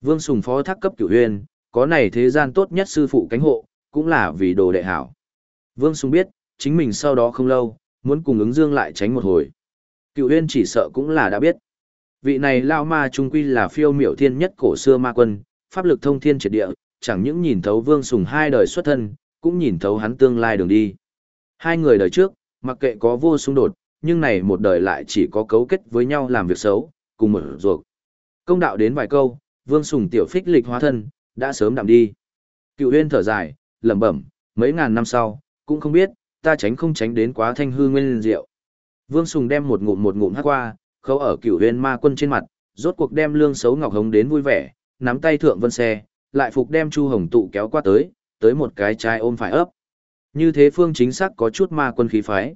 Vương Sùng phó thác cấp cửu huyền, có này thế gian tốt nhất sư phụ cánh hộ, cũng là vì đồ đệ hảo. Vương Sùng biết, chính mình sau đó không lâu, muốn cùng ứng dương lại tránh một hồi. Cửu huyên chỉ sợ cũng là đã biết. Vị này lao ma trung quy là phiêu miểu thiên nhất cổ xưa ma quân, pháp lực thông thiên triệt địa, chẳng những nhìn thấu Vương Sùng hai đời xuất thân, cũng nhìn thấu hắn tương lai đường đi. Hai người đời trước, mặc kệ có vô xung đột, nhưng này một đời lại chỉ có cấu kết với nhau làm việc xấu, cùng mở ruột. Công đạo đến vài câu, Vương Sùng tiểu phích lịch hóa thân, đã sớm đạm đi. Cựu huyên thở dài, lẩm bẩm, mấy ngàn năm sau, cũng không biết, ta tránh không tránh đến quá thanh hư nguyên rượu. Vương Sùng đem một ngụm một ngụm hát qua, khâu ở cựu huyên ma quân trên mặt, rốt cuộc đem lương xấu ngọc hống đến vui vẻ, nắm tay thượng vân xe, lại phục đem chu hồng tụ kéo qua tới, tới một cái chai ôm phải ấp. Như thế phương chính xác có chút ma quân khí phái.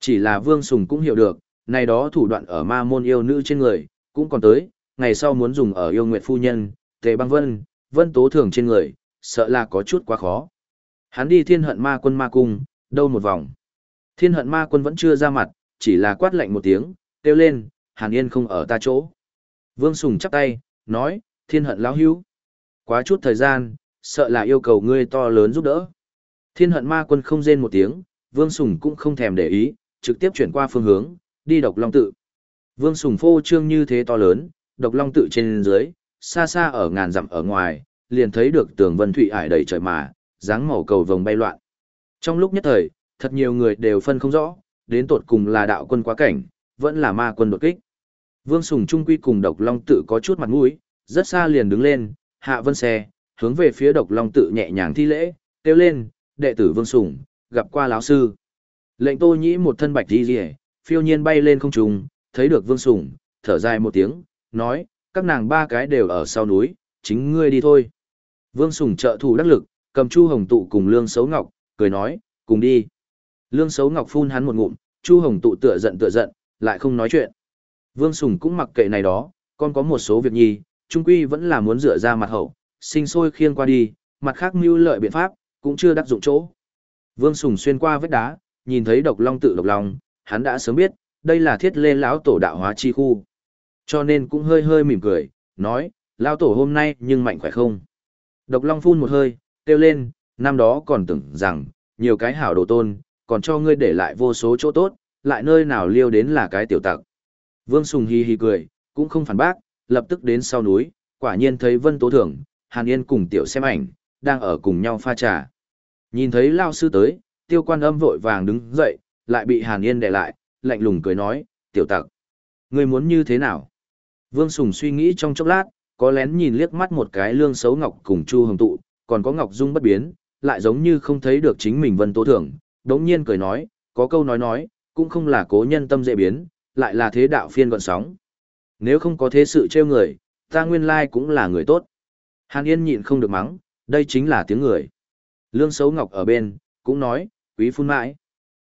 Chỉ là Vương Sùng cũng hiểu được, này đó thủ đoạn ở ma môn yêu nữ trên người, cũng còn tới, ngày sau muốn dùng ở yêu nguyệt phu nhân, tề băng vân, vân tố thường trên người, sợ là có chút quá khó. Hắn đi thiên hận ma quân ma cung, đâu một vòng. Thiên hận ma quân vẫn chưa ra mặt, chỉ là quát lạnh một tiếng, kêu lên, hàn yên không ở ta chỗ. Vương Sùng chắp tay, nói, thiên hận lão hữu. Quá chút thời gian, sợ là yêu cầu ngươi to lớn giúp đỡ. Thiên hận ma quân không rên một tiếng, Vương Sùng cũng không thèm để ý, trực tiếp chuyển qua phương hướng, đi độc long tự. Vương Sùng phô trương như thế to lớn, độc long tự trên dưới, xa xa ở ngàn dặm ở ngoài, liền thấy được tường vân thủy ải đầy trời mà, dáng màu cầu vồng bay loạn. Trong lúc nhất thời, thật nhiều người đều phân không rõ, đến tột cùng là đạo quân quá cảnh, vẫn là ma quân đột kích. Vương Sùng Trung Quy cùng Độc Long Tự có chút mặt mũi, rất xa liền đứng lên, hạ vân xe, hướng về phía Độc Long Tự nhẹ nhàng thi lễ, kêu lên, đệ tử Vương Sùng, gặp qua lão sư. Lệnh Tô Nhĩ một thân bạch đi rìa, phiêu nhiên bay lên không trung, thấy được Vương Sùng, thở dài một tiếng, nói, các nàng ba cái đều ở sau núi, chính ngươi đi thôi. Vương Sùng trợ thủ đắc lực, cầm Chu Hồng tụ cùng Lương Sấu Ngọc, cười nói, cùng đi. Lương Sấu Ngọc phun hắn một ngụm, Chu Hồng tụ tựa giận tựa giận, lại không nói chuyện. Vương Sùng cũng mặc kệ này đó, còn có một số việc nhi, trung quy vẫn là muốn rửa ra mặt hậu, sinh sôi khiêng qua đi, mặt khác mưu lợi biện pháp, cũng chưa đắc dụng chỗ. Vương Sùng xuyên qua vết đá, nhìn thấy độc long tự độc long, hắn đã sớm biết, đây là thiết lê lão tổ đạo hóa chi khu. Cho nên cũng hơi hơi mỉm cười, nói, lão tổ hôm nay nhưng mạnh khỏe không? Độc long phun một hơi, kêu lên, năm đó còn tưởng rằng, nhiều cái hảo đồ tôn, còn cho ngươi để lại vô số chỗ tốt, lại nơi nào liêu đến là cái tiểu tặc. Vương Sùng hi hi cười, cũng không phản bác, lập tức đến sau núi, quả nhiên thấy Vân Tố Thưởng, Hàn Yên cùng tiểu xem ảnh, đang ở cùng nhau pha trà. Nhìn thấy Lao Sư tới, tiêu quan âm vội vàng đứng dậy, lại bị Hàn Yên để lại, lạnh lùng cười nói, tiểu tặc. Ngươi muốn như thế nào? Vương Sùng suy nghĩ trong chốc lát, có lén nhìn liếc mắt một cái lương xấu ngọc cùng Chu Hồng Tụ, còn có Ngọc Dung bất biến, lại giống như không thấy được chính mình Vân Tố Thưởng, đống nhiên cười nói, có câu nói nói, cũng không là cố nhân tâm dễ biến, lại là thế đạo phiên gọn sóng. Nếu không có thế sự trêu người, ta nguyên lai cũng là người tốt. Hàn Yên nhịn không được mắng, đây chính là tiếng người. Lương Xấu Ngọc ở bên, cũng nói, quý phun mãi.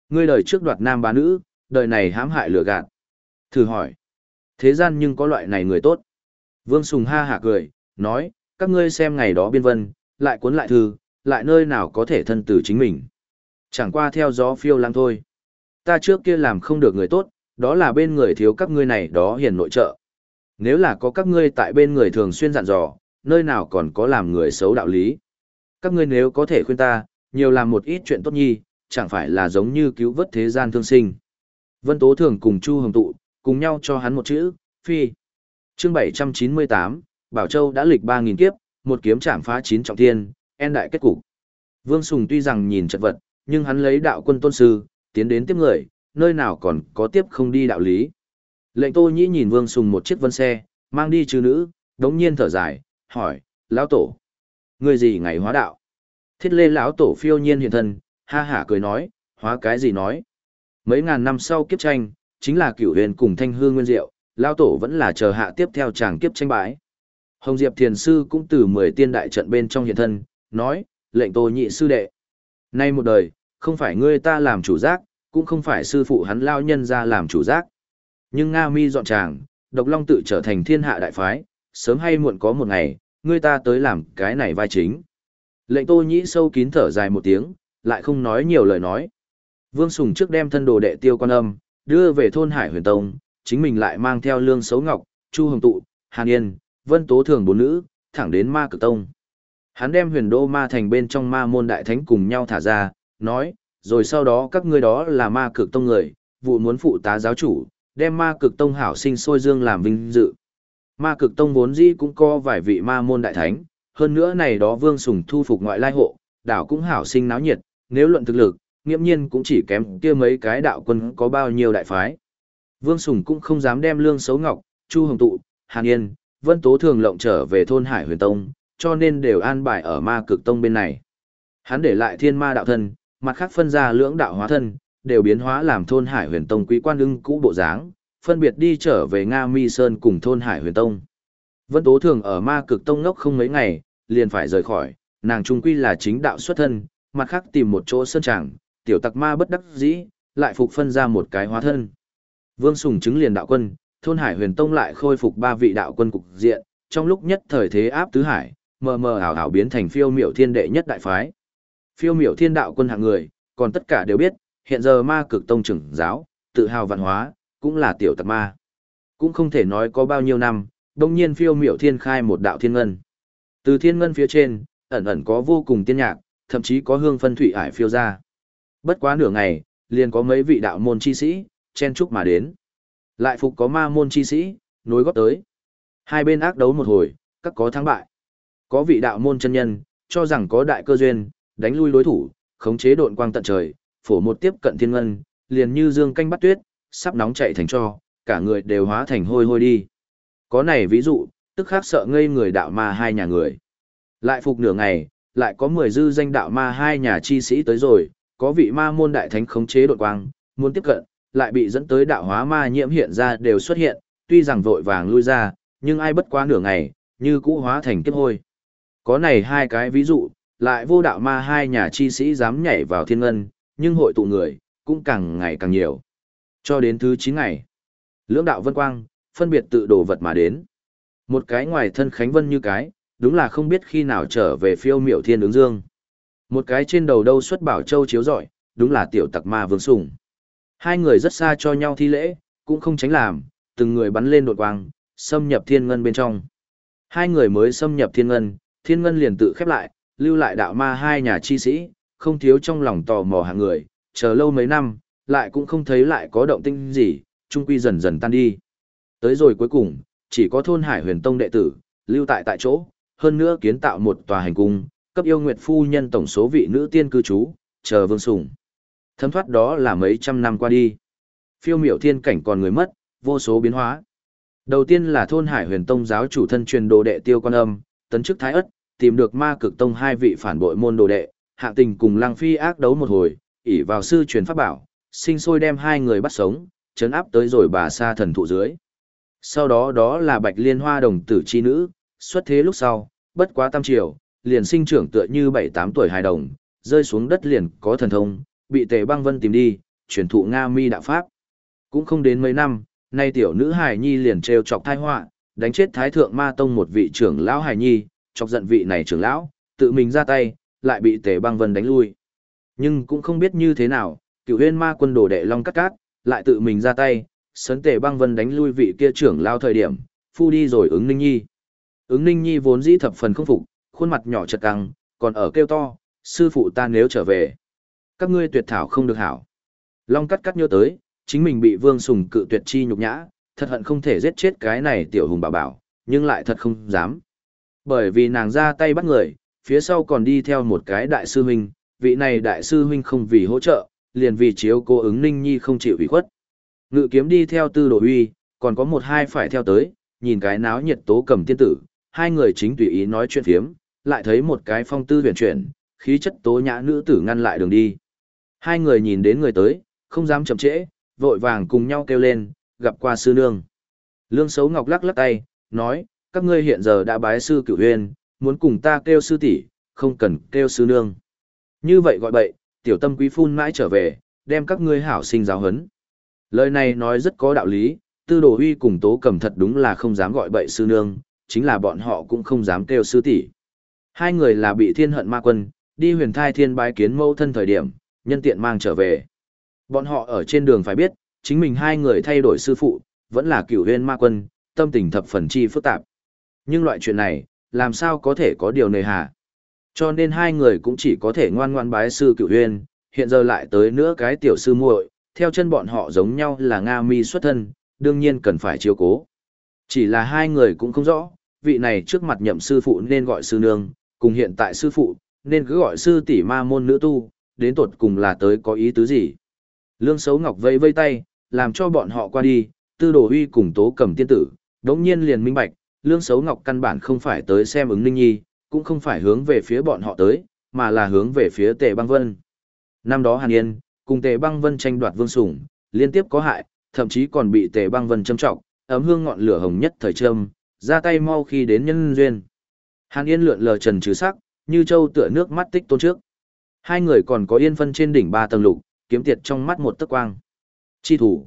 Ngươi đời trước đoạt nam bá nữ, đời này hãm hại lừa gạt. Thử hỏi, thế gian nhưng có loại này người tốt. Vương Sùng ha hạ cười, nói, các ngươi xem ngày đó biên vân, lại cuốn lại thư, lại nơi nào có thể thân từ chính mình. Chẳng qua theo gió phiêu lang thôi. Ta trước kia làm không được người tốt, đó là bên người thiếu các ngươi này đó hiền nội trợ. Nếu là có các ngươi tại bên người thường xuyên dặn dò, nơi nào còn có làm người xấu đạo lý. Các ngươi nếu có thể khuyên ta, nhiều làm một ít chuyện tốt nhi, chẳng phải là giống như cứu vớt thế gian thương sinh. Vân Tố Thường cùng Chu Hồng Tụ, cùng nhau cho hắn một chữ, phi. Chương 798, Bảo Châu đã lịch 3.000 kiếp, một kiếm chạm phá chín trọng thiên, en đại kết cục. Vương Sùng tuy rằng nhìn chật vật, nhưng hắn lấy đạo quân tôn sư, tiến đến tiếp người, nơi nào còn có tiếp không đi đạo lý. Lệnh Tô Nhĩ nhìn Vương Sùng một chiếc vân xe, mang đi chư nữ, đống nhiên thở dài, hỏi, lão tổ, người gì ngày hóa đạo? Thiết lê lão tổ phiêu nhiên hiện thân, ha hả cười nói, hóa cái gì nói? Mấy ngàn năm sau kiếp tranh, chính là cửu huyền cùng thanh hương nguyên diệu, lao tổ vẫn là chờ hạ tiếp theo chàng kiếp tranh bãi. Hồng Diệp Thiền Sư cũng từ mười tiên đại trận bên trong hiện thân, nói, lệnh Tô Nhị sư đệ. Nay một đời, không phải ngươi ta làm chủ giác, cũng không phải sư phụ hắn lao nhân ra làm chủ giác. Nhưng Nga mi dọn tràng, độc long tự trở thành thiên hạ đại phái, sớm hay muộn có một ngày, ngươi ta tới làm cái này vai chính. Lệnh tô nhĩ sâu kín thở dài một tiếng, lại không nói nhiều lời nói. Vương Sùng trước đem thân đồ đệ tiêu quan âm, đưa về thôn Hải huyền tông, chính mình lại mang theo lương Sấu ngọc, chu hồng tụ, hàn yên, vân tố thường bốn nữ, thẳng đến ma cực tông. Hắn đem huyền đô ma thành bên trong ma môn đại thánh cùng nhau thả ra, nói, rồi sau đó các ngươi đó là ma cực tông người, vụ muốn phụ tá giáo chủ, đem ma cực tông hảo sinh sôi dương làm vinh dự. Ma cực tông vốn dĩ cũng có vài vị ma môn đại thánh, hơn nữa này đó vương sùng thu phục ngoại lai hộ, đảo cũng hảo sinh náo nhiệt, nếu luận thực lực, nghiễm nhiên cũng chỉ kém kia mấy cái đạo quân có bao nhiêu đại phái. Vương Sùng cũng không dám đem Lương Xấu Ngọc, Chu Hồng Tụ, Hàn Yên, Vân Tố Thường lộng trở về thôn Hải Huyền Tông, cho nên đều an bài ở ma cực tông bên này. Hắn để lại thiên ma đạo thân, mặt khác phân ra lưỡng đạo hóa thân, đều biến hóa làm thôn Hải Huyền Tông quý quan ưng cũ bộ dáng, phân biệt đi trở về Nga Mi Sơn cùng thôn Hải Huyền Tông. Vân Tố Thường ở ma cực tông ngốc không mấy ngày, liền phải rời khỏi, nàng trung quy là chính đạo xuất thân, mặt khác tìm một chỗ sơn tràng, tiểu tặc ma bất đắc dĩ, lại phục phân ra một cái hóa thân. Vương Sùng chứng liền đạo quân, thôn Hải Huyền Tông lại khôi phục ba vị đạo quân cục diện, trong lúc nhất thời thế áp tứ hải, mờ mờ ảo ảo biến thành phiêu miểu thiên đệ nhất đại phái. Phiêu miểu thiên đạo quân hạng người, còn tất cả đều biết, hiện giờ ma cực tông trưởng giáo, tự hào văn hóa, cũng là tiểu tặc ma. Cũng không thể nói có bao nhiêu năm, đông nhiên phiêu miểu thiên khai một đạo thiên ngân. Từ thiên ngân phía trên, ẩn ẩn có vô cùng tiên nhạc, thậm chí có hương phân thủy ải phiêu ra. Bất quá nửa ngày, liền có mấy vị đạo môn chi sĩ, chen chúc mà đến. Lại phục có ma môn chi sĩ, nối góp tới. Hai bên ác đấu một hồi, các có thắng bại. Có vị đạo môn chân nhân, cho rằng có đại cơ duyên, đánh lui đối thủ, khống chế độn quang tận trời, phổ một tiếp cận thiên ngân, liền như dương canh bắt tuyết, sắp nóng chạy thành cho, cả người đều hóa thành hôi hôi đi. Có này ví dụ, tức khác sợ ngây người đạo ma hai nhà người. Lại phục nửa ngày, lại có mười dư danh đạo ma hai nhà chi sĩ tới rồi, có vị ma môn đại thánh khống chế đột quang, muốn tiếp cận, lại bị dẫn tới đạo hóa ma nhiễm hiện ra đều xuất hiện, tuy rằng vội vàng lui ra, nhưng ai bất quá nửa ngày, như cũ hóa thành kiếp hôi. Có này hai cái ví dụ, lại vô đạo ma hai nhà chi sĩ dám nhảy vào thiên ngân, nhưng hội tụ người, cũng càng ngày càng nhiều. Cho đến thứ 9 ngày, lưỡng đạo vân quang, phân biệt tự đồ vật mà đến. Một cái ngoài thân Khánh Vân như cái, đúng là không biết khi nào trở về phiêu miểu thiên ứng dương. Một cái trên đầu đâu xuất bảo châu chiếu rọi, đúng là tiểu tặc ma vương sùng. Hai người rất xa cho nhau thi lễ, cũng không tránh làm, từng người bắn lên đột quang, xâm nhập thiên ngân bên trong. Hai người mới xâm nhập thiên ngân, thiên ngân liền tự khép lại, lưu lại đạo ma hai nhà chi sĩ, không thiếu trong lòng tò mò hàng người, chờ lâu mấy năm, lại cũng không thấy lại có động tinh gì, trung quy dần dần tan đi. Tới rồi cuối cùng, chỉ có thôn Hải Huyền Tông đệ tử, lưu tại tại chỗ, hơn nữa kiến tạo một tòa hành cung, cấp yêu nguyệt phu nhân tổng số vị nữ tiên cư trú, chờ vương sủng. Thấm thoát đó là mấy trăm năm qua đi. Phiêu miểu thiên cảnh còn người mất, vô số biến hóa. Đầu tiên là thôn Hải Huyền Tông giáo chủ thân truyền đồ đệ Tiêu Quan Âm, tấn chức Thái Ất, tìm được Ma Cực Tông hai vị phản bội môn đồ đệ, hạ tình cùng Lăng Phi ác đấu một hồi, ỷ vào sư truyền pháp bảo, sinh sôi đem hai người bắt sống, chấn áp tới rồi bà sa thần thụ dưới. Sau đó đó là Bạch Liên Hoa đồng tử chi nữ, xuất thế lúc sau, bất quá tam triều, liền sinh trưởng tựa như 7-8 tuổi hài đồng, rơi xuống đất liền có thần thông, bị Tề Băng Vân tìm đi, truyền thụ Nga Mi đạo pháp. Cũng không đến mấy năm, nay tiểu nữ hài nhi liền trêu chọc thai họa, đánh chết Thái thượng Ma tông một vị trưởng lão hài nhi, chọc giận vị này trưởng lão, tự mình ra tay, lại bị Tề Băng Vân đánh lui. Nhưng cũng không biết như thế nào, Cửu Huyên Ma quân đồ đệ Long cắt cát, lại tự mình ra tay, sấn Tề Băng Vân đánh lui vị kia trưởng lão thời điểm, phu đi rồi ứng Ninh Nhi. Ứng Ninh Nhi vốn dĩ thập phần không phục, khuôn mặt nhỏ chật căng, còn ở kêu to, sư phụ ta nếu trở về. Các ngươi tuyệt thảo không được hảo. Long cắt cắt nhớ tới, chính mình bị vương sùng cự tuyệt chi nhục nhã, thật hận không thể giết chết cái này tiểu hùng bảo bảo, nhưng lại thật không dám. Bởi vì nàng ra tay bắt người, phía sau còn đi theo một cái đại sư huynh, vị này đại sư huynh không vì hỗ trợ, liền vì chiếu cô ứng ninh nhi không chịu ủy khuất. Ngự kiếm đi theo tư đồ huy, còn có một hai phải theo tới, nhìn cái náo nhiệt tố cầm tiên tử, hai người chính tùy ý nói chuyện phiếm, lại thấy một cái phong tư huyền chuyển, khí chất tố nhã nữ tử ngăn lại đường đi. Hai người nhìn đến người tới, không dám chậm trễ, vội vàng cùng nhau kêu lên, gặp qua sư nương. Lương Sấu Ngọc lắc lắc tay, nói, các ngươi hiện giờ đã bái sư cửu huyền, muốn cùng ta kêu sư tỷ, không cần kêu sư nương. Như vậy gọi bậy, tiểu tâm quý phun mãi trở về, đem các ngươi hảo sinh giáo huấn. Lời này nói rất có đạo lý, tư đồ huy cùng tố cầm thật đúng là không dám gọi bậy sư nương, chính là bọn họ cũng không dám kêu sư tỷ. Hai người là bị thiên hận ma quân, đi huyền thai thiên bái kiến mâu thân thời điểm, nhân tiện mang trở về. Bọn họ ở trên đường phải biết, chính mình hai người thay đổi sư phụ, vẫn là cửu huyền ma quân, tâm tình thập phần chi phức tạp. Nhưng loại chuyện này, làm sao có thể có điều nề hà. Cho nên hai người cũng chỉ có thể ngoan ngoan bái sư cửu huyền hiện giờ lại tới nữa cái tiểu sư muội, theo chân bọn họ giống nhau là Nga mi xuất thân, đương nhiên cần phải chiếu cố. Chỉ là hai người cũng không rõ, vị này trước mặt nhậm sư phụ nên gọi sư nương, cùng hiện tại sư phụ, nên cứ gọi sư tỷ ma môn nữ tu, đến tột cùng là tới có ý tứ gì. Lương Sấu Ngọc vây vây tay, làm cho bọn họ qua đi, tư đồ huy cùng tố cầm tiên tử, đống nhiên liền minh bạch, Lương Sấu Ngọc căn bản không phải tới xem ứng ninh nhi, cũng không phải hướng về phía bọn họ tới, mà là hướng về phía tề băng vân. Năm đó Hàn Yên, cùng tề băng vân tranh đoạt vương sủng, liên tiếp có hại, thậm chí còn bị tề băng vân châm trọng, ấm hương ngọn lửa hồng nhất thời trâm, ra tay mau khi đến nhân duyên. Hàn Yên lượn lờ trần trừ sắc, như châu tựa nước mắt tích tôn trước. Hai người còn có yên phân trên đỉnh ba tầng lục, kiếm tiệt trong mắt một tấc quang. Chi thủ.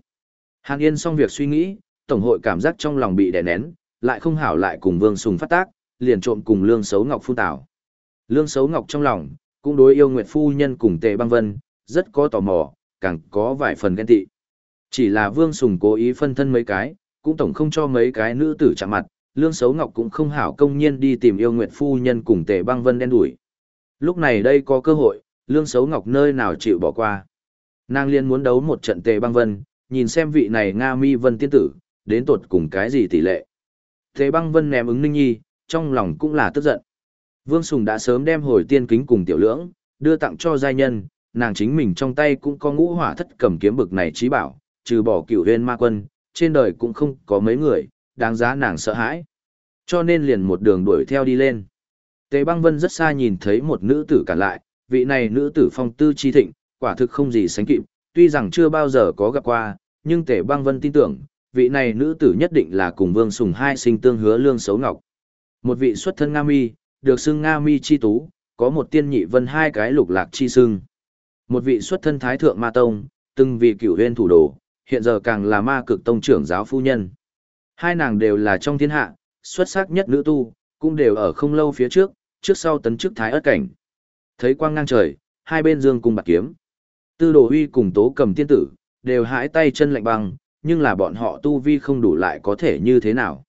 Hàn Yên xong việc suy nghĩ, tổng hội cảm giác trong lòng bị đè nén, lại không hảo lại cùng Vương Sùng phát tác, liền trộm cùng Lương Sấu Ngọc phun tảo. Lương Sấu Ngọc trong lòng, cũng đối yêu Nguyệt Phu Nhân cùng Tề Băng Vân, rất có tò mò, càng có vài phần ghen tị. Chỉ là Vương Sùng cố ý phân thân mấy cái, cũng tổng không cho mấy cái nữ tử chạm mặt, Lương Sấu Ngọc cũng không hảo công nhiên đi tìm yêu Nguyệt Phu Nhân cùng Tề Băng Vân đen đuổi. Lúc này đây có cơ hội, Lương Sấu Ngọc nơi nào chịu bỏ qua. Nàng liên muốn đấu một trận Tề Băng Vân, nhìn xem vị này Nga Mi Vân tiên tử, đến tột cùng cái gì tỷ lệ. Tề Băng Vân ném ứng Ninh Nhi, trong lòng cũng là tức giận. Vương Sùng đã sớm đem hồi tiên kính cùng tiểu lưỡng, đưa tặng cho giai nhân, nàng chính mình trong tay cũng có ngũ hỏa thất cầm kiếm bực này trí bảo, trừ bỏ cửu huyên ma quân, trên đời cũng không có mấy người, đáng giá nàng sợ hãi. Cho nên liền một đường đuổi theo đi lên. Tề băng vân rất xa nhìn thấy một nữ tử cản lại, vị này nữ tử phong tư chi thịnh, quả thực không gì sánh kịp, tuy rằng chưa bao giờ có gặp qua, nhưng tề băng vân tin tưởng, vị này nữ tử nhất định là cùng vương sùng hai sinh tương hứa lương xấu ngọc. Một vị xuất thân Nga mi, được xưng Nga mi chi tú, có một tiên nhị vân hai cái lục lạc chi xưng. Một vị xuất thân thái thượng ma tông, từng vị cửu huyên thủ đồ, hiện giờ càng là ma cực tông trưởng giáo phu nhân. Hai nàng đều là trong thiên hạ, xuất sắc nhất nữ tu, cũng đều ở không lâu phía trước, trước sau tấn chức thái ớt cảnh. Thấy quang ngang trời, hai bên dương cùng bạc kiếm. Tư đồ huy cùng tố cầm tiên tử, đều hãi tay chân lạnh băng, nhưng là bọn họ tu vi không đủ lại có thể như thế nào.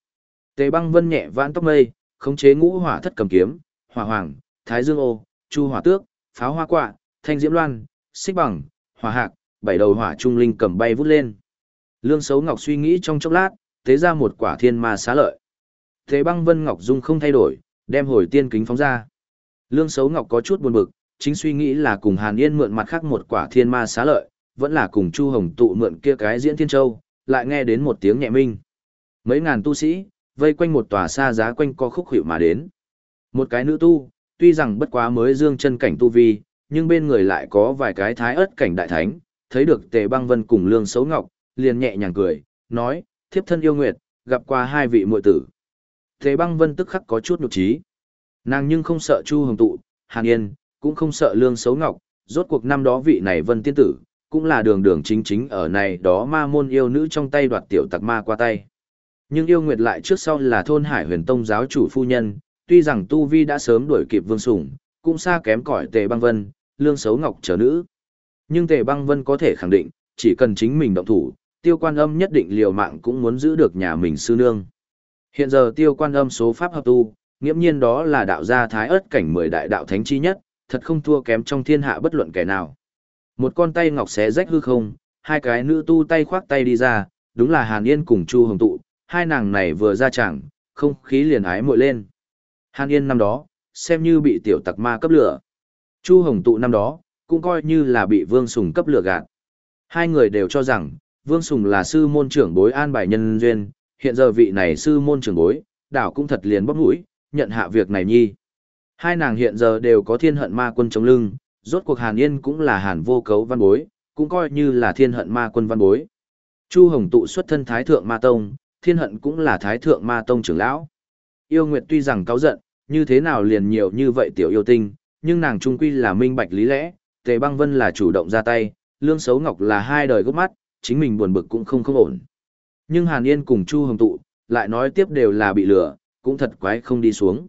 Tề băng vân nhẹ vãn tóc mây, khống chế ngũ hỏa thất cầm kiếm, hỏa hoàng, thái dương ô, chu hỏa tước, pháo hoa quạ, thanh diễm loan, xích bằng, hỏa hạc, bảy đầu hỏa trung linh cầm bay vút lên. Lương Sấu Ngọc suy nghĩ trong chốc lát, tế ra một quả thiên ma xá lợi. Thế băng Vân Ngọc Dung không thay đổi, đem hồi tiên kính phóng ra. Lương Sấu Ngọc có chút buồn bực, chính suy nghĩ là cùng Hàn Yên mượn mặt khác một quả thiên ma xá lợi, vẫn là cùng Chu Hồng tụ mượn kia cái diễn thiên châu, lại nghe đến một tiếng nhẹ minh. Mấy ngàn tu sĩ, vây quanh một tòa xa giá quanh co khúc hiệu mà đến. Một cái nữ tu, tuy rằng bất quá mới dương chân cảnh tu vi, nhưng bên người lại có vài cái thái ớt cảnh đại thánh, thấy được Tề Băng Vân cùng Lương Sấu Ngọc, liền nhẹ nhàng cười, nói, thiếp thân yêu nguyệt, gặp qua hai vị muội tử. Tề Băng Vân tức khắc có chút nhục trí. Nàng nhưng không sợ Chu Hồng Tụ, Hàn Yên, cũng không sợ Lương Sấu Ngọc, rốt cuộc năm đó vị này Vân tiên tử, cũng là đường đường chính chính ở này đó ma môn yêu nữ trong tay đoạt tiểu tặc ma qua tay. Nhưng yêu nguyệt lại trước sau là thôn hải huyền tông giáo chủ phu nhân, tuy rằng Tu Vi đã sớm đuổi kịp vương sủng, cũng xa kém cỏi tề băng vân, lương xấu ngọc trở nữ. Nhưng tề băng vân có thể khẳng định, chỉ cần chính mình động thủ, tiêu quan âm nhất định liều mạng cũng muốn giữ được nhà mình sư nương. Hiện giờ tiêu quan âm số pháp hợp tu, nghiễm nhiên đó là đạo gia thái ớt cảnh mười đại đạo thánh chi nhất, thật không thua kém trong thiên hạ bất luận kẻ nào. Một con tay ngọc xé rách hư không, hai cái nữ tu tay khoác tay đi ra, đúng là Hàn Yên cùng Chu Hồng tụ, hai nàng này vừa ra chẳng, không khí liền ái muội lên. Hàn Yên năm đó, xem như bị tiểu tặc ma cấp lửa. Chu Hồng tụ năm đó, cũng coi như là bị Vương Sùng cấp lửa gạt. Hai người đều cho rằng, Vương Sùng là sư môn trưởng bối an bài nhân duyên, hiện giờ vị này sư môn trưởng bối, đảo cũng thật liền bóp mũi, nhận hạ việc này nhi. Hai nàng hiện giờ đều có thiên hận ma quân chống lưng, rốt cuộc Hàn Yên cũng là Hàn vô cấu văn bối, cũng coi như là thiên hận ma quân văn bối. Chu Hồng tụ xuất thân Thái Thượng Ma Tông, thiên hận cũng là Thái Thượng Ma Tông trưởng lão. Yêu Nguyệt tuy rằng cáu giận, như thế nào liền nhiều như vậy tiểu yêu tinh, nhưng nàng trung quy là minh bạch lý lẽ, Tề Băng Vân là chủ động ra tay, Lương Sấu Ngọc là hai đời gốc mắt, chính mình buồn bực cũng không không ổn. Nhưng Hàn Yên cùng Chu Hồng tụ, lại nói tiếp đều là bị lừa, cũng thật quái không đi xuống.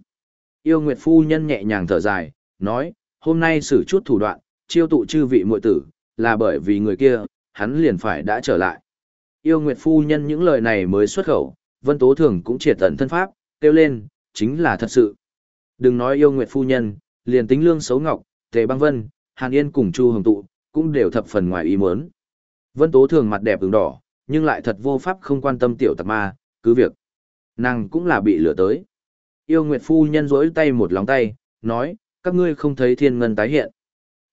Yêu Nguyệt phu nhân nhẹ nhàng thở dài, nói, hôm nay xử chút thủ đoạn, chiêu tụ chư vị muội tử, là bởi vì người kia, hắn liền phải đã trở lại. Yêu Nguyệt phu nhân những lời này mới xuất khẩu, Vân Tố Thường cũng triệt tận thân pháp, kêu lên, chính là thật sự. Đừng nói yêu nguyệt phu nhân, liền tính lương xấu ngọc, tề băng vân, hàn yên cùng chu hồng tụ, cũng đều thập phần ngoài ý muốn. Vân tố thường mặt đẹp ứng đỏ, nhưng lại thật vô pháp không quan tâm tiểu tặc ma, cứ việc. Nàng cũng là bị lửa tới. Yêu nguyệt phu nhân rỗi tay một lòng tay, nói, các ngươi không thấy thiên ngân tái hiện.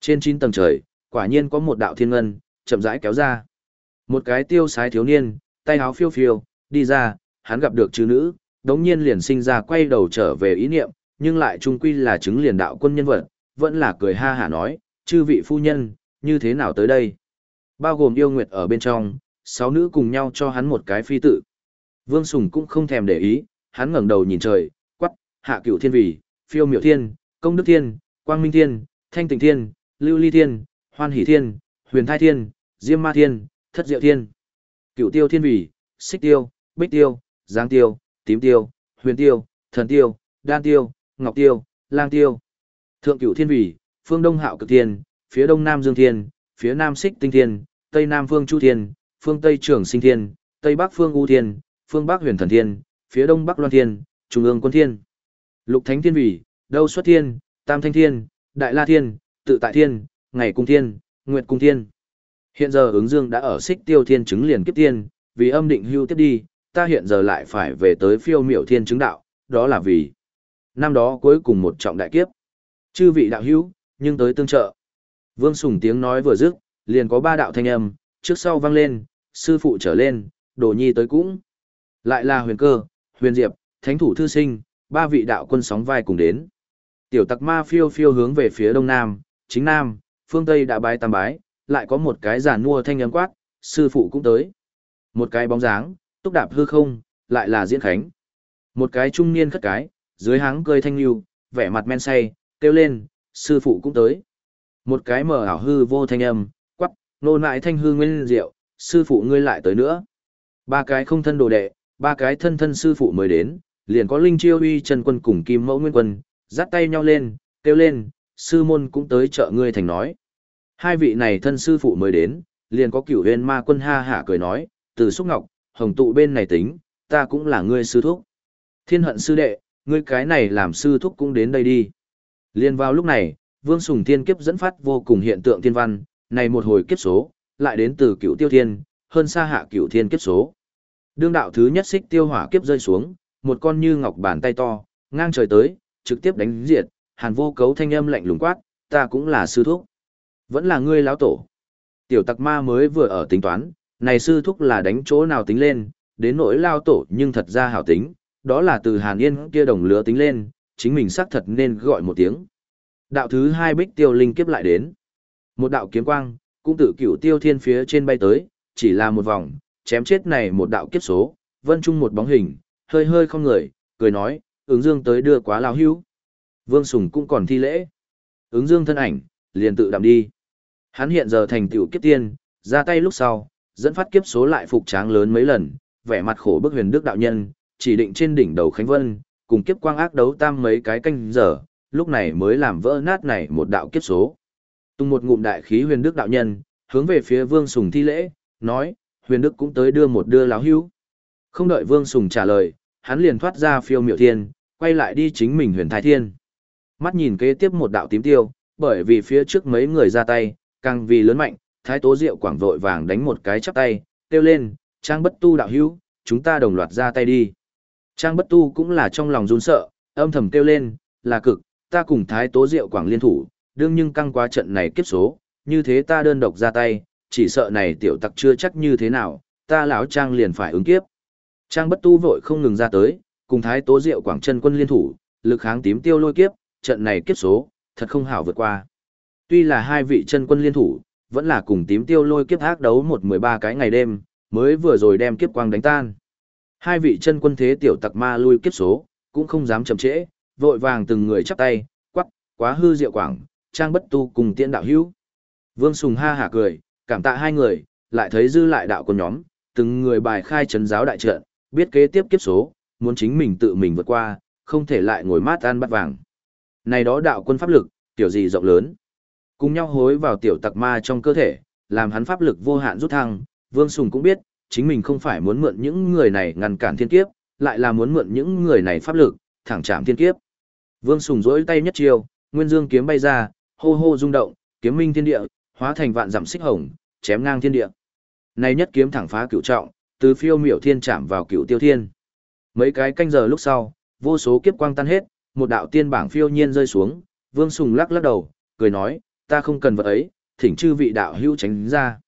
Trên chín tầng trời, quả nhiên có một đạo thiên ngân, chậm rãi kéo ra. Một cái tiêu sái thiếu niên, tay áo phiêu phiêu, đi ra, hắn gặp được chư nữ, đống nhiên liền sinh ra quay đầu trở về ý niệm, nhưng lại trung quy là chứng liền đạo quân nhân vật, vẫn là cười ha hả nói, chư vị phu nhân, như thế nào tới đây? Bao gồm yêu nguyệt ở bên trong, sáu nữ cùng nhau cho hắn một cái phi tự. Vương Sùng cũng không thèm để ý, hắn ngẩng đầu nhìn trời, quắc, hạ cửu thiên vị, phiêu miểu thiên, công đức thiên, quang minh thiên, thanh tịnh thiên, lưu ly thiên, hoan hỷ thiên, huyền thai thiên, diêm ma thiên, thất diệu thiên. Cửu tiêu thiên vị, xích tiêu, bích tiêu, giang tiêu, tím tiêu, huyền tiêu, thần tiêu, đan tiêu, ngọc tiêu, lang tiêu. Thượng cửu thiên vị, phương đông hạo cực thiên, phía đông nam dương thiên, phía nam xích tinh thiên, tây nam phương chu thiên, phương tây trường sinh thiên, tây bắc phương u thiên, phương bắc huyền thần thiên, phía đông bắc loan thiên, trung ương quân thiên. Lục thánh thiên vị, đâu xuất thiên, tam thanh thiên, đại la thiên, tự tại thiên, ngày cung thiên, nguyệt cung thiên. Hiện giờ ứng dương đã ở xích tiêu thiên chứng liền kiếp tiên, vì âm định hưu tiếp đi, ta hiện giờ lại phải về tới phiêu miểu thiên chứng đạo, đó là vì năm đó cuối cùng một trọng đại kiếp. Chư vị đạo hữu, nhưng tới tương trợ. Vương Sùng tiếng nói vừa dứt, liền có ba đạo thanh âm, trước sau vang lên, sư phụ trở lên, đồ nhi tới cũng. Lại là huyền cơ, huyền diệp, thánh thủ thư sinh, ba vị đạo quân sóng vai cùng đến. Tiểu tặc ma phiêu phiêu hướng về phía đông nam, chính nam, phương tây đã bái tam bái, lại có một cái giàn mua thanh âm quát, sư phụ cũng tới. Một cái bóng dáng, túc đạp hư không, lại là diễn khánh. Một cái trung niên khất cái, dưới háng cười thanh lưu, vẻ mặt men say, kêu lên, sư phụ cũng tới. Một cái mở ảo hư vô thanh âm, quắc, nô nại thanh hư nguyên diệu, sư phụ ngươi lại tới nữa. Ba cái không thân đồ đệ, ba cái thân thân sư phụ mới đến, liền có linh chiêu uy chân quân cùng kim mẫu nguyên quân, dắt tay nhau lên, kêu lên, sư môn cũng tới chợ ngươi thành nói. Hai vị này thân sư phụ mới đến, liền có cửu huyền ma quân ha hả cười nói, từ xúc ngọc, hồng tụ bên này tính, ta cũng là ngươi sư thúc. Thiên hận sư đệ, ngươi cái này làm sư thúc cũng đến đây đi. Liên vào lúc này, Vương Sùng Thiên kiếp dẫn phát vô cùng hiện tượng thiên văn, này một hồi kiếp số, lại đến từ cựu tiêu thiên, hơn xa hạ cựu thiên kiếp số. Đương đạo thứ nhất xích tiêu hỏa kiếp rơi xuống, một con như ngọc bàn tay to, ngang trời tới, trực tiếp đánh diệt, hàn vô cấu thanh âm lạnh lùng quát, ta cũng là sư thúc. Vẫn là ngươi lão tổ. Tiểu tặc ma mới vừa ở tính toán, này sư thúc là đánh chỗ nào tính lên, đến nỗi lao tổ nhưng thật ra hảo tính, đó là từ hàn yên kia đồng lứa tính lên, chính mình xác thật nên gọi một tiếng. Đạo thứ hai bích tiêu linh kiếp lại đến. Một đạo kiếm quang, cũng tự cửu tiêu thiên phía trên bay tới, chỉ là một vòng, chém chết này một đạo kiếp số, vân trung một bóng hình, hơi hơi không người, cười nói, ứng dương tới đưa quá lao hưu. Vương Sùng cũng còn thi lễ. Ứng dương thân ảnh, liền tự đạm đi. Hắn hiện giờ thành tựu kiếp tiên, ra tay lúc sau, dẫn phát kiếp số lại phục tráng lớn mấy lần, vẻ mặt khổ bức huyền đức đạo nhân, chỉ định trên đỉnh đầu Khánh Vân, cùng kiếp quang ác đấu tam mấy cái canh giờ, lúc này mới làm vỡ nát này một đạo kiếp số. Tung một ngụm đại khí huyền đức đạo nhân, hướng về phía Vương Sùng thi lễ, nói, huyền đức cũng tới đưa một đưa láo hữu. Không đợi Vương Sùng trả lời, hắn liền thoát ra phiêu miệu thiên, quay lại đi chính mình huyền thái thiên. Mắt nhìn kế tiếp một đạo tím tiêu, bởi vì phía trước mấy người ra tay, càng vì lớn mạnh, thái tố diệu quảng vội vàng đánh một cái chắp tay, kêu lên, trang bất tu đạo hữu, chúng ta đồng loạt ra tay đi. Trang bất tu cũng là trong lòng run sợ, âm thầm kêu lên, là cực, ta cùng thái tố diệu quảng liên thủ, đương nhưng căng quá trận này kiếp số, như thế ta đơn độc ra tay, chỉ sợ này tiểu tặc chưa chắc như thế nào, ta lão trang liền phải ứng kiếp. Trang bất tu vội không ngừng ra tới, cùng thái tố diệu quảng chân quân liên thủ, lực kháng tím tiêu lôi kiếp, trận này kiếp số, thật không hảo vượt qua. Tuy là hai vị chân quân liên thủ, vẫn là cùng tím tiêu lôi kiếp ác đấu một mười ba cái ngày đêm, mới vừa rồi đem kiếp quang đánh tan. Hai vị chân quân thế tiểu tặc ma lui kiếp số, cũng không dám chậm trễ, vội vàng từng người chắp tay, quắc, quá hư diệu quảng, trang bất tu cùng tiện đạo hữu. Vương Sùng ha hả cười, cảm tạ hai người, lại thấy dư lại đạo của nhóm, từng người bài khai trấn giáo đại trận, biết kế tiếp kiếp số, muốn chính mình tự mình vượt qua, không thể lại ngồi mát ăn bắt vàng. Này đó đạo quân pháp lực, tiểu gì rộng lớn. Cùng nhau hối vào tiểu tặc ma trong cơ thể, làm hắn pháp lực vô hạn rút thăng, Vương Sùng cũng biết, chính mình không phải muốn mượn những người này ngăn cản thiên kiếp, lại là muốn mượn những người này pháp lực, thẳng chạm thiên kiếp. Vương Sùng rỗi tay nhất chiêu, nguyên dương kiếm bay ra, hô hô rung động, kiếm minh thiên địa, hóa thành vạn dặm xích hồng, chém ngang thiên địa. Này nhất kiếm thẳng phá cửu trọng, từ phiêu miểu thiên chạm vào cửu tiêu thiên. Mấy cái canh giờ lúc sau, vô số kiếp quang tan hết, một đạo tiên bảng phiêu nhiên rơi xuống, Vương Sùng lắc lắc đầu, cười nói, ta không cần vật ấy, thỉnh chư vị đạo hữu tránh ra.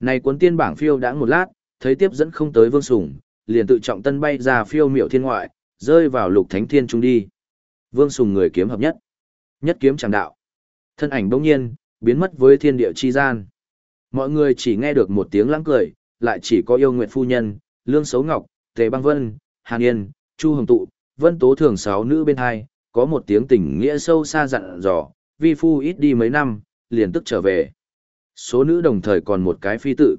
Này cuốn tiên bảng phiêu đã một lát, thấy tiếp dẫn không tới Vương Sùng, liền tự trọng tân bay ra phiêu miểu thiên ngoại, rơi vào lục thánh thiên trung đi. Vương Sùng người kiếm hợp nhất. Nhất kiếm chẳng đạo. Thân ảnh bỗng nhiên, biến mất với thiên địa chi gian. Mọi người chỉ nghe được một tiếng lãng cười, lại chỉ có yêu nguyện phu nhân, lương xấu ngọc, tề băng vân, hàn yên, chu hồng tụ, vân tố thường sáu nữ bên hai, có một tiếng tình nghĩa sâu xa dặn dò, vi phu ít đi mấy năm, liền tức trở về. Số nữ đồng thời còn một cái phi tự.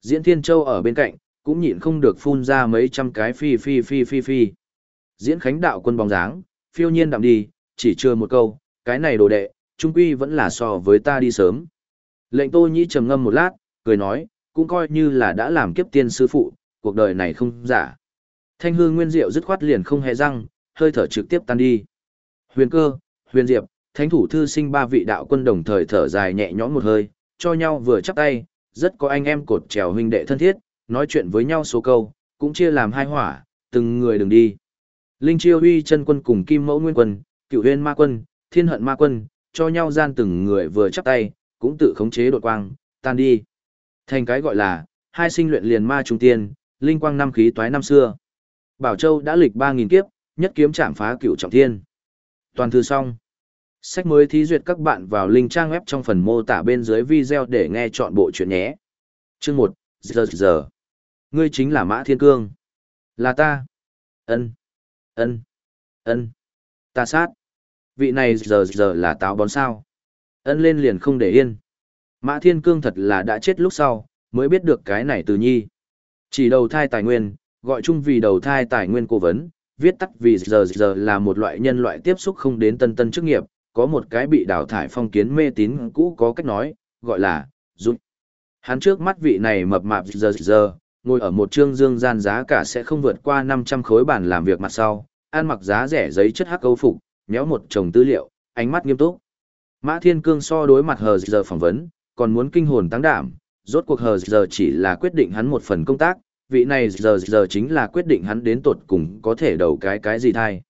Diễn Thiên Châu ở bên cạnh, cũng nhịn không được phun ra mấy trăm cái phi phi phi phi phi. Diễn Khánh đạo quân bóng dáng, phiêu nhiên đạm đi, chỉ chưa một câu, cái này đồ đệ, trung quy vẫn là so với ta đi sớm. Lệnh Tô Nhĩ trầm ngâm một lát, cười nói, cũng coi như là đã làm kiếp tiên sư phụ, cuộc đời này không giả. Thanh hương nguyên diệu dứt khoát liền không hề răng, hơi thở trực tiếp tan đi. Huyền cơ, huyền diệp, thánh thủ thư sinh ba vị đạo quân đồng thời thở dài nhẹ nhõm một hơi, cho nhau vừa chắp tay, rất có anh em cột trèo huynh đệ thân thiết, nói chuyện với nhau số câu, cũng chia làm hai hỏa, từng người đừng đi. Linh Chiêu Huy chân quân cùng Kim Mẫu Nguyên quân, Cựu Huyên Ma quân, Thiên Hận Ma quân, cho nhau gian từng người vừa chắp tay, cũng tự khống chế đột quang, tan đi. Thành cái gọi là, hai sinh luyện liền ma trung tiên, linh quang năm khí toái năm xưa. Bảo Châu đã lịch 3000 kiếp, nhất kiếm chạm phá cựu trọng thiên. Toàn thư xong. Sách mới thí duyệt các bạn vào link trang web trong phần mô tả bên dưới video để nghe chọn bộ chuyện nhé. Chương 1, giờ giờ. Ngươi chính là Mã Thiên Cương. Là ta. Ân. Ân. Ân. Ta sát. Vị này giờ giờ là táo bón sao. Ân lên liền không để yên. Mã Thiên Cương thật là đã chết lúc sau, mới biết được cái này từ nhi. Chỉ đầu thai tài nguyên, gọi chung vì đầu thai tài nguyên cố vấn, viết tắt vì giờ giờ là một loại nhân loại tiếp xúc không đến tân tân chức nghiệp, có một cái bị đào thải phong kiến mê tín cũ có cách nói, gọi là, rút Hắn trước mắt vị này mập mạp giờ giờ, ngồi ở một trương dương gian giá cả sẽ không vượt qua 500 khối bản làm việc mặt sau, ăn mặc giá rẻ giấy chất hắc câu phục, méo một chồng tư liệu, ánh mắt nghiêm túc. Mã Thiên Cương so đối mặt hờ giờ phỏng vấn, còn muốn kinh hồn tăng đảm, rốt cuộc hờ giờ chỉ là quyết định hắn một phần công tác, vị này giờ giờ chính là quyết định hắn đến tột cùng có thể đầu cái cái gì thay.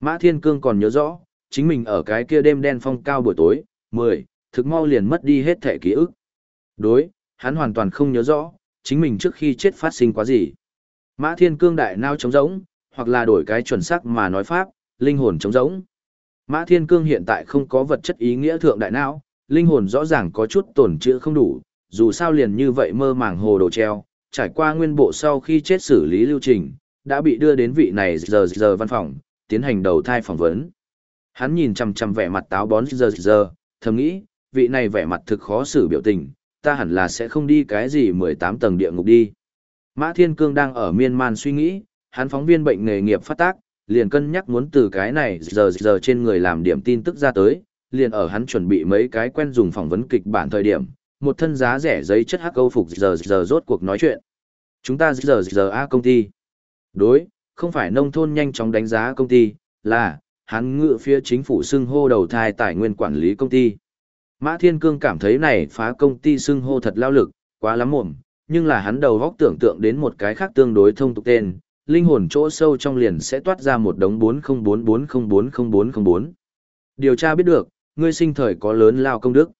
Mã Thiên Cương còn nhớ rõ, chính mình ở cái kia đêm đen phong cao buổi tối, 10, thực mau liền mất đi hết thể ký ức. Đối, hắn hoàn toàn không nhớ rõ, chính mình trước khi chết phát sinh quá gì. Mã Thiên Cương đại nao trống rỗng, hoặc là đổi cái chuẩn xác mà nói pháp, linh hồn trống rỗng. Mã Thiên Cương hiện tại không có vật chất ý nghĩa thượng đại não, linh hồn rõ ràng có chút tổn chữa không đủ, dù sao liền như vậy mơ màng hồ đồ treo, trải qua nguyên bộ sau khi chết xử lý lưu trình, đã bị đưa đến vị này giờ giờ văn phòng, tiến hành đầu thai phỏng vấn. Hắn nhìn chằm chằm vẻ mặt táo bón giờ giờ, thầm nghĩ, vị này vẻ mặt thực khó xử biểu tình, ta hẳn là sẽ không đi cái gì 18 tầng địa ngục đi. Mã Thiên Cương đang ở miên man suy nghĩ, hắn phóng viên bệnh nghề nghiệp phát tác, liền cân nhắc muốn từ cái này giờ giờ trên người làm điểm tin tức ra tới, liền ở hắn chuẩn bị mấy cái quen dùng phỏng vấn kịch bản thời điểm, một thân giá rẻ giấy chất hắc câu phục giờ giờ rốt cuộc nói chuyện. Chúng ta giờ giờ A công ty. Đối, không phải nông thôn nhanh chóng đánh giá công ty, là, hắn ngựa phía chính phủ xưng hô đầu thai tài nguyên quản lý công ty. Mã Thiên Cương cảm thấy này phá công ty xưng hô thật lao lực, quá lắm mồm, nhưng là hắn đầu góc tưởng tượng đến một cái khác tương đối thông tục tên, linh hồn chỗ sâu trong liền sẽ toát ra một đống 4044040404. Điều tra biết được, ngươi sinh thời có lớn lao công đức.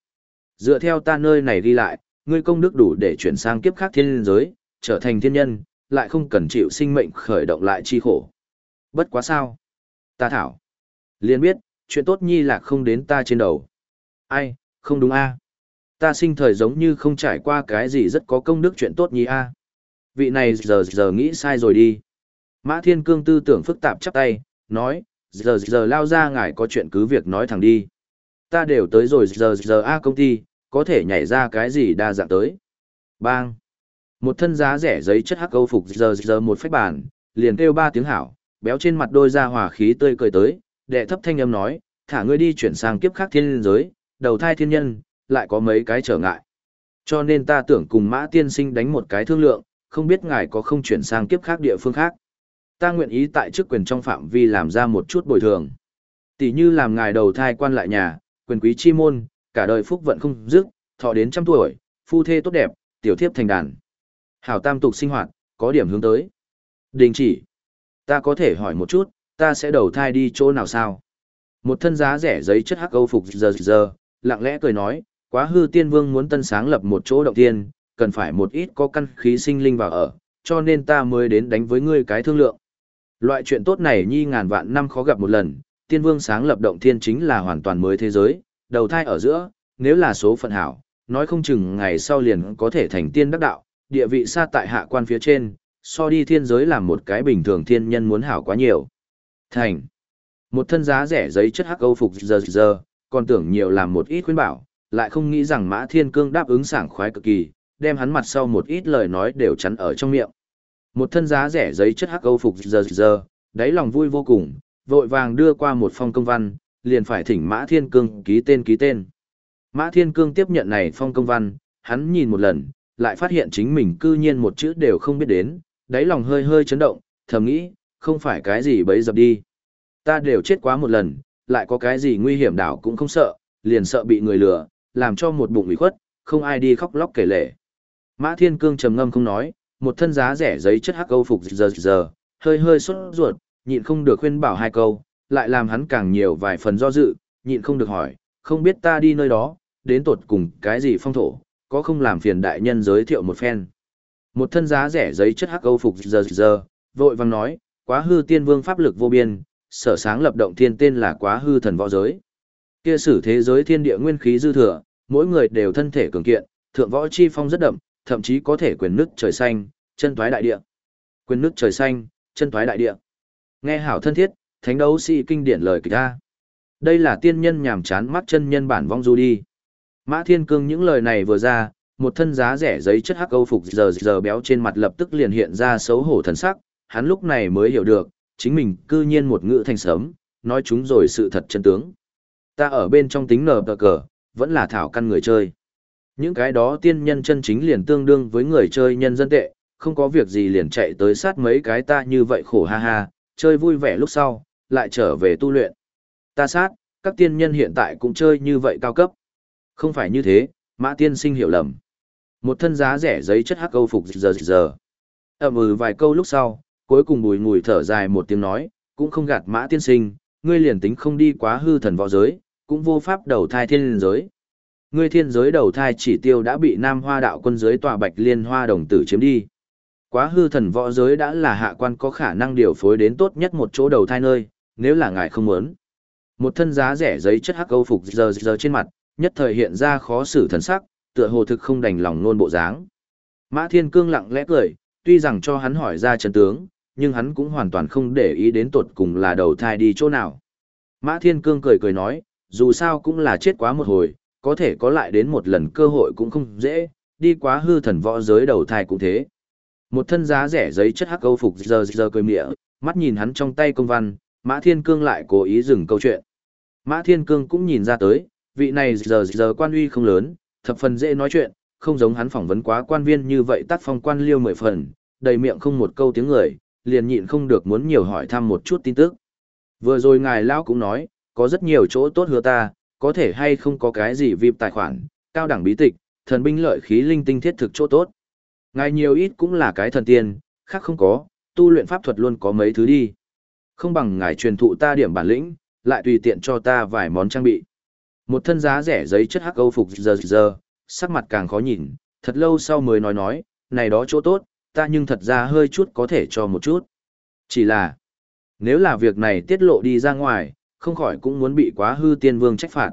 Dựa theo ta nơi này ghi lại, ngươi công đức đủ để chuyển sang kiếp khác thiên giới, trở thành thiên nhân, lại không cần chịu sinh mệnh khởi động lại chi khổ. Bất quá sao? Ta thảo. Liên biết, chuyện tốt nhi lạc không đến ta trên đầu. Ai, không đúng a Ta sinh thời giống như không trải qua cái gì rất có công đức chuyện tốt nhi a Vị này giờ giờ nghĩ sai rồi đi. Mã Thiên Cương tư tưởng phức tạp chắp tay, nói, giờ giờ lao ra ngài có chuyện cứ việc nói thẳng đi. Ta đều tới rồi giờ giờ A công ty, có thể nhảy ra cái gì đa dạng tới. Bang! Một thân giá rẻ giấy chất hắc câu phục giờ giờ một phách bàn, liền kêu ba tiếng hảo, béo trên mặt đôi ra hòa khí tươi cười tới, đệ thấp thanh âm nói, thả ngươi đi chuyển sang kiếp khác thiên giới, đầu thai thiên nhân, lại có mấy cái trở ngại. Cho nên ta tưởng cùng mã tiên sinh đánh một cái thương lượng, không biết ngài có không chuyển sang kiếp khác địa phương khác. Ta nguyện ý tại chức quyền trong phạm vi làm ra một chút bồi thường. Tỷ như làm ngài đầu thai quan lại nhà, quyền quý chi môn, cả đời phúc vận không dứt, thọ đến trăm tuổi, phu thê tốt đẹp, tiểu thiếp thành đàn. Hảo tam tục sinh hoạt, có điểm hướng tới. Đình chỉ. Ta có thể hỏi một chút, ta sẽ đầu thai đi chỗ nào sao? Một thân giá rẻ giấy chất hắc âu phục giờ giờ, lặng lẽ cười nói, quá hư tiên vương muốn tân sáng lập một chỗ động tiên, cần phải một ít có căn khí sinh linh vào ở, cho nên ta mới đến đánh với ngươi cái thương lượng. Loại chuyện tốt này nhi ngàn vạn năm khó gặp một lần, tiên vương sáng lập động thiên chính là hoàn toàn mới thế giới, đầu thai ở giữa, nếu là số phận hảo, nói không chừng ngày sau liền có thể thành tiên đắc đạo, địa vị xa tại hạ quan phía trên, so đi thiên giới làm một cái bình thường thiên nhân muốn hảo quá nhiều. Thành. Một thân giá rẻ giấy chất hắc âu phục giờ giờ, còn tưởng nhiều làm một ít khuyên bảo, lại không nghĩ rằng Mã Thiên Cương đáp ứng sảng khoái cực kỳ, đem hắn mặt sau một ít lời nói đều chắn ở trong miệng. Một thân giá rẻ giấy chất hắc âu phục giờ giờ, đáy lòng vui vô cùng, vội vàng đưa qua một phong công văn, liền phải thỉnh Mã Thiên Cương ký tên ký tên. Mã Thiên Cương tiếp nhận này phong công văn, hắn nhìn một lần, lại phát hiện chính mình cư nhiên một chữ đều không biết đến, đáy lòng hơi hơi chấn động, thầm nghĩ, không phải cái gì bấy dập đi. Ta đều chết quá một lần, lại có cái gì nguy hiểm đảo cũng không sợ, liền sợ bị người lừa, làm cho một bụng ủy khuất, không ai đi khóc lóc kể lể. Mã Thiên Cương trầm ngâm không nói, một thân giá rẻ giấy chất hắc câu phục giờ giờ, hơi hơi sốt ruột, nhịn không được khuyên bảo hai câu, lại làm hắn càng nhiều vài phần do dự, nhịn không được hỏi, không biết ta đi nơi đó, đến tột cùng cái gì phong thổ, có không làm phiền đại nhân giới thiệu một phen. Một thân giá rẻ giấy chất hắc câu phục giờ giờ, vội vàng nói, quá hư tiên vương pháp lực vô biên, sở sáng lập động thiên tên là quá hư thần võ giới. Kia sử thế giới thiên địa nguyên khí dư thừa, mỗi người đều thân thể cường kiện, thượng võ chi phong rất đậm, thậm chí có thể quyền nước trời xanh, chân thoái đại địa. Quyền nước trời xanh, chân thoái đại địa. Nghe hảo thân thiết, thánh đấu sĩ kinh điển lời kịch ta. Đây là tiên nhân nhàm chán mắt chân nhân bản vong du đi. Mã Thiên Cương những lời này vừa ra, một thân giá rẻ giấy chất hắc câu phục giờ giờ béo trên mặt lập tức liền hiện ra xấu hổ thần sắc, hắn lúc này mới hiểu được, chính mình cư nhiên một ngữ thanh sớm, nói chúng rồi sự thật chân tướng. Ta ở bên trong tính nở tờ cờ, vẫn là thảo căn người chơi. Những cái đó tiên nhân chân chính liền tương đương với người chơi nhân dân tệ, không có việc gì liền chạy tới sát mấy cái ta như vậy khổ ha ha, chơi vui vẻ lúc sau, lại trở về tu luyện. Ta sát, các tiên nhân hiện tại cũng chơi như vậy cao cấp. Không phải như thế, mã tiên sinh hiểu lầm. Một thân giá rẻ giấy chất hắc câu phục giờ giờ. ậm ừ vài câu lúc sau, cuối cùng bùi ngùi thở dài một tiếng nói, cũng không gạt mã tiên sinh, ngươi liền tính không đi quá hư thần võ giới, cũng vô pháp đầu thai thiên giới. Ngươi thiên giới đầu thai chỉ tiêu đã bị nam hoa đạo quân giới tòa bạch liên hoa đồng tử chiếm đi. Quá hư thần võ giới đã là hạ quan có khả năng điều phối đến tốt nhất một chỗ đầu thai nơi, nếu là ngài không muốn. Một thân giá rẻ giấy chất hắc câu phục giờ giờ trên mặt, nhất thời hiện ra khó xử thần sắc, tựa hồ thực không đành lòng nôn bộ dáng. Mã Thiên Cương lặng lẽ cười, tuy rằng cho hắn hỏi ra chân tướng, nhưng hắn cũng hoàn toàn không để ý đến tột cùng là đầu thai đi chỗ nào. Mã Thiên Cương cười cười nói, dù sao cũng là chết quá một hồi, có thể có lại đến một lần cơ hội cũng không dễ, đi quá hư thần võ giới đầu thai cũng thế. Một thân giá rẻ giấy chất hắc câu phục giờ giờ cười mịa, mắt nhìn hắn trong tay công văn, Mã Thiên Cương lại cố ý dừng câu chuyện. Mã Thiên Cương cũng nhìn ra tới, vị này giờ giờ quan uy không lớn, thập phần dễ nói chuyện, không giống hắn phỏng vấn quá quan viên như vậy tác phong quan liêu mười phần, đầy miệng không một câu tiếng người, liền nhịn không được muốn nhiều hỏi thăm một chút tin tức. Vừa rồi ngài lão cũng nói, có rất nhiều chỗ tốt hứa ta, có thể hay không có cái gì VIP tài khoản, cao đẳng bí tịch, thần binh lợi khí linh tinh thiết thực chỗ tốt. Ngài nhiều ít cũng là cái thần tiên, khác không có, tu luyện pháp thuật luôn có mấy thứ đi. Không bằng ngài truyền thụ ta điểm bản lĩnh, lại tùy tiện cho ta vài món trang bị. Một thân giá rẻ giấy chất hắc âu phục giờ giờ, sắc mặt càng khó nhìn, thật lâu sau mới nói nói, này đó chỗ tốt, ta nhưng thật ra hơi chút có thể cho một chút. Chỉ là, nếu là việc này tiết lộ đi ra ngoài, không khỏi cũng muốn bị quá hư tiên vương trách phạt.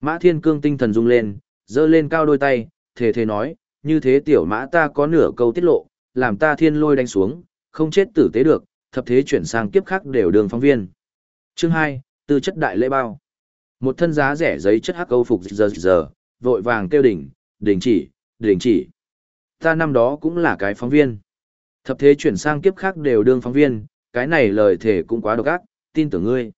Mã thiên cương tinh thần rung lên, giơ lên cao đôi tay, thề thề nói, như thế tiểu mã ta có nửa câu tiết lộ, làm ta thiên lôi đánh xuống, không chết tử tế được, thập thế chuyển sang kiếp khác đều đường phóng viên. Chương 2, tư chất đại lễ bao. Một thân giá rẻ giấy chất hắc câu phục giờ giờ, vội vàng kêu đỉnh, đỉnh chỉ, đỉnh chỉ. Ta năm đó cũng là cái phóng viên. Thập thế chuyển sang kiếp khác đều đương phóng viên, cái này lời thể cũng quá độc ác, tin tưởng ngươi.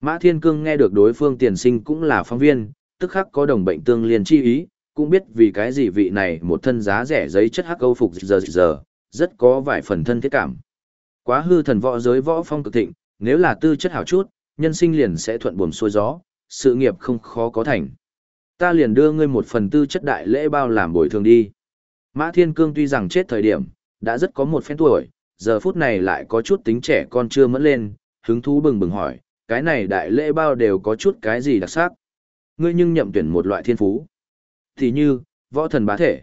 Mã Thiên Cương nghe được đối phương tiền sinh cũng là phóng viên, tức khắc có đồng bệnh tương liên chi ý, cũng biết vì cái gì vị này một thân giá rẻ giấy chất hắc câu phục giờ giờ, rất có vài phần thân thiết cảm. Quá hư thần võ giới võ phong cực thịnh, nếu là tư chất hảo chút, nhân sinh liền sẽ thuận buồm xuôi gió, sự nghiệp không khó có thành. Ta liền đưa ngươi một phần tư chất đại lễ bao làm bồi thường đi. Mã Thiên Cương tuy rằng chết thời điểm, đã rất có một phen tuổi, giờ phút này lại có chút tính trẻ con chưa mẫn lên, hứng thú bừng bừng hỏi, cái này đại lễ bao đều có chút cái gì đặc sắc. Ngươi nhưng nhậm tuyển một loại thiên phú. Thì như, võ thần bá thể.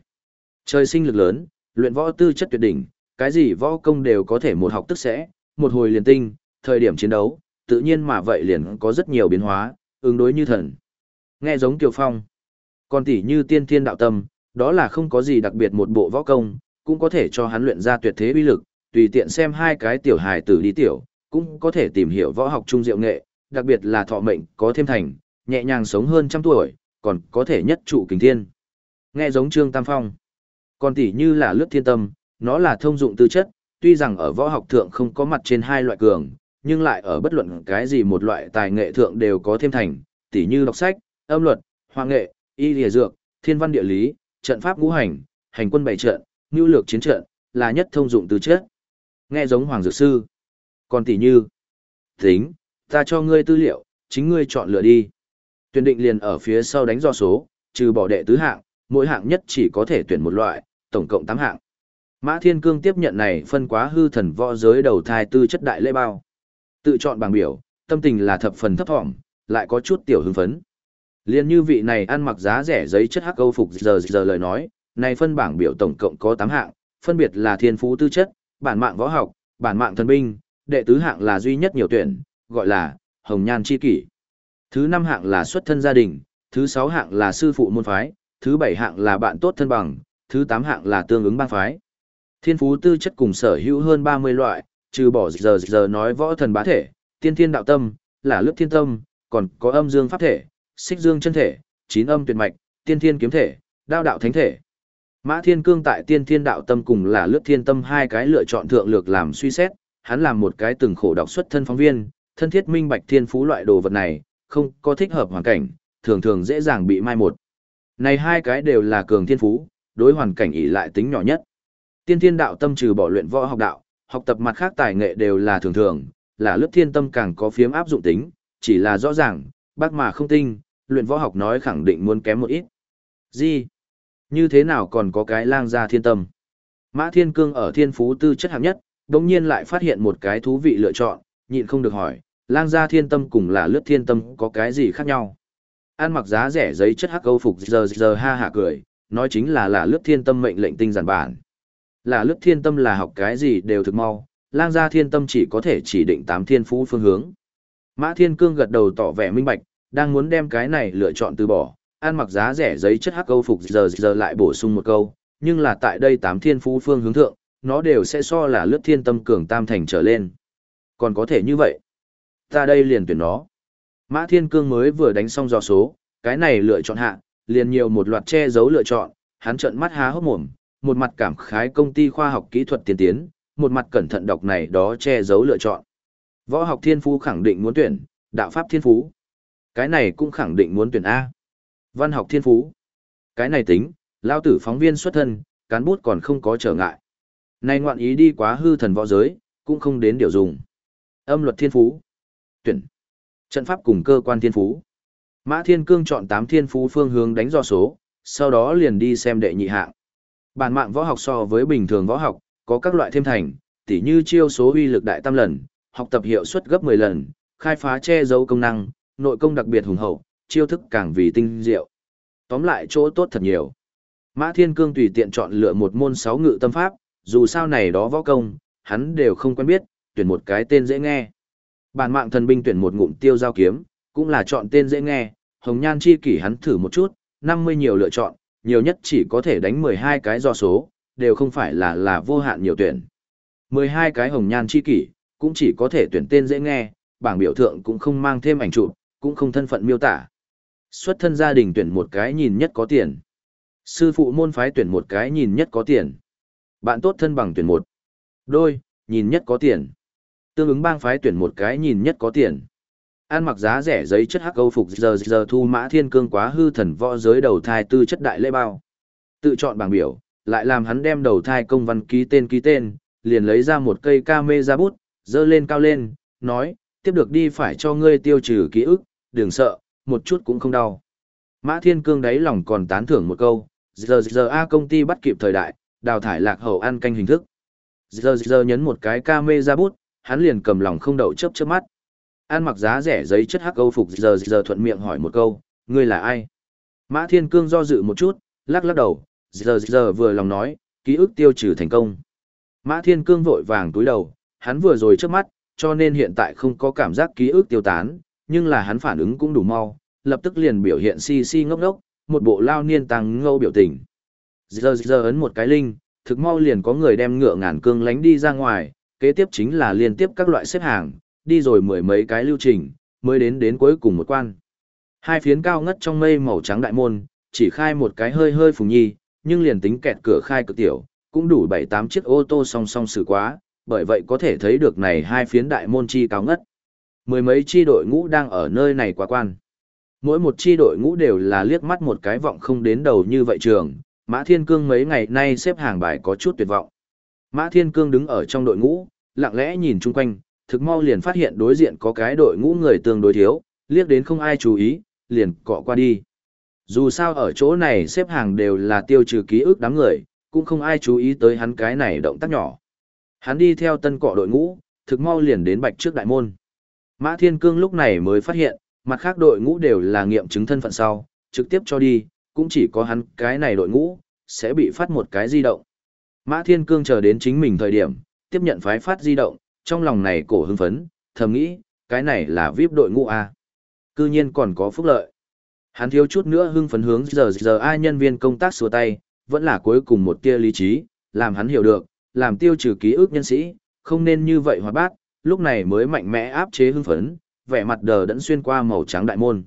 Trời sinh lực lớn, luyện võ tư chất tuyệt đỉnh, cái gì võ công đều có thể một học tức sẽ, một hồi liền tinh, thời điểm chiến đấu, tự nhiên mà vậy liền có rất nhiều biến hóa, ứng đối như thần. Nghe giống Kiều Phong. Còn tỷ như tiên thiên đạo tâm, đó là không có gì đặc biệt một bộ võ công, cũng có thể cho hắn luyện ra tuyệt thế uy lực, tùy tiện xem hai cái tiểu hài tử đi tiểu, cũng có thể tìm hiểu võ học trung diệu nghệ, đặc biệt là thọ mệnh có thêm thành, nhẹ nhàng sống hơn trăm tuổi, còn có thể nhất trụ kính thiên. Nghe giống Trương Tam Phong. Còn tỷ như là lướt thiên tâm, nó là thông dụng tư chất, tuy rằng ở võ học thượng không có mặt trên hai loại cường, nhưng lại ở bất luận cái gì một loại tài nghệ thượng đều có thêm thành, tỷ như đọc sách, âm luật, hoa nghệ, y lìa dược, thiên văn địa lý, trận pháp ngũ hành, hành quân bảy trận, nhu lược chiến trận, là nhất thông dụng tư chất. Nghe giống Hoàng Dược Sư. Còn tỷ như, tính, ta cho ngươi tư liệu, chính ngươi chọn lựa đi. Tuyển định liền ở phía sau đánh do số, trừ bỏ đệ tứ hạng, mỗi hạng nhất chỉ có thể tuyển một loại, tổng cộng 8 hạng. Mã Thiên Cương tiếp nhận này phân quá hư thần võ giới đầu thai tư chất đại lễ bao. Tự chọn bảng biểu, tâm tình là thập phần thấp thỏm, lại có chút tiểu hưng phấn. Liên như vị này ăn mặc giá rẻ giấy chất hắc câu phục giờ giờ lời nói, này phân bảng biểu tổng cộng có 8 hạng, phân biệt là thiên phú tư chất, bản mạng võ học, bản mạng thần binh, đệ tứ hạng là duy nhất nhiều tuyển, gọi là hồng nhan chi kỷ. Thứ năm hạng là xuất thân gia đình, thứ sáu hạng là sư phụ môn phái, thứ bảy hạng là bạn tốt thân bằng, thứ tám hạng là tương ứng bang phái. Thiên phú tư chất cùng sở hữu hơn 30 loại, trừ bỏ giờ giờ nói võ thần bá thể, tiên thiên đạo tâm, là lướt thiên tâm, còn có âm dương pháp thể, xích dương chân thể, chín âm tuyệt mạch, tiên thiên kiếm thể, đao đạo thánh thể. Mã Thiên Cương tại tiên thiên đạo tâm cùng là lướt thiên tâm hai cái lựa chọn thượng lược làm suy xét, hắn làm một cái từng khổ đọc xuất thân phóng viên, thân thiết minh bạch thiên phú loại đồ vật này, không có thích hợp hoàn cảnh, thường thường dễ dàng bị mai một. Này hai cái đều là cường thiên phú, đối hoàn cảnh ỷ lại tính nhỏ nhất. Tiên thiên đạo tâm trừ bỏ luyện võ học đạo, học tập mặt khác tài nghệ đều là thường thường, là lớp thiên tâm càng có phiếm áp dụng tính, chỉ là rõ ràng, bác mà không tinh, luyện võ học nói khẳng định muốn kém một ít. Gì? Như thế nào còn có cái lang gia thiên tâm? Mã Thiên Cương ở thiên phú tư chất hạng nhất, đồng nhiên lại phát hiện một cái thú vị lựa chọn, nhịn không được hỏi, lang gia thiên tâm cùng là lướt thiên tâm có cái gì khác nhau? An mặc giá rẻ giấy chất hắc câu phục giờ giờ ha hạ cười, nói chính là là lướt thiên tâm mệnh lệnh tinh giản bản. Là lướt thiên tâm là học cái gì đều thực mau, lang gia thiên tâm chỉ có thể chỉ định tám thiên phú phương hướng. Mã Thiên Cương gật đầu tỏ vẻ minh bạch, đang muốn đem cái này lựa chọn từ bỏ, an mặc giá rẻ giấy chất hắc câu phục giờ giờ lại bổ sung một câu, nhưng là tại đây tám thiên phú phương hướng thượng, nó đều sẽ so là lướt thiên tâm cường tam thành trở lên. Còn có thể như vậy. Ta đây liền tuyển nó. Mã Thiên Cương mới vừa đánh xong dò số, cái này lựa chọn hạ, liền nhiều một loạt che giấu lựa chọn, hắn trợn mắt há hốc mồm, một mặt cảm khái công ty khoa học kỹ thuật tiên tiến, một mặt cẩn thận đọc này đó che giấu lựa chọn. Võ học thiên phú khẳng định muốn tuyển, đạo pháp thiên phú. Cái này cũng khẳng định muốn tuyển A. Văn học thiên phú. Cái này tính, lao tử phóng viên xuất thân, cán bút còn không có trở ngại. Này ngoạn ý đi quá hư thần võ giới, cũng không đến điều dùng. Âm luật thiên phú. Tuyển. Trận pháp cùng cơ quan thiên phú. Mã Thiên Cương chọn 8 thiên phú phương hướng đánh do số, sau đó liền đi xem đệ nhị hạng. Bản mạng võ học so với bình thường võ học, có các loại thêm thành, tỉ như chiêu số uy lực đại tam lần, học tập hiệu suất gấp 10 lần, khai phá che giấu công năng, nội công đặc biệt hùng hậu, chiêu thức càng vì tinh diệu. Tóm lại chỗ tốt thật nhiều. Mã Thiên Cương tùy tiện chọn lựa một môn sáu ngự tâm pháp, dù sao này đó võ công, hắn đều không quen biết, tuyển một cái tên dễ nghe. Bản mạng thần binh tuyển một ngụm tiêu giao kiếm, cũng là chọn tên dễ nghe, hồng nhan chi kỷ hắn thử một chút, 50 nhiều lựa chọn, nhiều nhất chỉ có thể đánh 12 cái do số, đều không phải là là vô hạn nhiều tuyển. 12 cái hồng nhan chi kỷ, cũng chỉ có thể tuyển tên dễ nghe, bảng biểu thượng cũng không mang thêm ảnh chụp, cũng không thân phận miêu tả. Xuất thân gia đình tuyển một cái nhìn nhất có tiền. Sư phụ môn phái tuyển một cái nhìn nhất có tiền. Bạn tốt thân bằng tuyển một. Đôi, nhìn nhất có tiền. Tương ứng bang phái tuyển một cái nhìn nhất có tiền. An mặc giá rẻ giấy chất hắc câu phục giờ giờ thu mã thiên cương quá hư thần võ giới đầu thai tư chất đại lễ bao. Tự chọn bảng biểu, lại làm hắn đem đầu thai công văn ký tên ký tên, liền lấy ra một cây ca mê ra bút, dơ lên cao lên, nói, tiếp được đi phải cho ngươi tiêu trừ ký ức, đừng sợ, một chút cũng không đau. Mã Thiên Cương đáy lòng còn tán thưởng một câu, giờ giờ A công ty bắt kịp thời đại, đào thải lạc hậu ăn canh hình thức. Giờ giờ nhấn một cái ca mê ra bút, hắn liền cầm lòng không đậu chớp chớp mắt. An mặc giá rẻ giấy chất hắc âu phục giờ giờ thuận miệng hỏi một câu, ngươi là ai? Mã Thiên Cương do dự một chút, lắc lắc đầu, giờ giờ vừa lòng nói, ký ức tiêu trừ thành công. Mã Thiên Cương vội vàng túi đầu, hắn vừa rồi trước mắt, cho nên hiện tại không có cảm giác ký ức tiêu tán, nhưng là hắn phản ứng cũng đủ mau, lập tức liền biểu hiện si si ngốc ngốc, một bộ lao niên tăng ngâu biểu tình. Giờ giờ ấn một cái linh, thực mau liền có người đem ngựa ngàn cương lánh đi ra ngoài, kế tiếp chính là liên tiếp các loại xếp hàng, đi rồi mười mấy cái lưu trình, mới đến đến cuối cùng một quan. Hai phiến cao ngất trong mây màu trắng đại môn, chỉ khai một cái hơi hơi phùng nhi, nhưng liền tính kẹt cửa khai cực tiểu, cũng đủ bảy tám chiếc ô tô song song xử quá, bởi vậy có thể thấy được này hai phiến đại môn chi cao ngất. Mười mấy chi đội ngũ đang ở nơi này quá quan. Mỗi một chi đội ngũ đều là liếc mắt một cái vọng không đến đầu như vậy trường, Mã Thiên Cương mấy ngày nay xếp hàng bài có chút tuyệt vọng. Mã Thiên Cương đứng ở trong đội ngũ, lặng lẽ nhìn chung quanh, thực mau liền phát hiện đối diện có cái đội ngũ người tương đối thiếu, liếc đến không ai chú ý, liền cọ qua đi. Dù sao ở chỗ này xếp hàng đều là tiêu trừ ký ức đám người, cũng không ai chú ý tới hắn cái này động tác nhỏ. Hắn đi theo tân cọ đội ngũ, thực mau liền đến bạch trước đại môn. Mã Thiên Cương lúc này mới phát hiện, mặt khác đội ngũ đều là nghiệm chứng thân phận sau, trực tiếp cho đi, cũng chỉ có hắn cái này đội ngũ, sẽ bị phát một cái di động. Mã Thiên Cương chờ đến chính mình thời điểm, tiếp nhận phái phát di động, trong lòng này cổ hưng phấn, thầm nghĩ, cái này là VIP đội ngũ A. Cư nhiên còn có phúc lợi. Hắn thiếu chút nữa hưng phấn hướng giờ giờ ai nhân viên công tác xua tay, vẫn là cuối cùng một tia lý trí, làm hắn hiểu được, làm tiêu trừ ký ức nhân sĩ, không nên như vậy hoạt bát, lúc này mới mạnh mẽ áp chế hưng phấn, vẻ mặt đờ đẫn xuyên qua màu trắng đại môn.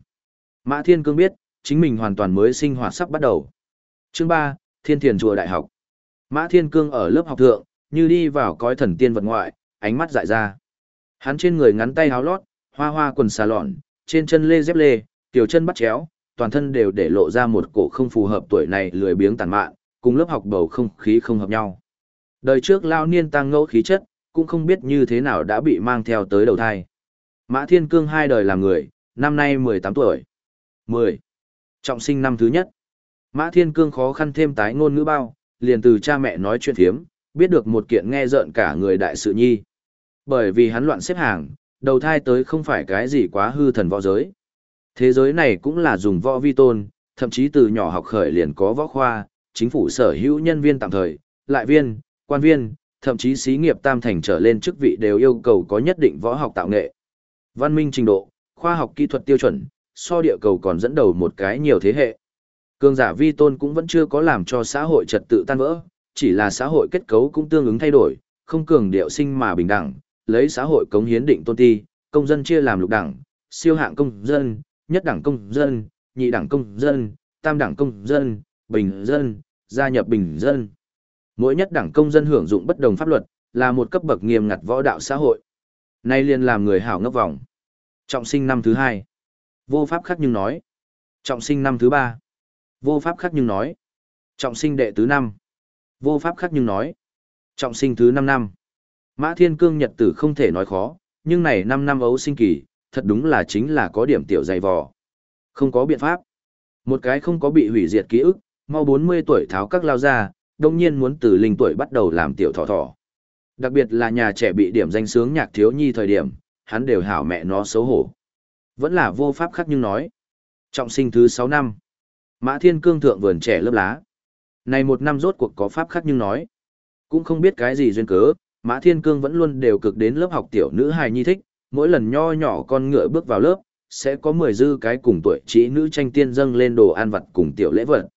Mã Thiên Cương biết, chính mình hoàn toàn mới sinh hoạt sắp bắt đầu. Chương 3, Thiên Thiền Chùa Đại học. Mã Thiên Cương ở lớp học thượng, như đi vào cõi thần tiên vật ngoại, ánh mắt dại ra. Hắn trên người ngắn tay áo lót, hoa hoa quần xà lọn, trên chân lê dép lê, tiểu chân bắt chéo, toàn thân đều để lộ ra một cổ không phù hợp tuổi này lười biếng tàn mạn, cùng lớp học bầu không khí không hợp nhau. Đời trước lao niên tăng ngẫu khí chất, cũng không biết như thế nào đã bị mang theo tới đầu thai. Mã Thiên Cương hai đời làm người, năm nay 18 tuổi. 10. Trọng sinh năm thứ nhất. Mã Thiên Cương khó khăn thêm tái ngôn ngữ bao, liền từ cha mẹ nói chuyện thiếm, biết được một kiện nghe rợn cả người đại sự nhi. Bởi vì hắn loạn xếp hàng, đầu thai tới không phải cái gì quá hư thần võ giới. Thế giới này cũng là dùng võ vi tôn, thậm chí từ nhỏ học khởi liền có võ khoa, chính phủ sở hữu nhân viên tạm thời, lại viên, quan viên, thậm chí xí nghiệp tam thành trở lên chức vị đều yêu cầu có nhất định võ học tạo nghệ. Văn minh trình độ, khoa học kỹ thuật tiêu chuẩn, so địa cầu còn dẫn đầu một cái nhiều thế hệ. Cường giả vi tôn cũng vẫn chưa có làm cho xã hội trật tự tan vỡ, chỉ là xã hội kết cấu cũng tương ứng thay đổi, không cường điệu sinh mà bình đẳng, lấy xã hội cống hiến định tôn ti, công dân chia làm lục đẳng, siêu hạng công dân, nhất đẳng công dân, nhị đẳng công dân, tam đẳng công dân, bình dân, gia nhập bình dân. Mỗi nhất đẳng công dân hưởng dụng bất đồng pháp luật, là một cấp bậc nghiêm ngặt võ đạo xã hội. Nay liền làm người hảo ngốc vòng. Trọng sinh năm thứ hai. Vô pháp khắc nhưng nói. Trọng sinh năm thứ ba. Vô pháp khắc nhưng nói. Trọng sinh đệ tứ năm. Vô pháp khắc nhưng nói. Trọng sinh thứ năm năm. Mã Thiên Cương nhật tử không thể nói khó, nhưng này năm năm ấu sinh kỳ, thật đúng là chính là có điểm tiểu dày vò. Không có biện pháp. Một cái không có bị hủy diệt ký ức, mau 40 tuổi tháo các lao ra, đồng nhiên muốn từ linh tuổi bắt đầu làm tiểu thỏ thỏ. Đặc biệt là nhà trẻ bị điểm danh sướng nhạc thiếu nhi thời điểm, hắn đều hảo mẹ nó xấu hổ. Vẫn là vô pháp khắc nhưng nói. Trọng sinh thứ 6 năm. Mã Thiên Cương thượng vườn trẻ lớp lá. Này một năm rốt cuộc có pháp khắc nhưng nói. Cũng không biết cái gì duyên cớ, Mã Thiên Cương vẫn luôn đều cực đến lớp học tiểu nữ hài nhi thích, mỗi lần nho nhỏ con ngựa bước vào lớp, sẽ có 10 dư cái cùng tuổi trí nữ tranh tiên dâng lên đồ ăn vặt cùng tiểu lễ vật.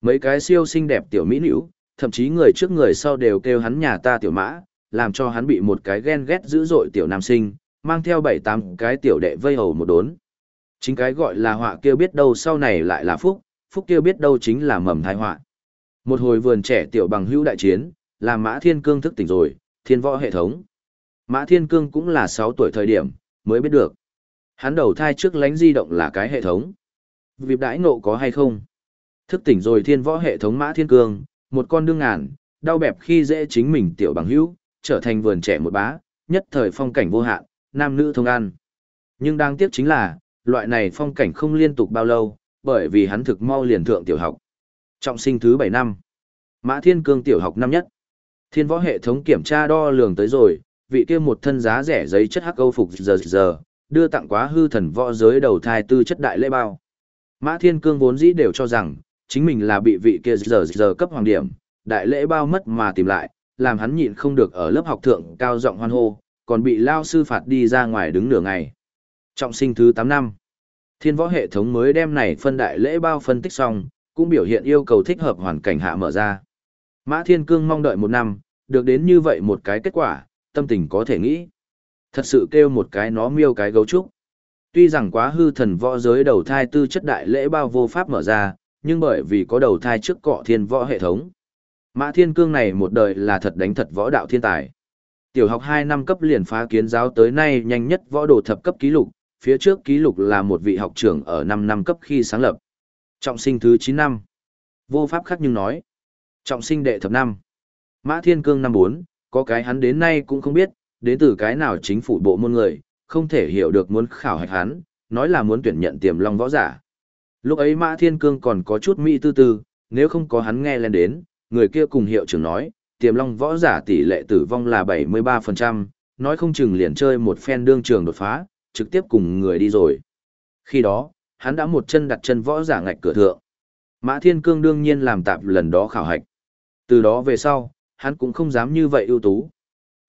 Mấy cái siêu xinh đẹp tiểu mỹ nữ, thậm chí người trước người sau đều kêu hắn nhà ta tiểu mã, làm cho hắn bị một cái ghen ghét dữ dội tiểu nam sinh, mang theo bảy tám cái tiểu đệ vây hầu một đốn. Chính cái gọi là họa kia biết đâu sau này lại là phúc, phúc kia biết đâu chính là mầm thai họa. Một hồi vườn trẻ tiểu bằng hữu đại chiến, làm Mã Thiên Cương thức tỉnh rồi, thiên võ hệ thống. Mã Thiên Cương cũng là 6 tuổi thời điểm, mới biết được. Hắn đầu thai trước lánh di động là cái hệ thống. Việc đãi ngộ có hay không? Thức tỉnh rồi thiên võ hệ thống Mã Thiên Cương, một con đương ngàn, đau bẹp khi dễ chính mình tiểu bằng hữu, trở thành vườn trẻ một bá, nhất thời phong cảnh vô hạn, nam nữ thông ăn. Nhưng đáng tiếc chính là, loại này phong cảnh không liên tục bao lâu, bởi vì hắn thực mau liền thượng tiểu học. Trọng sinh thứ 7 năm. Mã Thiên Cương tiểu học năm nhất. Thiên võ hệ thống kiểm tra đo lường tới rồi, vị kia một thân giá rẻ giấy chất hắc câu phục giờ giờ, đưa tặng quá hư thần võ giới đầu thai tư chất đại lễ bao. Mã Thiên Cương vốn dĩ đều cho rằng, chính mình là bị vị kia giờ giờ cấp hoàng điểm, đại lễ bao mất mà tìm lại, làm hắn nhịn không được ở lớp học thượng cao giọng hoan hô, còn bị lao sư phạt đi ra ngoài đứng nửa ngày. Trọng sinh thứ 8 năm. Thiên võ hệ thống mới đem này phân đại lễ bao phân tích xong, cũng biểu hiện yêu cầu thích hợp hoàn cảnh hạ mở ra. Mã Thiên Cương mong đợi một năm, được đến như vậy một cái kết quả, tâm tình có thể nghĩ. Thật sự kêu một cái nó miêu cái gấu trúc. Tuy rằng quá hư thần võ giới đầu thai tư chất đại lễ bao vô pháp mở ra, nhưng bởi vì có đầu thai trước cọ thiên võ hệ thống. Mã Thiên Cương này một đời là thật đánh thật võ đạo thiên tài. Tiểu học 2 năm cấp liền phá kiến giáo tới nay nhanh nhất võ đồ thập cấp ký lục, phía trước ký lục là một vị học trưởng ở 5 năm cấp khi sáng lập. Trọng sinh thứ 9 năm. Vô pháp khác nhưng nói. Trọng sinh đệ thập năm. Mã Thiên Cương năm 4, có cái hắn đến nay cũng không biết, đến từ cái nào chính phủ bộ môn người, không thể hiểu được muốn khảo hạch hắn, nói là muốn tuyển nhận tiềm long võ giả. Lúc ấy Mã Thiên Cương còn có chút mỹ tư tư, nếu không có hắn nghe lên đến, người kia cùng hiệu trưởng nói, tiềm long võ giả tỷ lệ tử vong là 73%, nói không chừng liền chơi một phen đương trường đột phá, trực tiếp cùng người đi rồi. Khi đó, hắn đã một chân đặt chân võ giả ngạch cửa thượng. Mã Thiên Cương đương nhiên làm tạp lần đó khảo hạch. Từ đó về sau, hắn cũng không dám như vậy ưu tú.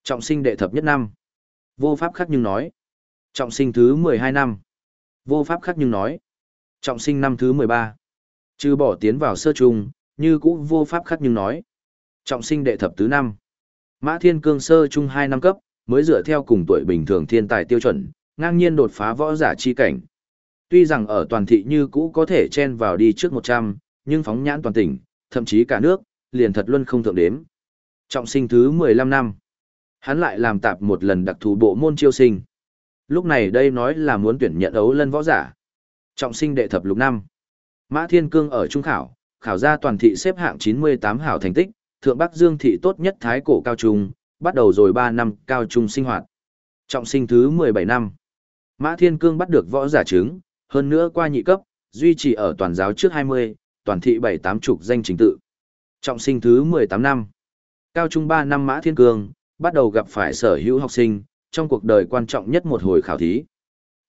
Trọng sinh đệ thập nhất năm. Vô pháp khắc nhưng nói. Trọng sinh thứ 12 năm. Vô pháp khắc nhưng nói. Trọng sinh năm thứ 13. Chứ bỏ tiến vào sơ trung, như cũ vô pháp khắc nhưng nói. Trọng sinh đệ thập tứ năm. Mã Thiên Cương sơ trung hai năm cấp, mới dựa theo cùng tuổi bình thường thiên tài tiêu chuẩn, ngang nhiên đột phá võ giả chi cảnh. Tuy rằng ở toàn thị như cũ có thể chen vào đi trước 100, nhưng phóng nhãn toàn tỉnh, thậm chí cả nước, liền thật luôn không thượng đếm. Trọng sinh thứ 15 năm. Hắn lại làm tạp một lần đặc thù bộ môn chiêu sinh. Lúc này đây nói là muốn tuyển nhận ấu lân võ giả. Trọng sinh đệ thập lục năm. Mã Thiên Cương ở trung khảo, khảo ra toàn thị xếp hạng 98 hảo thành tích, thượng Bắc Dương thị tốt nhất thái cổ cao trung, bắt đầu rồi 3 năm cao trung sinh hoạt. Trọng sinh thứ 17 năm. Mã Thiên Cương bắt được võ giả chứng, hơn nữa qua nhị cấp, duy trì ở toàn giáo trước 20, toàn thị bảy tám chục danh chính tự. Trọng sinh thứ 18 năm. Cao trung 3 năm Mã Thiên Cương, bắt đầu gặp phải sở hữu học sinh, trong cuộc đời quan trọng nhất một hồi khảo thí.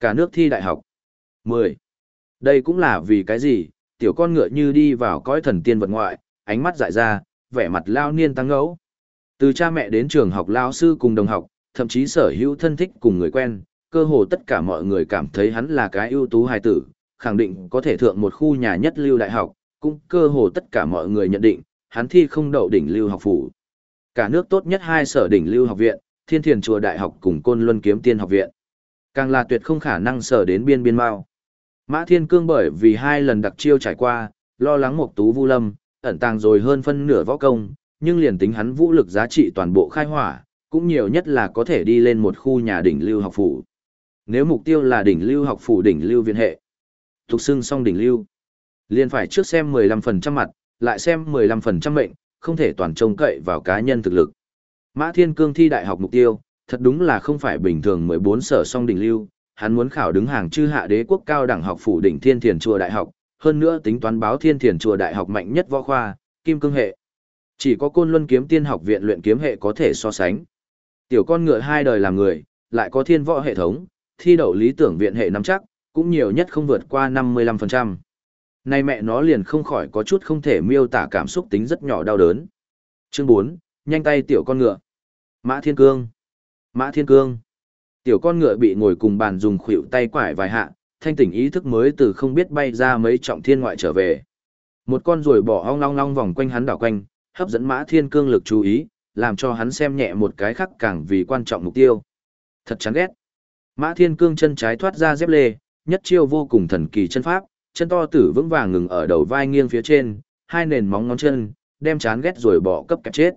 Cả nước thi đại học. 10. Đây cũng là vì cái gì, tiểu con ngựa như đi vào cõi thần tiên vật ngoại, ánh mắt dại ra, vẻ mặt lao niên tăng ngẫu. Từ cha mẹ đến trường học lao sư cùng đồng học, thậm chí sở hữu thân thích cùng người quen, cơ hồ tất cả mọi người cảm thấy hắn là cái ưu tú hài tử, khẳng định có thể thượng một khu nhà nhất lưu đại học, cũng cơ hồ tất cả mọi người nhận định, hắn thi không đậu đỉnh lưu học phủ. Cả nước tốt nhất hai sở đỉnh lưu học viện, Thiên Thiền chùa đại học cùng Côn Luân kiếm tiên học viện. Càng là tuyệt không khả năng sở đến biên biên mao. Mã Thiên Cương bởi vì hai lần đặc chiêu trải qua, lo lắng một tú vu lâm, ẩn tàng rồi hơn phân nửa võ công, nhưng liền tính hắn vũ lực giá trị toàn bộ khai hỏa, cũng nhiều nhất là có thể đi lên một khu nhà đỉnh lưu học phủ. Nếu mục tiêu là đỉnh lưu học phủ đỉnh lưu viện hệ, thuộc xưng song đỉnh lưu, liền phải trước xem 15% mặt, lại xem 15% mệnh, không thể toàn trông cậy vào cá nhân thực lực. Mã Thiên Cương thi đại học mục tiêu, thật đúng là không phải bình thường 14 sở song đỉnh lưu, hắn muốn khảo đứng hàng chư hạ đế quốc cao đẳng học phủ đỉnh Thiên Thiền chùa đại học, hơn nữa tính toán báo Thiên Thiền chùa đại học mạnh nhất võ khoa, kim cương hệ. Chỉ có Côn Luân kiếm tiên học viện luyện kiếm hệ có thể so sánh. Tiểu con ngựa hai đời làm người, lại có thiên võ hệ thống, thi đậu lý tưởng viện hệ nắm chắc, cũng nhiều nhất không vượt qua 55%. Nay mẹ nó liền không khỏi có chút không thể miêu tả cảm xúc tính rất nhỏ đau đớn. Chương 4, nhanh tay tiểu con ngựa. Mã Thiên Cương. Mã Thiên Cương. Tiểu con ngựa bị ngồi cùng bàn dùng khuỷu tay quải vài hạ, thanh tỉnh ý thức mới từ không biết bay ra mấy trọng thiên ngoại trở về. Một con ruồi bỏ ong long long vòng quanh hắn đảo quanh, hấp dẫn Mã Thiên Cương lực chú ý, làm cho hắn xem nhẹ một cái khác càng vì quan trọng mục tiêu. Thật chán ghét. Mã Thiên Cương chân trái thoát ra dép lê, nhất chiêu vô cùng thần kỳ chân pháp, chân to tử vững vàng ngừng ở đầu vai nghiêng phía trên, hai nền móng ngón chân, đem chán ghét rồi bỏ cấp kẹp chết.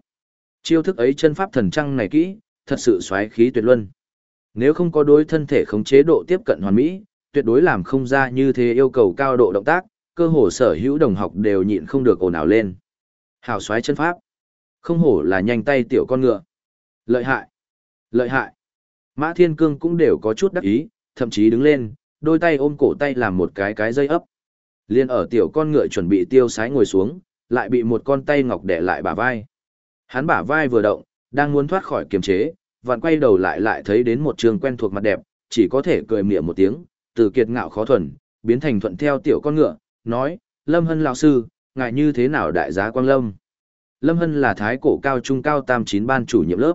Chiêu thức ấy chân pháp thần trăng này kỹ, thật sự xoáy khí tuyệt luân. Nếu không có đối thân thể khống chế độ tiếp cận hoàn mỹ, tuyệt đối làm không ra như thế yêu cầu cao độ động tác, cơ hồ sở hữu đồng học đều nhịn không được ồn ào lên. Hào xoáy chân pháp. Không hổ là nhanh tay tiểu con ngựa. Lợi hại. Lợi hại. Mã Thiên Cương cũng đều có chút đắc ý, thậm chí đứng lên, đôi tay ôm cổ tay làm một cái cái dây ấp. Liên ở tiểu con ngựa chuẩn bị tiêu sái ngồi xuống, lại bị một con tay ngọc đè lại bả vai. Hắn bả vai vừa động, đang muốn thoát khỏi kiềm chế, vặn quay đầu lại lại thấy đến một trường quen thuộc mặt đẹp, chỉ có thể cười mỉa một tiếng, từ kiệt ngạo khó thuần, biến thành thuận theo tiểu con ngựa, nói, Lâm Hân lão sư, ngại như thế nào đại giá Quang Lâm? Lâm Hân là thái cổ cao trung cao tam chín ban chủ nhiệm lớp.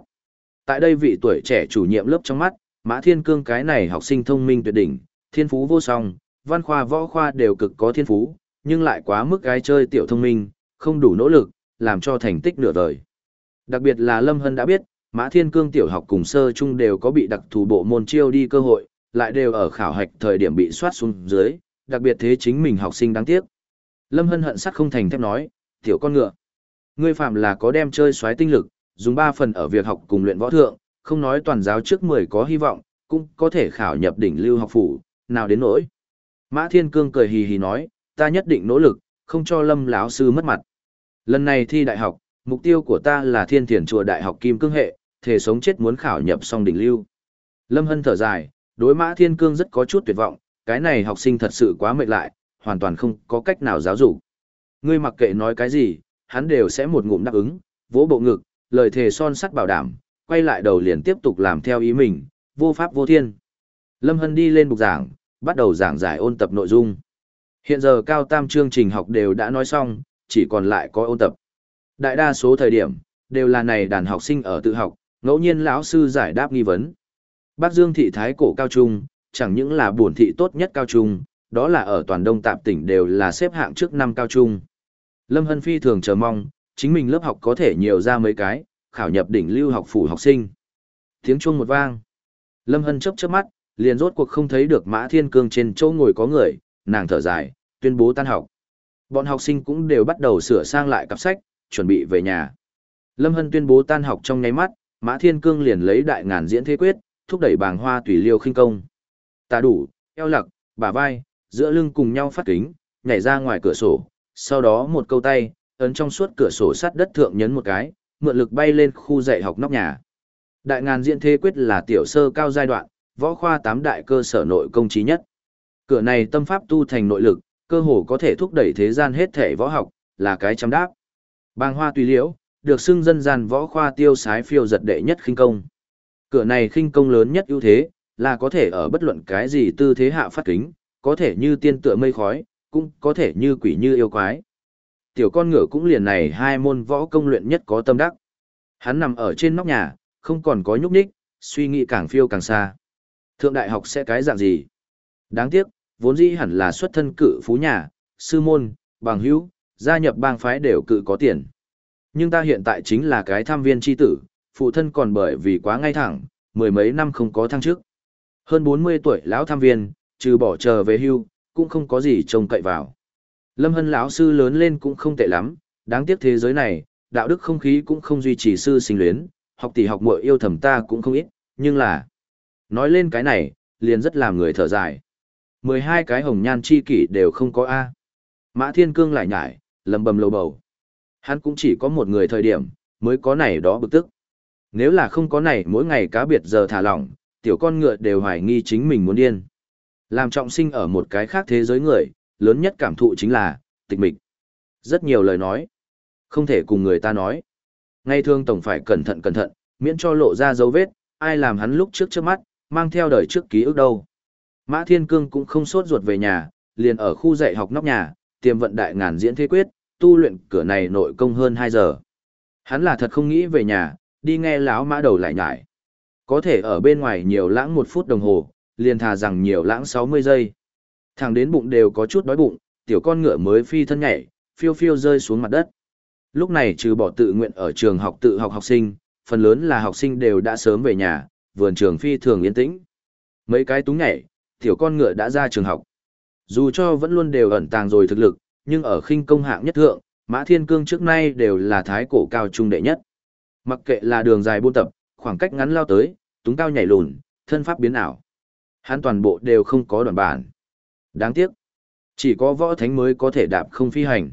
Tại đây vị tuổi trẻ chủ nhiệm lớp trong mắt, Mã Thiên Cương cái này học sinh thông minh tuyệt đỉnh, thiên phú vô song, văn khoa võ khoa đều cực có thiên phú, nhưng lại quá mức gái chơi tiểu thông minh, không đủ nỗ lực, làm cho thành tích nửa đời. Đặc biệt là Lâm Hân đã biết, Mã Thiên Cương tiểu học cùng sơ trung đều có bị đặc thù bộ môn chiêu đi cơ hội, lại đều ở khảo hạch thời điểm bị soát xuống dưới, đặc biệt thế chính mình học sinh đáng tiếc. Lâm Hân hận sắc không thành thép nói, tiểu con ngựa. Ngươi phạm là có đem chơi xoáy tinh lực, dùng 3 phần ở việc học cùng luyện võ thượng, không nói toàn giáo trước 10 có hy vọng, cũng có thể khảo nhập đỉnh lưu học phủ, nào đến nỗi. Mã Thiên Cương cười hì hì nói, ta nhất định nỗ lực, không cho Lâm lão sư mất mặt. Lần này thi đại học, mục tiêu của ta là Thiên Thiền chùa Đại học Kim Cương hệ, thể sống chết muốn khảo nhập xong đỉnh lưu. Lâm Hân thở dài, đối Mã Thiên Cương rất có chút tuyệt vọng, cái này học sinh thật sự quá mệt lại, hoàn toàn không có cách nào giáo dục. Ngươi mặc kệ nói cái gì, hắn đều sẽ một ngụm đáp ứng, vỗ bộ ngực, lời thề son sắt bảo đảm, quay lại đầu liền tiếp tục làm theo ý mình, vô pháp vô thiên. Lâm Hân đi lên bục giảng, bắt đầu giảng giải ôn tập nội dung. Hiện giờ cao tam chương trình học đều đã nói xong, chỉ còn lại có ôn tập. Đại đa số thời điểm, đều là này đàn học sinh ở tự học, ngẫu nhiên lão sư giải đáp nghi vấn. Bắc Dương thị thái cổ cao trung, chẳng những là bổn thị tốt nhất cao trung, đó là ở toàn đông tạp tỉnh đều là xếp hạng trước năm cao trung. Lâm Hân Phi thường chờ mong, chính mình lớp học có thể nhiều ra mấy cái, khảo nhập đỉnh lưu học phủ học sinh. Tiếng chuông một vang. Lâm Hân chớp chớp mắt, liền rốt cuộc không thấy được Mã Thiên Cương trên chỗ ngồi có người, nàng thở dài, tuyên bố tan học. Bọn học sinh cũng đều bắt đầu sửa sang lại cặp sách, chuẩn bị về nhà. Lâm Hân tuyên bố tan học trong nháy mắt, Mã Thiên Cương liền lấy đại ngàn diễn thế quyết, thúc đẩy bàng hoa tùy liêu khinh công. Tà đủ, eo lặc, bả vai, giữa lưng cùng nhau phát kính, nhảy ra ngoài cửa sổ, sau đó một câu tay, ấn trong suốt cửa sổ sắt đất thượng nhấn một cái, mượn lực bay lên khu dạy học nóc nhà. Đại ngàn diễn thế quyết là tiểu sơ cao giai đoạn, võ khoa tám đại cơ sở nội công trí nhất. Cửa này tâm pháp tu thành nội lực, cơ hồ có thể thúc đẩy thế gian hết thể võ học, là cái chấm đáp. Bàng hoa tùy liễu, được xưng dân gian võ khoa tiêu sái phiêu giật đệ nhất khinh công. Cửa này khinh công lớn nhất ưu thế, là có thể ở bất luận cái gì tư thế hạ phát kính, có thể như tiên tựa mây khói, cũng có thể như quỷ như yêu quái. Tiểu con ngựa cũng liền này hai môn võ công luyện nhất có tâm đắc. Hắn nằm ở trên nóc nhà, không còn có nhúc nhích, suy nghĩ càng phiêu càng xa. Thượng đại học sẽ cái dạng gì? Đáng tiếc, vốn dĩ hẳn là xuất thân cự phú nhà, sư môn, bằng hữu, gia nhập bang phái đều cự có tiền. Nhưng ta hiện tại chính là cái tham viên chi tử, phụ thân còn bởi vì quá ngay thẳng, mười mấy năm không có thăng chức. Hơn 40 tuổi lão tham viên, trừ bỏ chờ về hưu, cũng không có gì trông cậy vào. Lâm Hân lão sư lớn lên cũng không tệ lắm, đáng tiếc thế giới này, đạo đức không khí cũng không duy trì sư sinh luyến, học tỷ học muội yêu thầm ta cũng không ít, nhưng là nói lên cái này, liền rất làm người thở dài. 12 cái hồng nhan chi kỷ đều không có a. Mã Thiên Cương lại nhải, lầm bầm lầu bầu. Hắn cũng chỉ có một người thời điểm, mới có này đó bực tức. Nếu là không có này mỗi ngày cá biệt giờ thả lỏng, tiểu con ngựa đều hoài nghi chính mình muốn điên. Làm trọng sinh ở một cái khác thế giới người, lớn nhất cảm thụ chính là, tịch mịch. Rất nhiều lời nói, không thể cùng người ta nói. Ngay thương tổng phải cẩn thận cẩn thận, miễn cho lộ ra dấu vết, ai làm hắn lúc trước trước mắt, mang theo đời trước ký ức đâu. Mã Thiên Cương cũng không sốt ruột về nhà, liền ở khu dạy học nóc nhà, tiềm vận đại ngàn diễn thế quyết, tu luyện cửa này nội công hơn 2 giờ. Hắn là thật không nghĩ về nhà, đi nghe lão mã đầu lại nhải. Có thể ở bên ngoài nhiều lãng một phút đồng hồ, liền thà rằng nhiều lãng 60 giây. Thẳng đến bụng đều có chút đói bụng, tiểu con ngựa mới phi thân nhảy, phiêu phiêu rơi xuống mặt đất. Lúc này trừ bỏ tự nguyện ở trường học tự học học sinh, phần lớn là học sinh đều đã sớm về nhà, vườn trường phi thường yên tĩnh. Mấy cái túng nhảy, tiểu con ngựa đã ra trường học. Dù cho vẫn luôn đều ẩn tàng rồi thực lực, nhưng ở khinh công hạng nhất thượng, Mã Thiên Cương trước nay đều là thái cổ cao trung đệ nhất. Mặc kệ là đường dài buôn tập, khoảng cách ngắn lao tới, túng cao nhảy lùn, thân pháp biến ảo. Hắn toàn bộ đều không có đoạn bản. Đáng tiếc, chỉ có võ thánh mới có thể đạp không phi hành.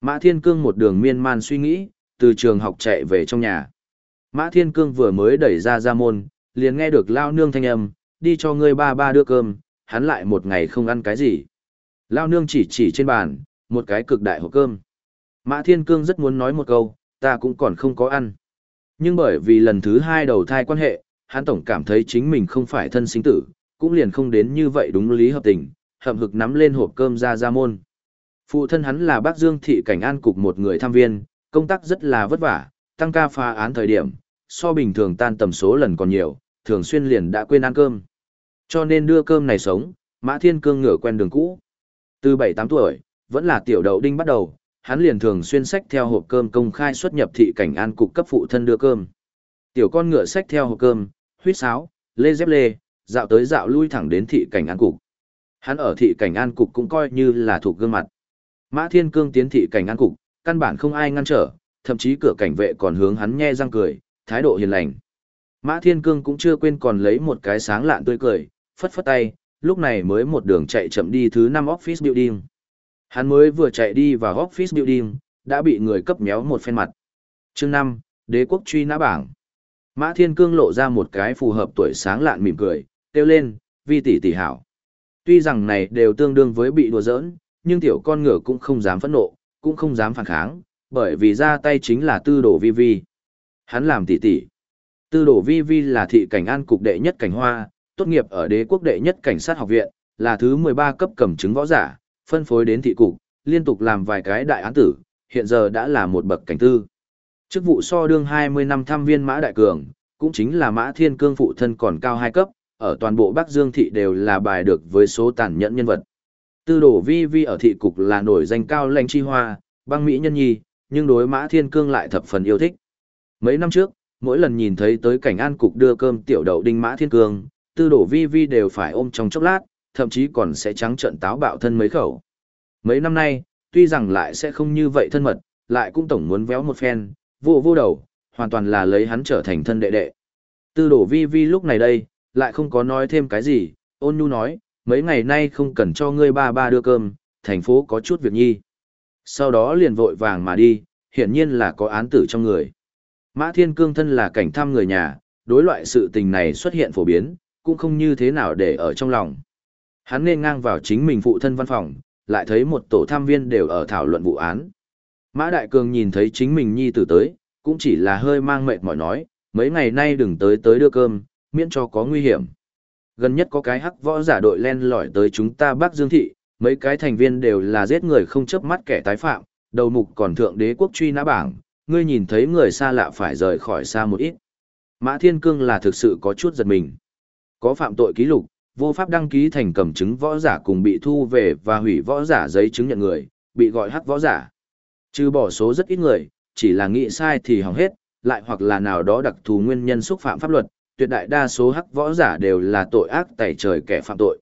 Mã Thiên Cương một đường miên man suy nghĩ, từ trường học chạy về trong nhà. Mã Thiên Cương vừa mới đẩy ra ra môn, liền nghe được lao nương thanh âm, đi cho ngươi ba ba đưa cơm, hắn lại một ngày không ăn cái gì. Lao nương chỉ chỉ trên bàn, một cái cực đại hộp cơm. Mã Thiên Cương rất muốn nói một câu, ta cũng còn không có ăn. Nhưng bởi vì lần thứ hai đầu thai quan hệ, hắn tổng cảm thấy chính mình không phải thân sinh tử, cũng liền không đến như vậy đúng lý hợp tình, hậm hực nắm lên hộp cơm ra ra môn. Phụ thân hắn là bác Dương Thị Cảnh An Cục một người tham viên, công tác rất là vất vả, tăng ca phá án thời điểm, so bình thường tan tầm số lần còn nhiều, thường xuyên liền đã quên ăn cơm. Cho nên đưa cơm này sống, Mã Thiên Cương ngửa quen đường cũ. Từ 7-8 tuổi, vẫn là tiểu đậu đinh bắt đầu, hắn liền thường xuyên sách theo hộp cơm công khai xuất nhập thị cảnh an cục cấp phụ thân đưa cơm. Tiểu con ngựa sách theo hộp cơm, huyết sáo, lê dép lê, dạo tới dạo lui thẳng đến thị cảnh an cục. Hắn ở thị cảnh an cục cũng coi như là thuộc gương mặt. Mã Thiên Cương tiến thị cảnh an cục, căn bản không ai ngăn trở, thậm chí cửa cảnh vệ còn hướng hắn nhe răng cười, thái độ hiền lành. Mã Thiên Cương cũng chưa quên còn lấy một cái sáng lạn tươi cười, phất phất tay, lúc này mới một đường chạy chậm đi thứ năm office building. Hắn mới vừa chạy đi vào office building, đã bị người cấp méo một phen mặt. Chương 5, Đế quốc truy nã bảng. Mã Thiên Cương lộ ra một cái phù hợp tuổi sáng lạn mỉm cười, kêu lên, vi tỷ tỷ hảo. Tuy rằng này đều tương đương với bị đùa giỡn, nhưng tiểu con ngựa cũng không dám phẫn nộ, cũng không dám phản kháng, bởi vì ra tay chính là tư Đổ vi vi. Hắn làm tỷ tỷ. Tư Đổ vi vi là thị cảnh an cục đệ nhất cảnh hoa, tốt nghiệp ở đế quốc đệ nhất cảnh sát học viện, là thứ 13 cấp cầm chứng võ giả, phân phối đến thị cục, liên tục làm vài cái đại án tử, hiện giờ đã là một bậc cảnh tư. Chức vụ so đương 20 năm tham viên Mã Đại Cường, cũng chính là Mã Thiên Cương phụ thân còn cao hai cấp, ở toàn bộ Bắc Dương thị đều là bài được với số tàn nhẫn nhân vật. Tư đổ vi vi ở thị cục là nổi danh cao lãnh chi hoa, băng mỹ nhân nhi, nhưng đối Mã Thiên Cương lại thập phần yêu thích. Mấy năm trước, mỗi lần nhìn thấy tới cảnh an cục đưa cơm tiểu đậu đinh Mã Thiên Cương, tư đổ vi vi đều phải ôm trong chốc lát, thậm chí còn sẽ trắng trợn táo bạo thân mấy khẩu. Mấy năm nay, tuy rằng lại sẽ không như vậy thân mật, lại cũng tổng muốn véo một phen, vô vô đầu, hoàn toàn là lấy hắn trở thành thân đệ đệ. Tư đổ vi vi lúc này đây, lại không có nói thêm cái gì, ôn nhu nói, mấy ngày nay không cần cho ngươi ba ba đưa cơm, thành phố có chút việc nhi. Sau đó liền vội vàng mà đi, hiển nhiên là có án tử trong người. Mã Thiên Cương thân là cảnh thăm người nhà, đối loại sự tình này xuất hiện phổ biến, cũng không như thế nào để ở trong lòng. Hắn nên ngang vào chính mình phụ thân văn phòng, lại thấy một tổ tham viên đều ở thảo luận vụ án. Mã Đại Cường nhìn thấy chính mình nhi tử tới, cũng chỉ là hơi mang mệt mỏi nói, mấy ngày nay đừng tới tới đưa cơm, miễn cho có nguy hiểm. Gần nhất có cái hắc võ giả đội len lỏi tới chúng ta Bắc Dương Thị, mấy cái thành viên đều là giết người không chớp mắt kẻ tái phạm, đầu mục còn thượng đế quốc truy nã bảng, ngươi nhìn thấy người xa lạ phải rời khỏi xa một ít. Mã Thiên Cương là thực sự có chút giật mình. Có phạm tội ký lục, vô pháp đăng ký thành cầm chứng võ giả cùng bị thu về và hủy võ giả giấy chứng nhận người, bị gọi hắc võ giả. Trừ bỏ số rất ít người, chỉ là nghĩ sai thì hỏng hết, lại hoặc là nào đó đặc thù nguyên nhân xúc phạm pháp luật, tuyệt đại đa số hắc võ giả đều là tội ác tẩy trời kẻ phạm tội.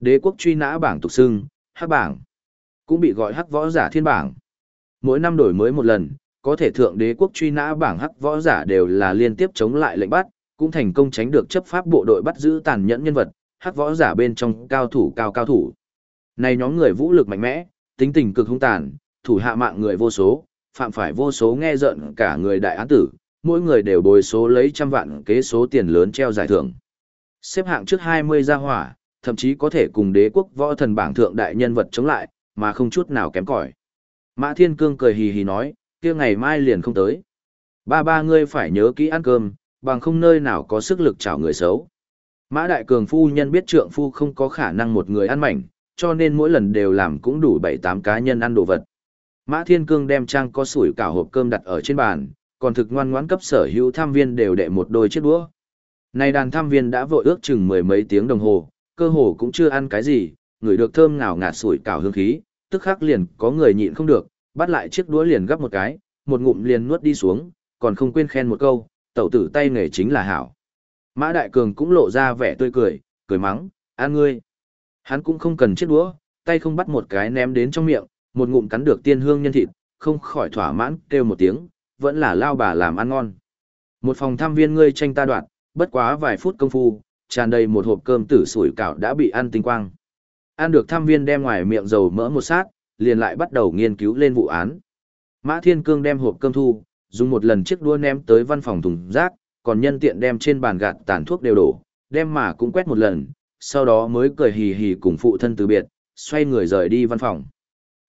Đế quốc truy nã bảng tục xưng, hắc bảng, cũng bị gọi hắc võ giả thiên bảng. Mỗi năm đổi mới một lần, có thể thượng đế quốc truy nã bảng hắc võ giả đều là liên tiếp chống lại lệnh bắt, cũng thành công tránh được chấp pháp bộ đội bắt giữ tàn nhẫn nhân vật, hắc võ giả bên trong cao thủ cao cao thủ. Này nhóm người vũ lực mạnh mẽ, tính tình cực hung tàn, thủ hạ mạng người vô số, phạm phải vô số nghe giận cả người đại án tử, mỗi người đều bồi số lấy trăm vạn kế số tiền lớn treo giải thưởng. Xếp hạng trước 20 gia hỏa, thậm chí có thể cùng đế quốc võ thần bảng thượng đại nhân vật chống lại, mà không chút nào kém cỏi. Mã Thiên Cương cười hì hì nói, kia ngày mai liền không tới. Ba ba ngươi phải nhớ kỹ ăn cơm, bằng không nơi nào có sức lực chảo người xấu. Mã Đại Cường phu nhân biết trượng phu không có khả năng một người ăn mảnh, cho nên mỗi lần đều làm cũng đủ 7-8 cá nhân ăn đồ vật. Mã Thiên Cương đem trang có sủi cả hộp cơm đặt ở trên bàn, còn thực ngoan ngoãn cấp sở hữu tham viên đều đệ một đôi chiếc đũa. Này đàn tham viên đã vội ước chừng mười mấy tiếng đồng hồ, cơ hồ cũng chưa ăn cái gì, người được thơm ngào ngạt sủi cảo hương khí, tức khắc liền có người nhịn không được, bắt lại chiếc đũa liền gấp một cái, một ngụm liền nuốt đi xuống, còn không quên khen một câu, tẩu tử tay nghề chính là hảo. Mã Đại Cường cũng lộ ra vẻ tươi cười, cười mắng, an ngươi. Hắn cũng không cần chiếc đũa, tay không bắt một cái ném đến trong miệng, một ngụm cắn được tiên hương nhân thịt, không khỏi thỏa mãn kêu một tiếng, vẫn là lao bà làm ăn ngon. Một phòng tham viên ngươi tranh ta đoạn, bất quá vài phút công phu, tràn đầy một hộp cơm tử sủi cảo đã bị ăn tinh quang. Ăn được tham viên đem ngoài miệng dầu mỡ một sát, liền lại bắt đầu nghiên cứu lên vụ án. Mã Thiên Cương đem hộp cơm thu, dùng một lần chiếc đua ném tới văn phòng thùng rác, còn nhân tiện đem trên bàn gạt tàn thuốc đều đổ, đem mà cũng quét một lần, sau đó mới cười hì hì cùng phụ thân từ biệt, xoay người rời đi văn phòng.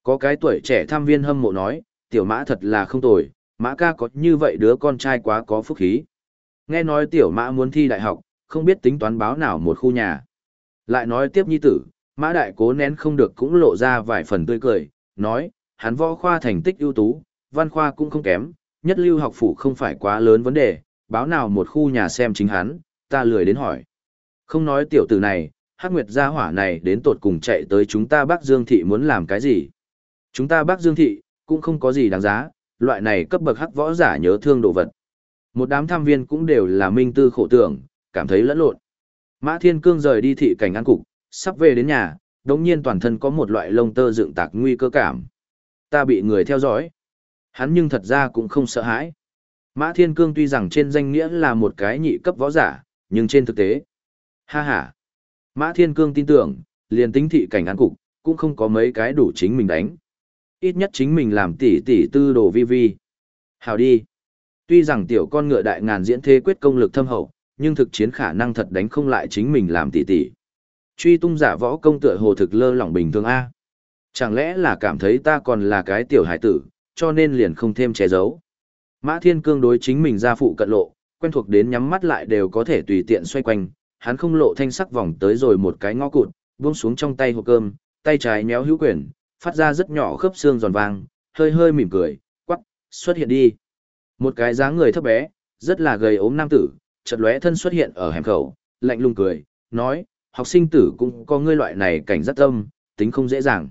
Có cái tuổi trẻ tham viên hâm mộ nói, tiểu mã thật là không tồi, mã ca có như vậy đứa con trai quá có phúc khí. Nghe nói tiểu mã muốn thi đại học, không biết tính toán báo nào một khu nhà. Lại nói tiếp nhi tử, mã đại cố nén không được cũng lộ ra vài phần tươi cười, nói, hắn võ khoa thành tích ưu tú, văn khoa cũng không kém, nhất lưu học phủ không phải quá lớn vấn đề, báo nào một khu nhà xem chính hắn, ta lười đến hỏi. Không nói tiểu tử này, Hắc Nguyệt gia hỏa này đến tột cùng chạy tới chúng ta Bắc Dương thị muốn làm cái gì? Chúng ta Bắc Dương thị cũng không có gì đáng giá, loại này cấp bậc hắc võ giả nhớ thương đồ vật. Một đám tham viên cũng đều là minh tư khổ tưởng, cảm thấy lẫn lộn. Mã Thiên Cương rời đi thị cảnh an cục, sắp về đến nhà, đống nhiên toàn thân có một loại lông tơ dựng tạc nguy cơ cảm. Ta bị người theo dõi. Hắn nhưng thật ra cũng không sợ hãi. Mã Thiên Cương tuy rằng trên danh nghĩa là một cái nhị cấp võ giả, nhưng trên thực tế. Ha ha. Mã Thiên Cương tin tưởng, liền tính thị cảnh án cục, cũng không có mấy cái đủ chính mình đánh. Ít nhất chính mình làm tỷ tỷ tư đồ vi vi. Hào đi. Tuy rằng tiểu con ngựa đại ngàn diễn thế quyết công lực thâm hậu, nhưng thực chiến khả năng thật đánh không lại chính mình làm tỷ tỷ. Truy tung giả võ công tựa hồ thực lơ lỏng bình thường A. Chẳng lẽ là cảm thấy ta còn là cái tiểu hải tử, cho nên liền không thêm che giấu. Mã Thiên Cương đối chính mình ra phụ cận lộ, quen thuộc đến nhắm mắt lại đều có thể tùy tiện xoay quanh, hắn không lộ thanh sắc vòng tới rồi một cái ngõ cụt, buông xuống trong tay hộp cơm, tay trái méo hữu quyền, phát ra rất nhỏ khớp xương giòn vang, hơi hơi mỉm cười, quắc, xuất hiện đi. Một cái dáng người thấp bé, rất là gầy ốm nam tử, chợt lóe thân xuất hiện ở hẻm khẩu, lạnh lùng cười, nói, học sinh tử cũng có ngươi loại này cảnh giác tâm, tính không dễ dàng.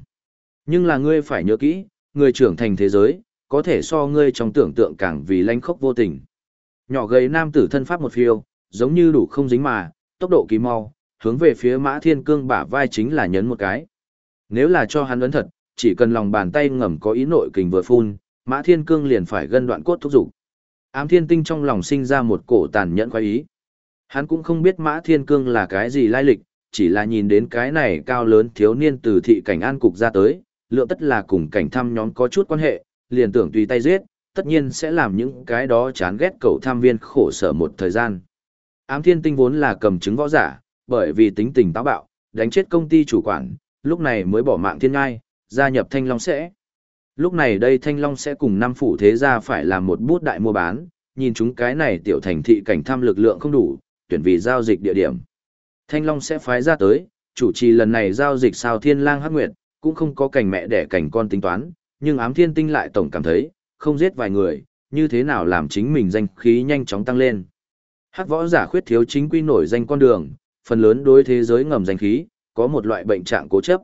Nhưng là ngươi phải nhớ kỹ, người trưởng thành thế giới, có thể so ngươi trong tưởng tượng càng vì lanh khốc vô tình. Nhỏ gầy nam tử thân pháp một phiêu, giống như đủ không dính mà, tốc độ kỳ mau, hướng về phía mã thiên cương bả vai chính là nhấn một cái. Nếu là cho hắn ấn thật, chỉ cần lòng bàn tay ngầm có ý nội kình vừa phun, mã thiên cương liền phải gân đoạn cốt thúc dục Ám thiên tinh trong lòng sinh ra một cổ tàn nhẫn khoái ý. Hắn cũng không biết mã thiên cương là cái gì lai lịch, chỉ là nhìn đến cái này cao lớn thiếu niên từ thị cảnh an cục ra tới, lượng tất là cùng cảnh thăm nhóm có chút quan hệ, liền tưởng tùy tay giết, tất nhiên sẽ làm những cái đó chán ghét cậu tham viên khổ sở một thời gian. Ám thiên tinh vốn là cầm chứng võ giả, bởi vì tính tình táo bạo, đánh chết công ty chủ quản, lúc này mới bỏ mạng thiên ngai, gia nhập thanh long sẽ. Lúc này đây thanh long sẽ cùng năm phủ thế gia phải làm một bút đại mua bán, nhìn chúng cái này tiểu thành thị cảnh tham lực lượng không đủ, tuyển vì giao dịch địa điểm. Thanh long sẽ phái ra tới, chủ trì lần này giao dịch sao thiên lang hắc nguyệt, cũng không có cảnh mẹ đẻ cảnh con tính toán, nhưng ám thiên tinh lại tổng cảm thấy, không giết vài người, như thế nào làm chính mình danh khí nhanh chóng tăng lên. Hắc võ giả khuyết thiếu chính quy nổi danh con đường, phần lớn đối thế giới ngầm danh khí, có một loại bệnh trạng cố chấp.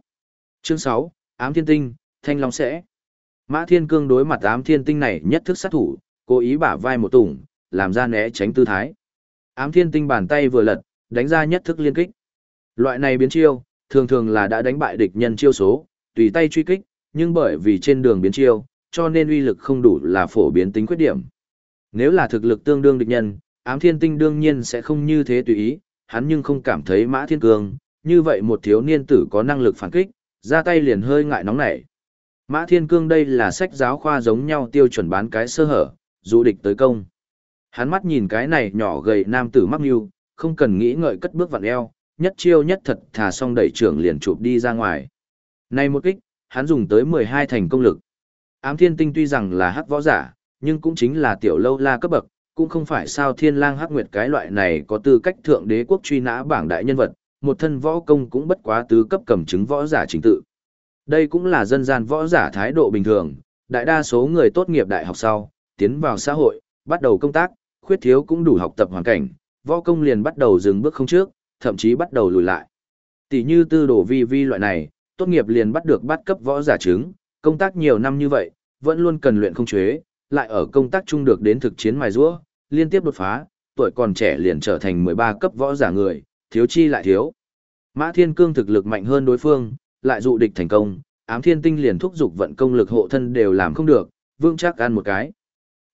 Chương 6, ám thiên tinh, thanh long sẽ. Mã thiên cương đối mặt ám thiên tinh này nhất thức sát thủ, cố ý bả vai một tủng, làm ra né tránh tư thái. Ám thiên tinh bàn tay vừa lật, đánh ra nhất thức liên kích. Loại này biến chiêu, thường thường là đã đánh bại địch nhân chiêu số, tùy tay truy kích, nhưng bởi vì trên đường biến chiêu, cho nên uy lực không đủ là phổ biến tính khuyết điểm. Nếu là thực lực tương đương địch nhân, ám thiên tinh đương nhiên sẽ không như thế tùy ý, hắn nhưng không cảm thấy mã thiên cương, như vậy một thiếu niên tử có năng lực phản kích, ra tay liền hơi ngại nóng nảy. Mã thiên cương đây là sách giáo khoa giống nhau tiêu chuẩn bán cái sơ hở, dụ địch tới công. Hắn mắt nhìn cái này nhỏ gầy nam tử mắc mưu, không cần nghĩ ngợi cất bước vặn eo, nhất chiêu nhất thật thà xong đẩy trưởng liền chụp đi ra ngoài. Này một kích, hắn dùng tới 12 thành công lực. Ám thiên tinh tuy rằng là hắc võ giả, nhưng cũng chính là tiểu lâu la cấp bậc, cũng không phải sao thiên lang hắc nguyệt cái loại này có tư cách thượng đế quốc truy nã bảng đại nhân vật, một thân võ công cũng bất quá tứ cấp cầm chứng võ giả chính tự. Đây cũng là dân gian võ giả thái độ bình thường, đại đa số người tốt nghiệp đại học sau, tiến vào xã hội, bắt đầu công tác, khuyết thiếu cũng đủ học tập hoàn cảnh, võ công liền bắt đầu dừng bước không trước, thậm chí bắt đầu lùi lại. Tỷ như tư đồ vi vi loại này, tốt nghiệp liền bắt được bắt cấp võ giả chứng, công tác nhiều năm như vậy, vẫn luôn cần luyện không chế, lại ở công tác chung được đến thực chiến mài rũa, liên tiếp đột phá, tuổi còn trẻ liền trở thành 13 cấp võ giả người, thiếu chi lại thiếu. Mã Thiên Cương thực lực mạnh hơn đối phương, lại dụ địch thành công, ám thiên tinh liền thúc giục vận công lực hộ thân đều làm không được, vương chắc ăn một cái.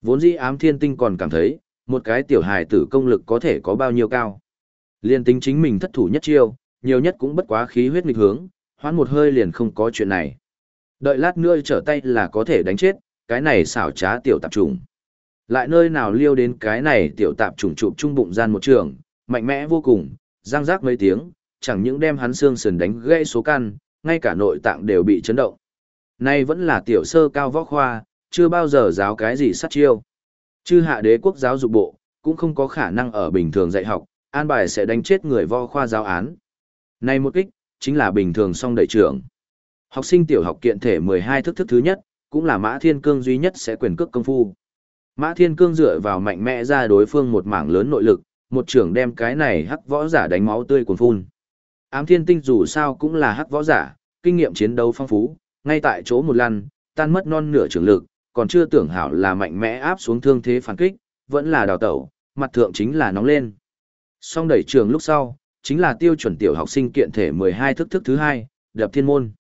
Vốn dĩ ám thiên tinh còn cảm thấy, một cái tiểu hài tử công lực có thể có bao nhiêu cao. Liên tính chính mình thất thủ nhất chiêu, nhiều nhất cũng bất quá khí huyết nghịch hướng, hoán một hơi liền không có chuyện này. Đợi lát nữa trở tay là có thể đánh chết, cái này xảo trá tiểu tạp trùng. Lại nơi nào liêu đến cái này tiểu tạp trùng trụ trung bụng gian một trường, mạnh mẽ vô cùng, răng rác mấy tiếng, chẳng những đem hắn xương sườn đánh gãy số căn, ngay cả nội tạng đều bị chấn động. Nay vẫn là tiểu sơ cao võ khoa, chưa bao giờ giáo cái gì sát chiêu. Chư hạ đế quốc giáo dục bộ, cũng không có khả năng ở bình thường dạy học, an bài sẽ đánh chết người võ khoa giáo án. Nay một kích, chính là bình thường song đẩy trưởng. Học sinh tiểu học kiện thể 12 thức thức thứ nhất, cũng là Mã Thiên Cương duy nhất sẽ quyền cước công phu. Mã Thiên Cương dựa vào mạnh mẽ ra đối phương một mảng lớn nội lực, một trưởng đem cái này hắc võ giả đánh máu tươi cuồn phun. Ám Thiên Tinh dù sao cũng là hắc võ giả, kinh nghiệm chiến đấu phong phú, ngay tại chỗ một lần, tan mất non nửa trưởng lực, còn chưa tưởng hảo là mạnh mẽ áp xuống thương thế phản kích, vẫn là đào tẩu, mặt thượng chính là nóng lên. Song đẩy trường lúc sau, chính là tiêu chuẩn tiểu học sinh kiện thể 12 thức thức thứ hai, đập thiên môn.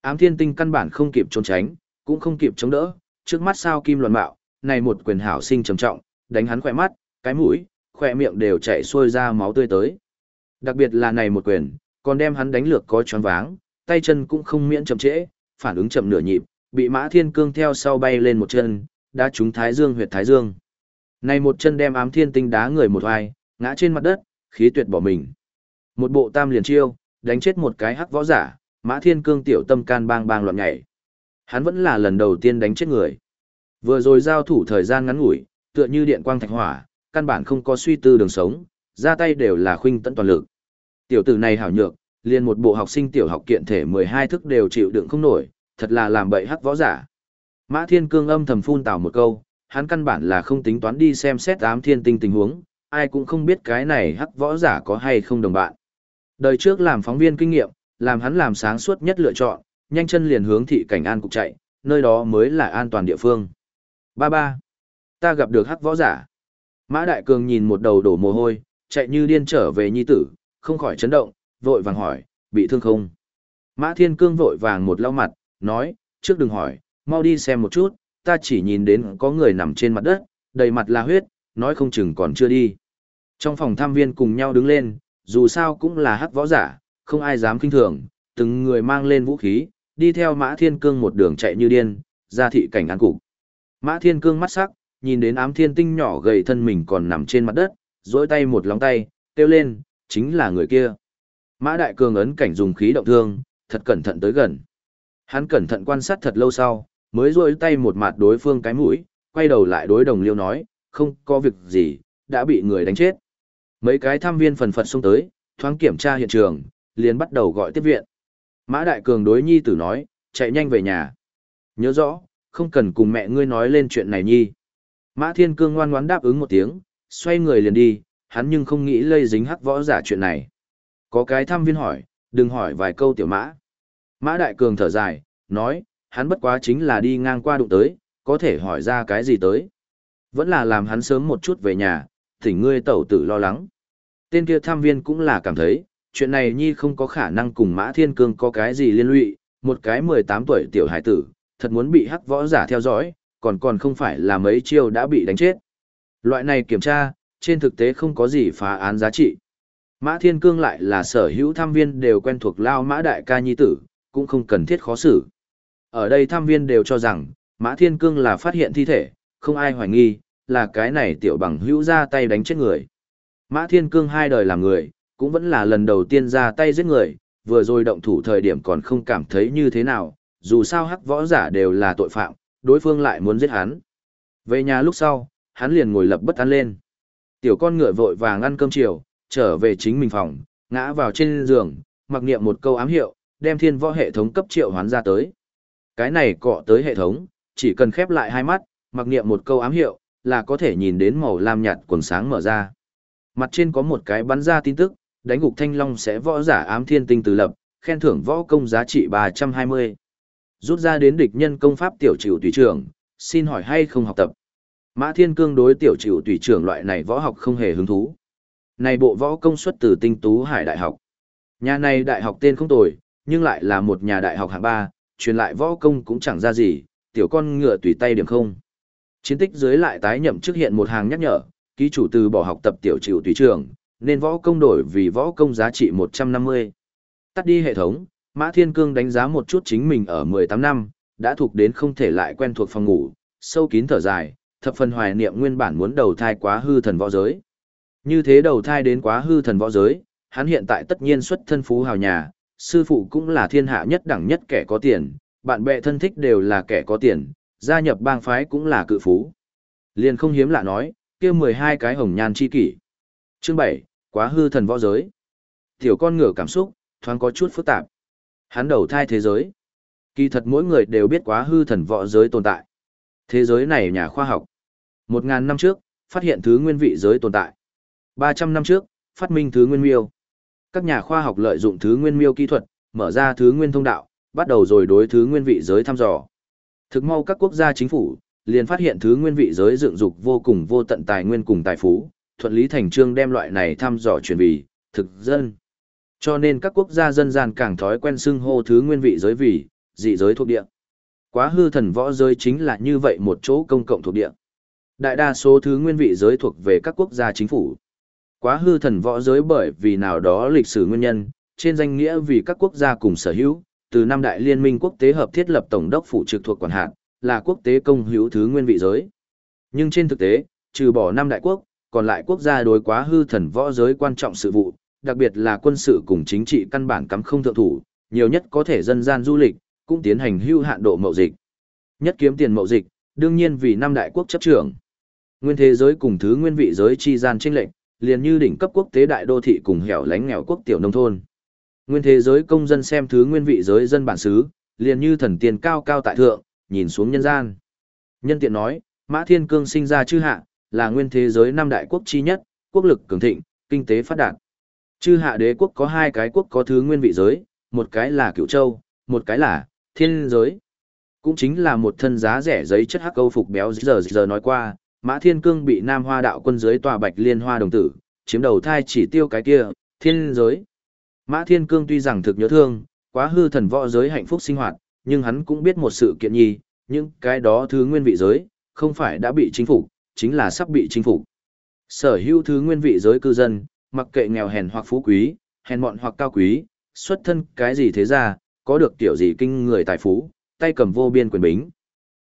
Ám thiên tinh căn bản không kịp trốn tránh, cũng không kịp chống đỡ, trước mắt sao kim luận bạo, này một quyền hảo sinh trầm trọng, đánh hắn khỏe mắt, cái mũi, khỏe miệng đều chảy xuôi ra máu tươi tới. Đặc biệt là này một quyền, còn đem hắn đánh lược có choáng váng, tay chân cũng không miễn chậm trễ, phản ứng chậm nửa nhịp, bị Mã Thiên Cương theo sau bay lên một chân, đã trúng Thái Dương huyệt Thái Dương. Này một chân đem ám thiên tinh đá người một ai ngã trên mặt đất, khí tuyệt bỏ mình. Một bộ tam liền chiêu, đánh chết một cái hắc võ giả, Mã Thiên Cương tiểu tâm can bang bang loạn nhảy. Hắn vẫn là lần đầu tiên đánh chết người. Vừa rồi giao thủ thời gian ngắn ngủi, tựa như điện quang thạch hỏa, căn bản không có suy tư đường sống, ra tay đều là khuynh tận toàn lực. Tiểu tử này hảo nhược, liền một bộ học sinh tiểu học kiện thể 12 thức đều chịu đựng không nổi, thật là làm bậy hắc võ giả. Mã Thiên Cương âm thầm phun tào một câu, hắn căn bản là không tính toán đi xem xét ám thiên tinh tình huống, ai cũng không biết cái này hắc võ giả có hay không đồng bạn. Đời trước làm phóng viên kinh nghiệm, làm hắn làm sáng suốt nhất lựa chọn, nhanh chân liền hướng thị cảnh an cục chạy, nơi đó mới là an toàn địa phương. Ba ba, ta gặp được hắc võ giả. Mã Đại Cường nhìn một đầu đổ mồ hôi, chạy như điên trở về nhi tử, không khỏi chấn động, vội vàng hỏi, bị thương không? Mã Thiên Cương vội vàng một lau mặt, nói, trước đừng hỏi, mau đi xem một chút, ta chỉ nhìn đến có người nằm trên mặt đất, đầy mặt là huyết, nói không chừng còn chưa đi. Trong phòng tham viên cùng nhau đứng lên, dù sao cũng là hắc võ giả, không ai dám kinh thường, từng người mang lên vũ khí, đi theo Mã Thiên Cương một đường chạy như điên, ra thị cảnh an cục. Mã Thiên Cương mắt sắc, nhìn đến ám thiên tinh nhỏ gầy thân mình còn nằm trên mặt đất, duỗi tay một lóng tay, kêu lên, chính là người kia. Mã Đại Cường ấn cảnh dùng khí động thương, thật cẩn thận tới gần. Hắn cẩn thận quan sát thật lâu sau, mới duỗi tay một mặt đối phương cái mũi, quay đầu lại đối đồng liêu nói, không có việc gì, đã bị người đánh chết. Mấy cái tham viên phần phật xông tới, thoáng kiểm tra hiện trường, liền bắt đầu gọi tiếp viện. Mã Đại Cường đối nhi tử nói, chạy nhanh về nhà. Nhớ rõ, không cần cùng mẹ ngươi nói lên chuyện này nhi. Mã Thiên Cương ngoan ngoãn đáp ứng một tiếng, xoay người liền đi, hắn nhưng không nghĩ lây dính hắc võ giả chuyện này. Có cái tham viên hỏi, đừng hỏi vài câu tiểu mã. Mã Đại Cường thở dài, nói, hắn bất quá chính là đi ngang qua đụng tới, có thể hỏi ra cái gì tới. Vẫn là làm hắn sớm một chút về nhà, thỉnh ngươi tẩu tử lo lắng. Tên kia tham viên cũng là cảm thấy, chuyện này nhi không có khả năng cùng Mã Thiên Cương có cái gì liên lụy, một cái 18 tuổi tiểu hải tử, thật muốn bị hắc võ giả theo dõi, còn còn không phải là mấy chiêu đã bị đánh chết. Loại này kiểm tra, trên thực tế không có gì phá án giá trị. Mã Thiên Cương lại là sở hữu tham viên đều quen thuộc Lao Mã Đại ca nhi tử, cũng không cần thiết khó xử. Ở đây tham viên đều cho rằng, Mã Thiên Cương là phát hiện thi thể, không ai hoài nghi, là cái này tiểu bằng hữu ra tay đánh chết người. Mã Thiên Cương hai đời làm người, cũng vẫn là lần đầu tiên ra tay giết người, vừa rồi động thủ thời điểm còn không cảm thấy như thế nào, dù sao hắc võ giả đều là tội phạm, đối phương lại muốn giết hắn. Về nhà lúc sau, hắn liền ngồi lập bất an lên. Tiểu con ngựa vội vàng ăn cơm chiều, trở về chính mình phòng, ngã vào trên giường, mặc niệm một câu ám hiệu, đem thiên võ hệ thống cấp triệu hoán ra tới. Cái này cọ tới hệ thống, chỉ cần khép lại hai mắt, mặc niệm một câu ám hiệu, là có thể nhìn đến màu lam nhạt quần sáng mở ra. Mặt trên có một cái bắn ra tin tức, đánh gục thanh long sẽ võ giả ám thiên tinh từ lập, khen thưởng võ công giá trị 320. Rút ra đến địch nhân công pháp tiểu trừ tùy trưởng, xin hỏi hay không học tập. Mã Thiên Cương đối tiểu trừ tùy trưởng loại này võ học không hề hứng thú. Này bộ võ công xuất từ tinh tú hải đại học. Nhà này đại học tên không tồi, nhưng lại là một nhà đại học hạng ba, truyền lại võ công cũng chẳng ra gì, tiểu con ngựa tùy tay điểm không. Chiến tích dưới lại tái nhậm trước hiện một hàng nhắc nhở, ký chủ từ bỏ học tập tiểu trừu tùy trường nên võ công đổi vì võ công giá trị 150. Tắt đi hệ thống, Mã Thiên Cương đánh giá một chút chính mình ở 18 năm, đã thuộc đến không thể lại quen thuộc phòng ngủ, sâu kín thở dài, thập phần hoài niệm nguyên bản muốn đầu thai quá hư thần võ giới. Như thế đầu thai đến quá hư thần võ giới, hắn hiện tại tất nhiên xuất thân phú hào nhà, sư phụ cũng là thiên hạ nhất đẳng nhất kẻ có tiền, bạn bè thân thích đều là kẻ có tiền, gia nhập bang phái cũng là cự phú. Liền không hiếm lạ nói, kia 12 cái hồng nhan chi kỷ. Chương 7, quá hư thần võ giới. Tiểu con ngựa cảm xúc, thoáng có chút phức tạp. Hắn đầu thai thế giới. Kỳ thật mỗi người đều biết quá hư thần võ giới tồn tại. Thế giới này nhà khoa học. Một ngàn năm trước, phát hiện thứ nguyên vị giới tồn tại. Ba trăm năm trước, phát minh thứ nguyên miêu. Các nhà khoa học lợi dụng thứ nguyên miêu kỹ thuật, mở ra thứ nguyên thông đạo, bắt đầu rồi đối thứ nguyên vị giới thăm dò. Thực mau các quốc gia chính phủ, liền phát hiện thứ nguyên vị giới dựng dục vô cùng vô tận tài nguyên cùng tài phú, thuận lý thành trương đem loại này thăm dò chuyển vì thực dân. Cho nên các quốc gia dân gian càng thói quen xưng hô thứ nguyên vị giới vì dị giới thuộc địa. Quá hư thần võ giới chính là như vậy một chỗ công cộng thuộc địa. Đại đa số thứ nguyên vị giới thuộc về các quốc gia chính phủ. Quá hư thần võ giới bởi vì nào đó lịch sử nguyên nhân, trên danh nghĩa vì các quốc gia cùng sở hữu, từ năm đại liên minh quốc tế hợp thiết lập tổng đốc phụ trực thuộc quản hạt, là quốc tế công hữu thứ nguyên vị giới. Nhưng trên thực tế, trừ bỏ năm đại quốc, còn lại quốc gia đối quá hư thần võ giới quan trọng sự vụ, đặc biệt là quân sự cùng chính trị căn bản cắm không thượng thủ, nhiều nhất có thể dân gian du lịch, cũng tiến hành hưu hạn độ mậu dịch. Nhất kiếm tiền mậu dịch, đương nhiên vì năm đại quốc chấp trưởng. Nguyên thế giới cùng thứ nguyên vị giới chi gian chênh lệnh, liền như đỉnh cấp quốc tế đại đô thị cùng hẻo lánh nghèo quốc tiểu nông thôn. Nguyên thế giới công dân xem thứ nguyên vị giới dân bản xứ, liền như thần tiền cao cao tại thượng, nhìn xuống nhân gian. Nhân tiện nói, Mã Thiên Cương sinh ra chư hạ, là nguyên thế giới năm đại quốc chi nhất, quốc lực cường thịnh, kinh tế phát đạt. Chư hạ đế quốc có hai cái quốc có thứ nguyên vị giới, một cái là Cửu Châu, một cái là Thiên giới. Cũng chính là một thân giá rẻ giấy chất hắc câu phục béo giờ giờ nói qua, Mã Thiên Cương bị Nam Hoa đạo quân giới tòa Bạch Liên Hoa đồng tử, chiếm đầu thai chỉ tiêu cái kia, thiên giới. Mã Thiên Cương tuy rằng thực nhớ thương, quá hư thần võ giới hạnh phúc sinh hoạt, nhưng hắn cũng biết một sự kiện nhi, những cái đó thứ nguyên vị giới, không phải đã bị chính phủ, chính là sắp bị chính phủ. Sở hữu thứ nguyên vị giới cư dân, mặc kệ nghèo hèn hoặc phú quý, hèn mọn hoặc cao quý, xuất thân cái gì thế ra, có được tiểu gì kinh người tài phú, tay cầm vô biên quyền bính.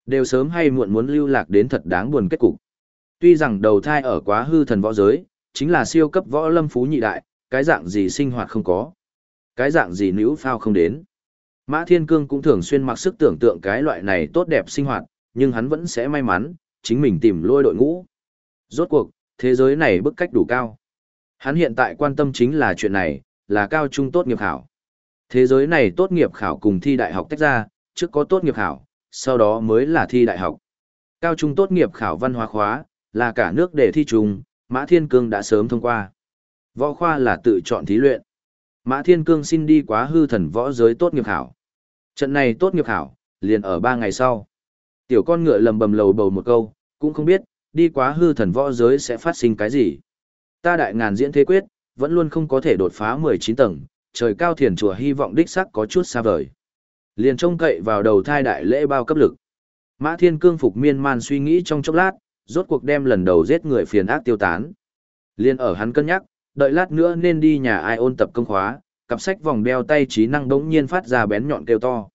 Đều sớm hay muộn muốn lưu lạc đến thật đáng buồn kết cục. Tuy rằng đầu thai ở quá hư thần võ giới, chính là siêu cấp võ lâm phú nhị đại, cái dạng gì sinh hoạt không có. Cái dạng gì nữ phao không đến. Mã Thiên Cương cũng thường xuyên mặc sức tưởng tượng cái loại này tốt đẹp sinh hoạt, nhưng hắn vẫn sẽ may mắn, chính mình tìm lôi đội ngũ. Rốt cuộc, thế giới này bức cách đủ cao. Hắn hiện tại quan tâm chính là chuyện này, là cao trung tốt nghiệp khảo. Thế giới này tốt nghiệp khảo cùng thi đại học tách ra, trước có tốt nghiệp khảo, sau đó mới là thi đại học. Cao trung tốt nghiệp khảo văn hóa khóa, là cả nước để thi trùng, Mã Thiên Cương đã sớm thông qua. Võ khoa là tự chọn thí luyện. Mã Thiên Cương xin đi quá hư thần võ giới tốt nghiệp khảo. Trận này tốt nghiệp khảo, liền ở ba ngày sau. Tiểu con ngựa lầm bầm lầu bầu một câu, cũng không biết, đi quá hư thần võ giới sẽ phát sinh cái gì. Ta đại ngàn diễn thế quyết, vẫn luôn không có thể đột phá 19 tầng, trời cao thiền chùa hy vọng đích sắc có chút xa vời. Liền trông cậy vào đầu thai đại lễ bao cấp lực. Mã Thiên Cương phục miên man suy nghĩ trong chốc lát, rốt cuộc đem lần đầu giết người phiền ác tiêu tán. Liên ở hắn cân nhắc, đợi lát nữa nên đi nhà ai ôn tập công khóa, cặp sách vòng đeo tay trí năng đống nhiên phát ra bén nhọn kêu to.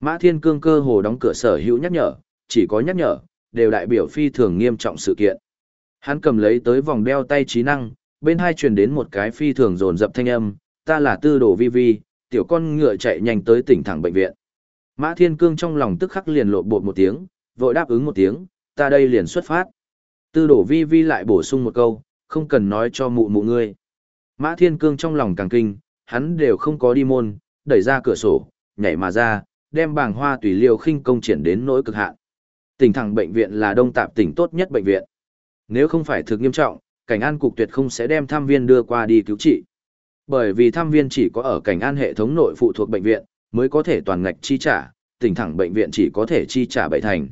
Mã Thiên Cương cơ hồ đóng cửa sở hữu nhắc nhở, chỉ có nhắc nhở, đều đại biểu phi thường nghiêm trọng sự kiện. Hắn cầm lấy tới vòng đeo tay trí năng, bên hai truyền đến một cái phi thường rồn rập thanh âm, ta là tư đồ vi vi, tiểu con ngựa chạy nhanh tới tỉnh thẳng bệnh viện. Mã Thiên Cương trong lòng tức khắc liền lộ bột một tiếng, vội đáp ứng một tiếng, ta đây liền xuất phát. Tư đổ vi vi lại bổ sung một câu, không cần nói cho mụ mụ ngươi. Mã Thiên Cương trong lòng càng kinh, hắn đều không có đi môn, đẩy ra cửa sổ, nhảy mà ra, đem bảng hoa tùy liều khinh công triển đến nỗi cực hạn. Tỉnh thẳng bệnh viện là đông tạp tỉnh tốt nhất bệnh viện. Nếu không phải thực nghiêm trọng, cảnh an cục tuyệt không sẽ đem tham viên đưa qua đi cứu trị. Bởi vì tham viên chỉ có ở cảnh an hệ thống nội phụ thuộc bệnh viện, mới có thể toàn ngạch chi trả, tỉnh thẳng bệnh viện chỉ có thể chi trả bảy thành.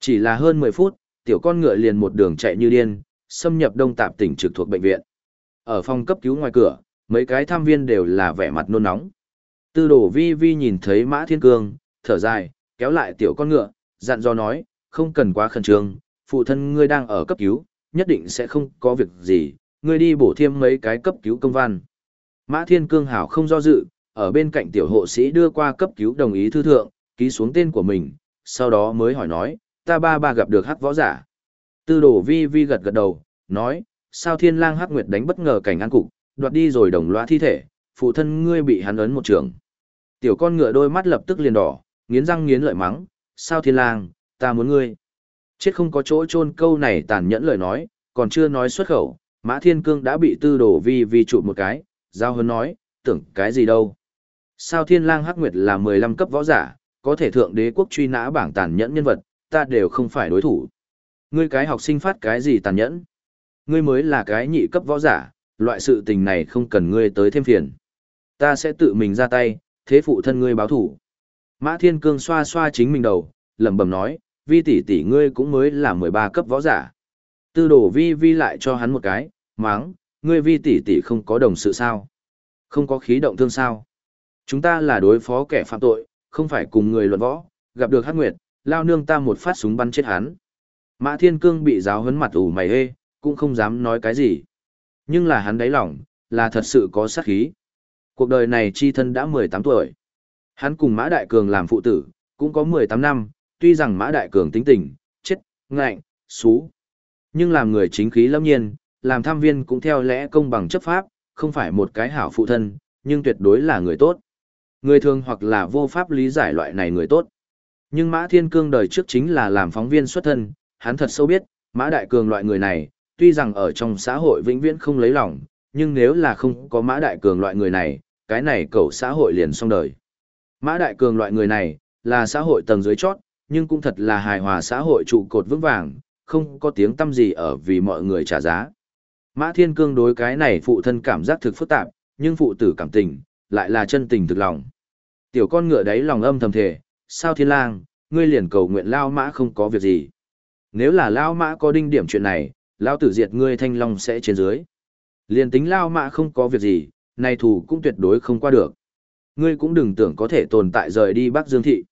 Chỉ là hơn 10 phút, tiểu con ngựa liền một đường chạy như điên, xâm nhập đông tạp tỉnh trực thuộc bệnh viện. Ở phòng cấp cứu ngoài cửa, mấy cái tham viên đều là vẻ mặt nôn nóng. Tư đổ vi vi nhìn thấy mã thiên cương, thở dài, kéo lại tiểu con ngựa, dặn dò nói, không cần quá khẩn trương, phụ thân ngươi đang ở cấp cứu, nhất định sẽ không có việc gì, ngươi đi bổ thêm mấy cái cấp cứu công văn. Mã thiên cương hảo không do dự, ở bên cạnh tiểu hộ sĩ đưa qua cấp cứu đồng ý thư thượng, ký xuống tên của mình, sau đó mới hỏi nói, ta ba ba gặp được hắc võ giả. Tư đồ vi vi gật gật đầu, nói, sao thiên lang hắc nguyệt đánh bất ngờ cảnh an cục, đoạt đi rồi đồng loa thi thể, phụ thân ngươi bị hắn ấn một trường. Tiểu con ngựa đôi mắt lập tức liền đỏ, nghiến răng nghiến lợi mắng, sao thiên lang, ta muốn ngươi. Chết không có chỗ trôn câu này tàn nhẫn lời nói, còn chưa nói xuất khẩu, mã thiên cương đã bị tư đổ vi vi trụ một cái, giao hấn nói, tưởng cái gì đâu. Sao thiên lang hắc nguyệt là 15 cấp võ giả, có thể thượng đế quốc truy nã bảng tàn nhẫn nhân vật, ta đều không phải đối thủ. Ngươi cái học sinh phát cái gì tàn nhẫn? Ngươi mới là cái nhị cấp võ giả, loại sự tình này không cần ngươi tới thêm phiền. Ta sẽ tự mình ra tay, thế phụ thân ngươi báo thủ. Mã Thiên Cương xoa xoa chính mình đầu, lẩm bẩm nói, vi tỷ tỷ ngươi cũng mới là 13 cấp võ giả. Tư đổ vi vi lại cho hắn một cái, máng, ngươi vi tỷ tỷ không có đồng sự sao? Không có khí động thương sao? Chúng ta là đối phó kẻ phạm tội, không phải cùng người luận võ, gặp được Hát nguyệt, lao nương ta một phát súng bắn chết hắn. Mã Thiên Cương bị giáo huấn mặt ủ mày hê, cũng không dám nói cái gì. Nhưng là hắn đáy lòng, là thật sự có sát khí. Cuộc đời này chi thân đã 18 tuổi. Hắn cùng Mã Đại Cường làm phụ tử, cũng có 18 năm, tuy rằng Mã Đại Cường tính tình, chết, ngạnh, xú. Nhưng làm người chính khí lâm nhiên, làm tham viên cũng theo lẽ công bằng chấp pháp, không phải một cái hảo phụ thân, nhưng tuyệt đối là người tốt. Người thường hoặc là vô pháp lý giải loại này người tốt. Nhưng Mã Thiên Cương đời trước chính là làm phóng viên xuất thân, hắn thật sâu biết, Mã Đại Cường loại người này, tuy rằng ở trong xã hội vĩnh viễn không lấy lòng, nhưng nếu là không có Mã Đại Cường loại người này, cái này cầu xã hội liền xong đời. Mã Đại Cường loại người này, là xã hội tầng dưới chót, nhưng cũng thật là hài hòa xã hội trụ cột vững vàng, không có tiếng tâm gì ở vì mọi người trả giá. Mã Thiên Cương đối cái này phụ thân cảm giác thực phức tạp, nhưng phụ tử cảm tình, lại là chân tình thực lòng. Tiểu con ngựa đấy lòng âm thầm thề, sao thiên lang, ngươi liền cầu nguyện lao mã không có việc gì. Nếu là lao mã có đinh điểm chuyện này, lao tử diệt ngươi thanh long sẽ trên dưới. Liền tính lao mạ không có việc gì, nay thù cũng tuyệt đối không qua được. Ngươi cũng đừng tưởng có thể tồn tại rời đi Bắc Dương Thị.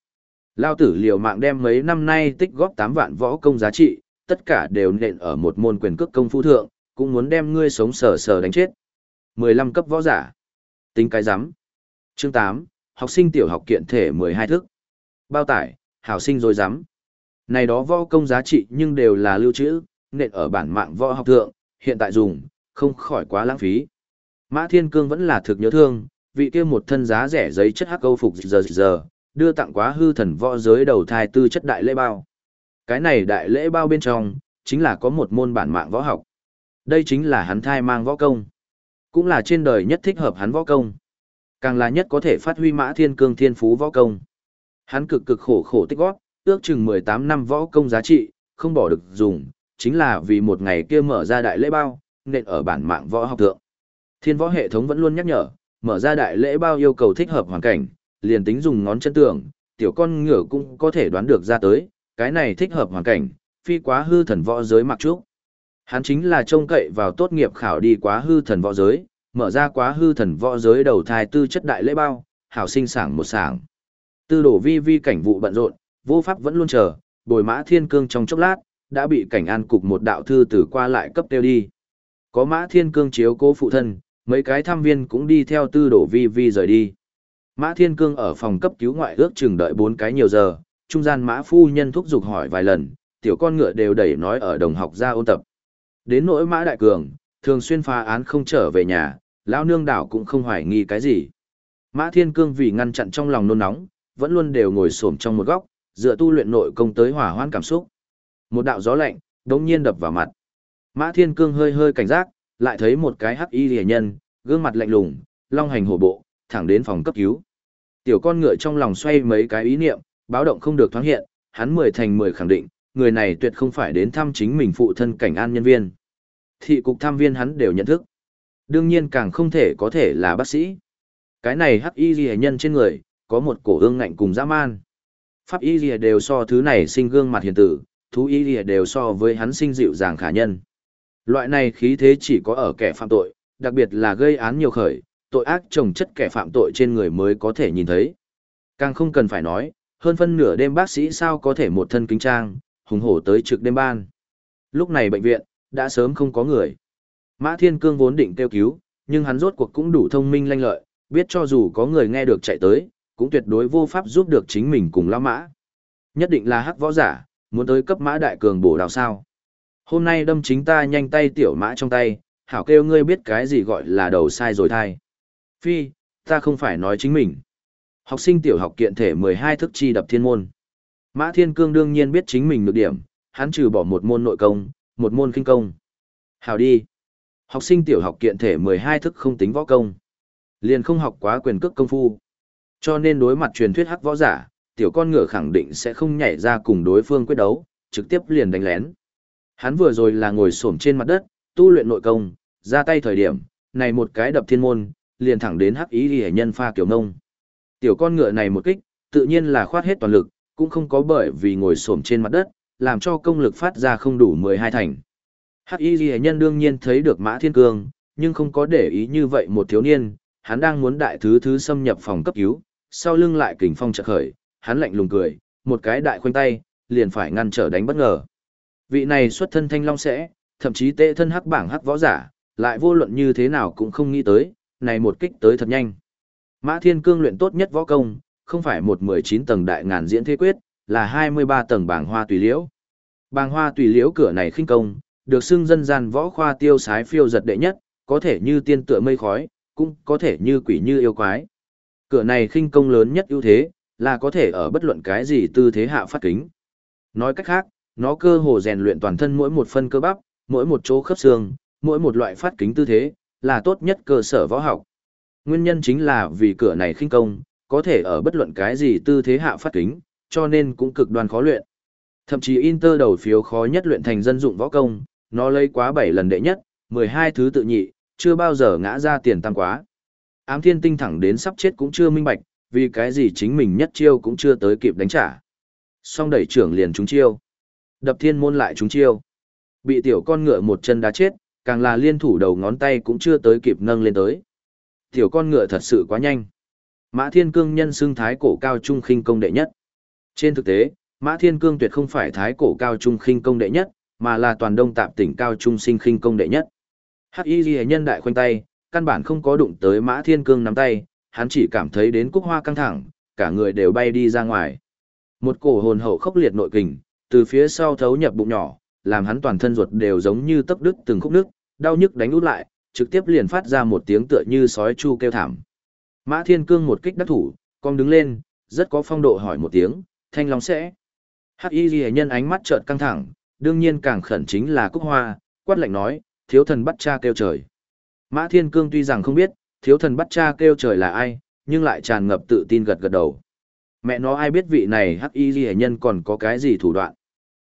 Lao tử liều mạng đem mấy năm nay tích góp 8 vạn võ công giá trị, tất cả đều nện ở một môn quyền cước công phu thượng, cũng muốn đem ngươi sống sờ sờ đánh chết. 15 cấp võ giả. Tính cái rắm Chương 8, học sinh tiểu học kiện thể 12 thức. Bao tải, hảo sinh rồi rắm Này đó võ công giá trị nhưng đều là lưu trữ, nện ở bản mạng võ học thượng, hiện tại dùng, không khỏi quá lãng phí. Mã Thiên Cương vẫn là thực nhớ thương, vị kia một thân giá rẻ giấy chất hắc câu phục giờ giờ, đưa tặng quá hư thần võ giới đầu thai tư chất đại lễ bao. Cái này đại lễ bao bên trong, chính là có một môn bản mạng võ học. Đây chính là hắn thai mang võ công. Cũng là trên đời nhất thích hợp hắn võ công. Càng là nhất có thể phát huy mã thiên cương thiên phú võ công. Hắn cực cực khổ khổ tích góp, ước chừng 18 năm võ công giá trị, không bỏ được dùng, chính là vì một ngày kia mở ra đại lễ bao, nên ở bản mạng võ học thượng. Thiên võ hệ thống vẫn luôn nhắc nhở, mở ra đại lễ bao yêu cầu thích hợp hoàn cảnh, liền tính dùng ngón chân tưởng, tiểu con ngựa cũng có thể đoán được ra tới, cái này thích hợp hoàn cảnh, phi quá hư thần võ giới mặc trúc. Hắn chính là trông cậy vào tốt nghiệp khảo đi quá hư thần võ giới, mở ra quá hư thần võ giới đầu thai tư chất đại lễ bao, hảo sinh sảng một sảng. Tư đổ vi vi cảnh vụ bận rộn, vô pháp vẫn luôn chờ, bồi mã thiên cương trong chốc lát, đã bị cảnh an cục một đạo thư từ qua lại cấp tiêu đi. Có mã thiên cương chiếu cố phụ thân, mấy cái tham viên cũng đi theo tư đổ vi vi rời đi. Mã thiên cương ở phòng cấp cứu ngoại ước chừng đợi bốn cái nhiều giờ, trung gian mã phu nhân thúc giục hỏi vài lần, tiểu con ngựa đều đẩy nói ở đồng học ra ôn tập. Đến nỗi mã đại cường, thường xuyên phá án không trở về nhà, lão nương đảo cũng không hoài nghi cái gì. Mã thiên cương vì ngăn chặn trong lòng nôn nóng, vẫn luôn đều ngồi xổm trong một góc, dựa tu luyện nội công tới hỏa hoãn cảm xúc. Một đạo gió lạnh, đống nhiên đập vào mặt. Mã thiên cương hơi hơi cảnh giác, lại thấy một cái hắc y rìa nhân, gương mặt lạnh lùng, long hành hổ bộ, thẳng đến phòng cấp cứu. Tiểu con ngựa trong lòng xoay mấy cái ý niệm, báo động không được thoáng hiện, hắn mười thành mười khẳng định, người này tuyệt không phải đến thăm chính mình phụ thân cảnh an nhân viên. Thị cục tham viên hắn đều nhận thức. Đương nhiên càng không thể có thể là bác sĩ. Cái này hắc y ghi nhân trên người, có một cổ ương ngạnh cùng dã man. Pháp y ghi đều so thứ này sinh gương mặt hiền tử, thú y lìa đều so với hắn sinh dịu dàng khả nhân. Loại này khí thế chỉ có ở kẻ phạm tội, đặc biệt là gây án nhiều khởi, tội ác trồng chất kẻ phạm tội trên người mới có thể nhìn thấy. Càng không cần phải nói, hơn phân nửa đêm bác sĩ sao có thể một thân kính trang, hùng hổ tới trực đêm ban. Lúc này bệnh viện, đã sớm không có người. Mã Thiên Cương vốn định kêu cứu, nhưng hắn rốt cuộc cũng đủ thông minh lanh lợi, biết cho dù có người nghe được chạy tới, cũng tuyệt đối vô pháp giúp được chính mình cùng lão mã. Nhất định là hắc võ giả, muốn tới cấp mã đại cường bổ đào sao. Hôm nay đâm chính ta nhanh tay tiểu mã trong tay, hảo kêu ngươi biết cái gì gọi là đầu sai rồi thai. Phi, ta không phải nói chính mình. Học sinh tiểu học kiện thể 12 thức chi đập thiên môn. Mã Thiên Cương đương nhiên biết chính mình được điểm, hắn trừ bỏ một môn nội công, một môn kinh công. Hảo đi. Học sinh tiểu học kiện thể 12 thức không tính võ công. Liền không học quá quyền cước công phu. Cho nên đối mặt truyền thuyết hắc võ giả, tiểu con ngựa khẳng định sẽ không nhảy ra cùng đối phương quyết đấu, trực tiếp liền đánh lén. Hắn vừa rồi là ngồi xổm trên mặt đất, tu luyện nội công, ra tay thời điểm, này một cái đập thiên môn, liền thẳng đến hắc ý hệ nhân pha kiểu nông. Tiểu con ngựa này một kích, tự nhiên là khoát hết toàn lực, cũng không có bởi vì ngồi xổm trên mặt đất, làm cho công lực phát ra không đủ 12 thành. Hắc y Hệ nhân đương nhiên thấy được mã thiên cương, nhưng không có để ý như vậy một thiếu niên, hắn đang muốn đại thứ thứ xâm nhập phòng cấp cứu, sau lưng lại kình phong chợt khởi, hắn lạnh lùng cười, một cái đại khoanh tay, liền phải ngăn trở đánh bất ngờ. Vị này xuất thân thanh long sẽ, thậm chí tệ thân hắc bảng hắc võ giả, lại vô luận như thế nào cũng không nghĩ tới, này một kích tới thật nhanh. Mã Thiên Cương luyện tốt nhất võ công, không phải một 19 tầng đại ngàn diễn thế quyết, là 23 tầng bảng hoa tùy liễu. Bảng hoa tùy liễu cửa này khinh công, được xưng dân gian võ khoa tiêu sái phiêu giật đệ nhất, có thể như tiên tựa mây khói, cũng có thể như quỷ như yêu quái. Cửa này khinh công lớn nhất ưu thế, là có thể ở bất luận cái gì tư thế hạ phát kính. Nói cách khác, nó cơ hồ rèn luyện toàn thân mỗi một phân cơ bắp, mỗi một chỗ khớp xương, mỗi một loại phát kính tư thế, là tốt nhất cơ sở võ học. Nguyên nhân chính là vì cửa này khinh công, có thể ở bất luận cái gì tư thế hạ phát kính, cho nên cũng cực đoan khó luyện. Thậm chí Inter đầu phiếu khó nhất luyện thành dân dụng võ công, nó lấy quá 7 lần đệ nhất, 12 thứ tự nhị, chưa bao giờ ngã ra tiền tăng quá. Ám thiên tinh thẳng đến sắp chết cũng chưa minh bạch, vì cái gì chính mình nhất chiêu cũng chưa tới kịp đánh trả. Song đẩy trưởng liền trúng chiêu. Đập thiên môn lại trúng chiêu. Bị tiểu con ngựa một chân đá chết, càng là liên thủ đầu ngón tay cũng chưa tới kịp nâng lên tới. Tiểu con ngựa thật sự quá nhanh. Mã Thiên Cương nhân xưng thái cổ cao trung khinh công đệ nhất. Trên thực tế, Mã Thiên Cương tuyệt không phải thái cổ cao trung khinh công đệ nhất, mà là toàn đông tạp tỉnh cao trung sinh khinh công đệ nhất. Hắc Y Liễu nhân đại khoanh tay, căn bản không có đụng tới Mã Thiên Cương nắm tay, hắn chỉ cảm thấy đến cúc hoa căng thẳng, cả người đều bay đi ra ngoài. Một cổ hồn hậu khốc liệt nội kình, từ phía sau thấu nhập bụng nhỏ, làm hắn toàn thân ruột đều giống như tấp đứt từng khúc nước, đau nhức đánh út lại, trực tiếp liền phát ra một tiếng tựa như sói chu kêu thảm. Mã Thiên Cương một kích đắc thủ, con đứng lên, rất có phong độ hỏi một tiếng, thanh long sẽ. Hắc Y Ghi nhân ánh mắt chợt căng thẳng, đương nhiên càng khẩn chính là Cúc Hoa, quát lạnh nói, thiếu thần bắt cha kêu trời. Mã Thiên Cương tuy rằng không biết, thiếu thần bắt cha kêu trời là ai, nhưng lại tràn ngập tự tin gật gật đầu. Mẹ nó ai biết vị này Hắc Y Ghi nhân còn có cái gì thủ đoạn.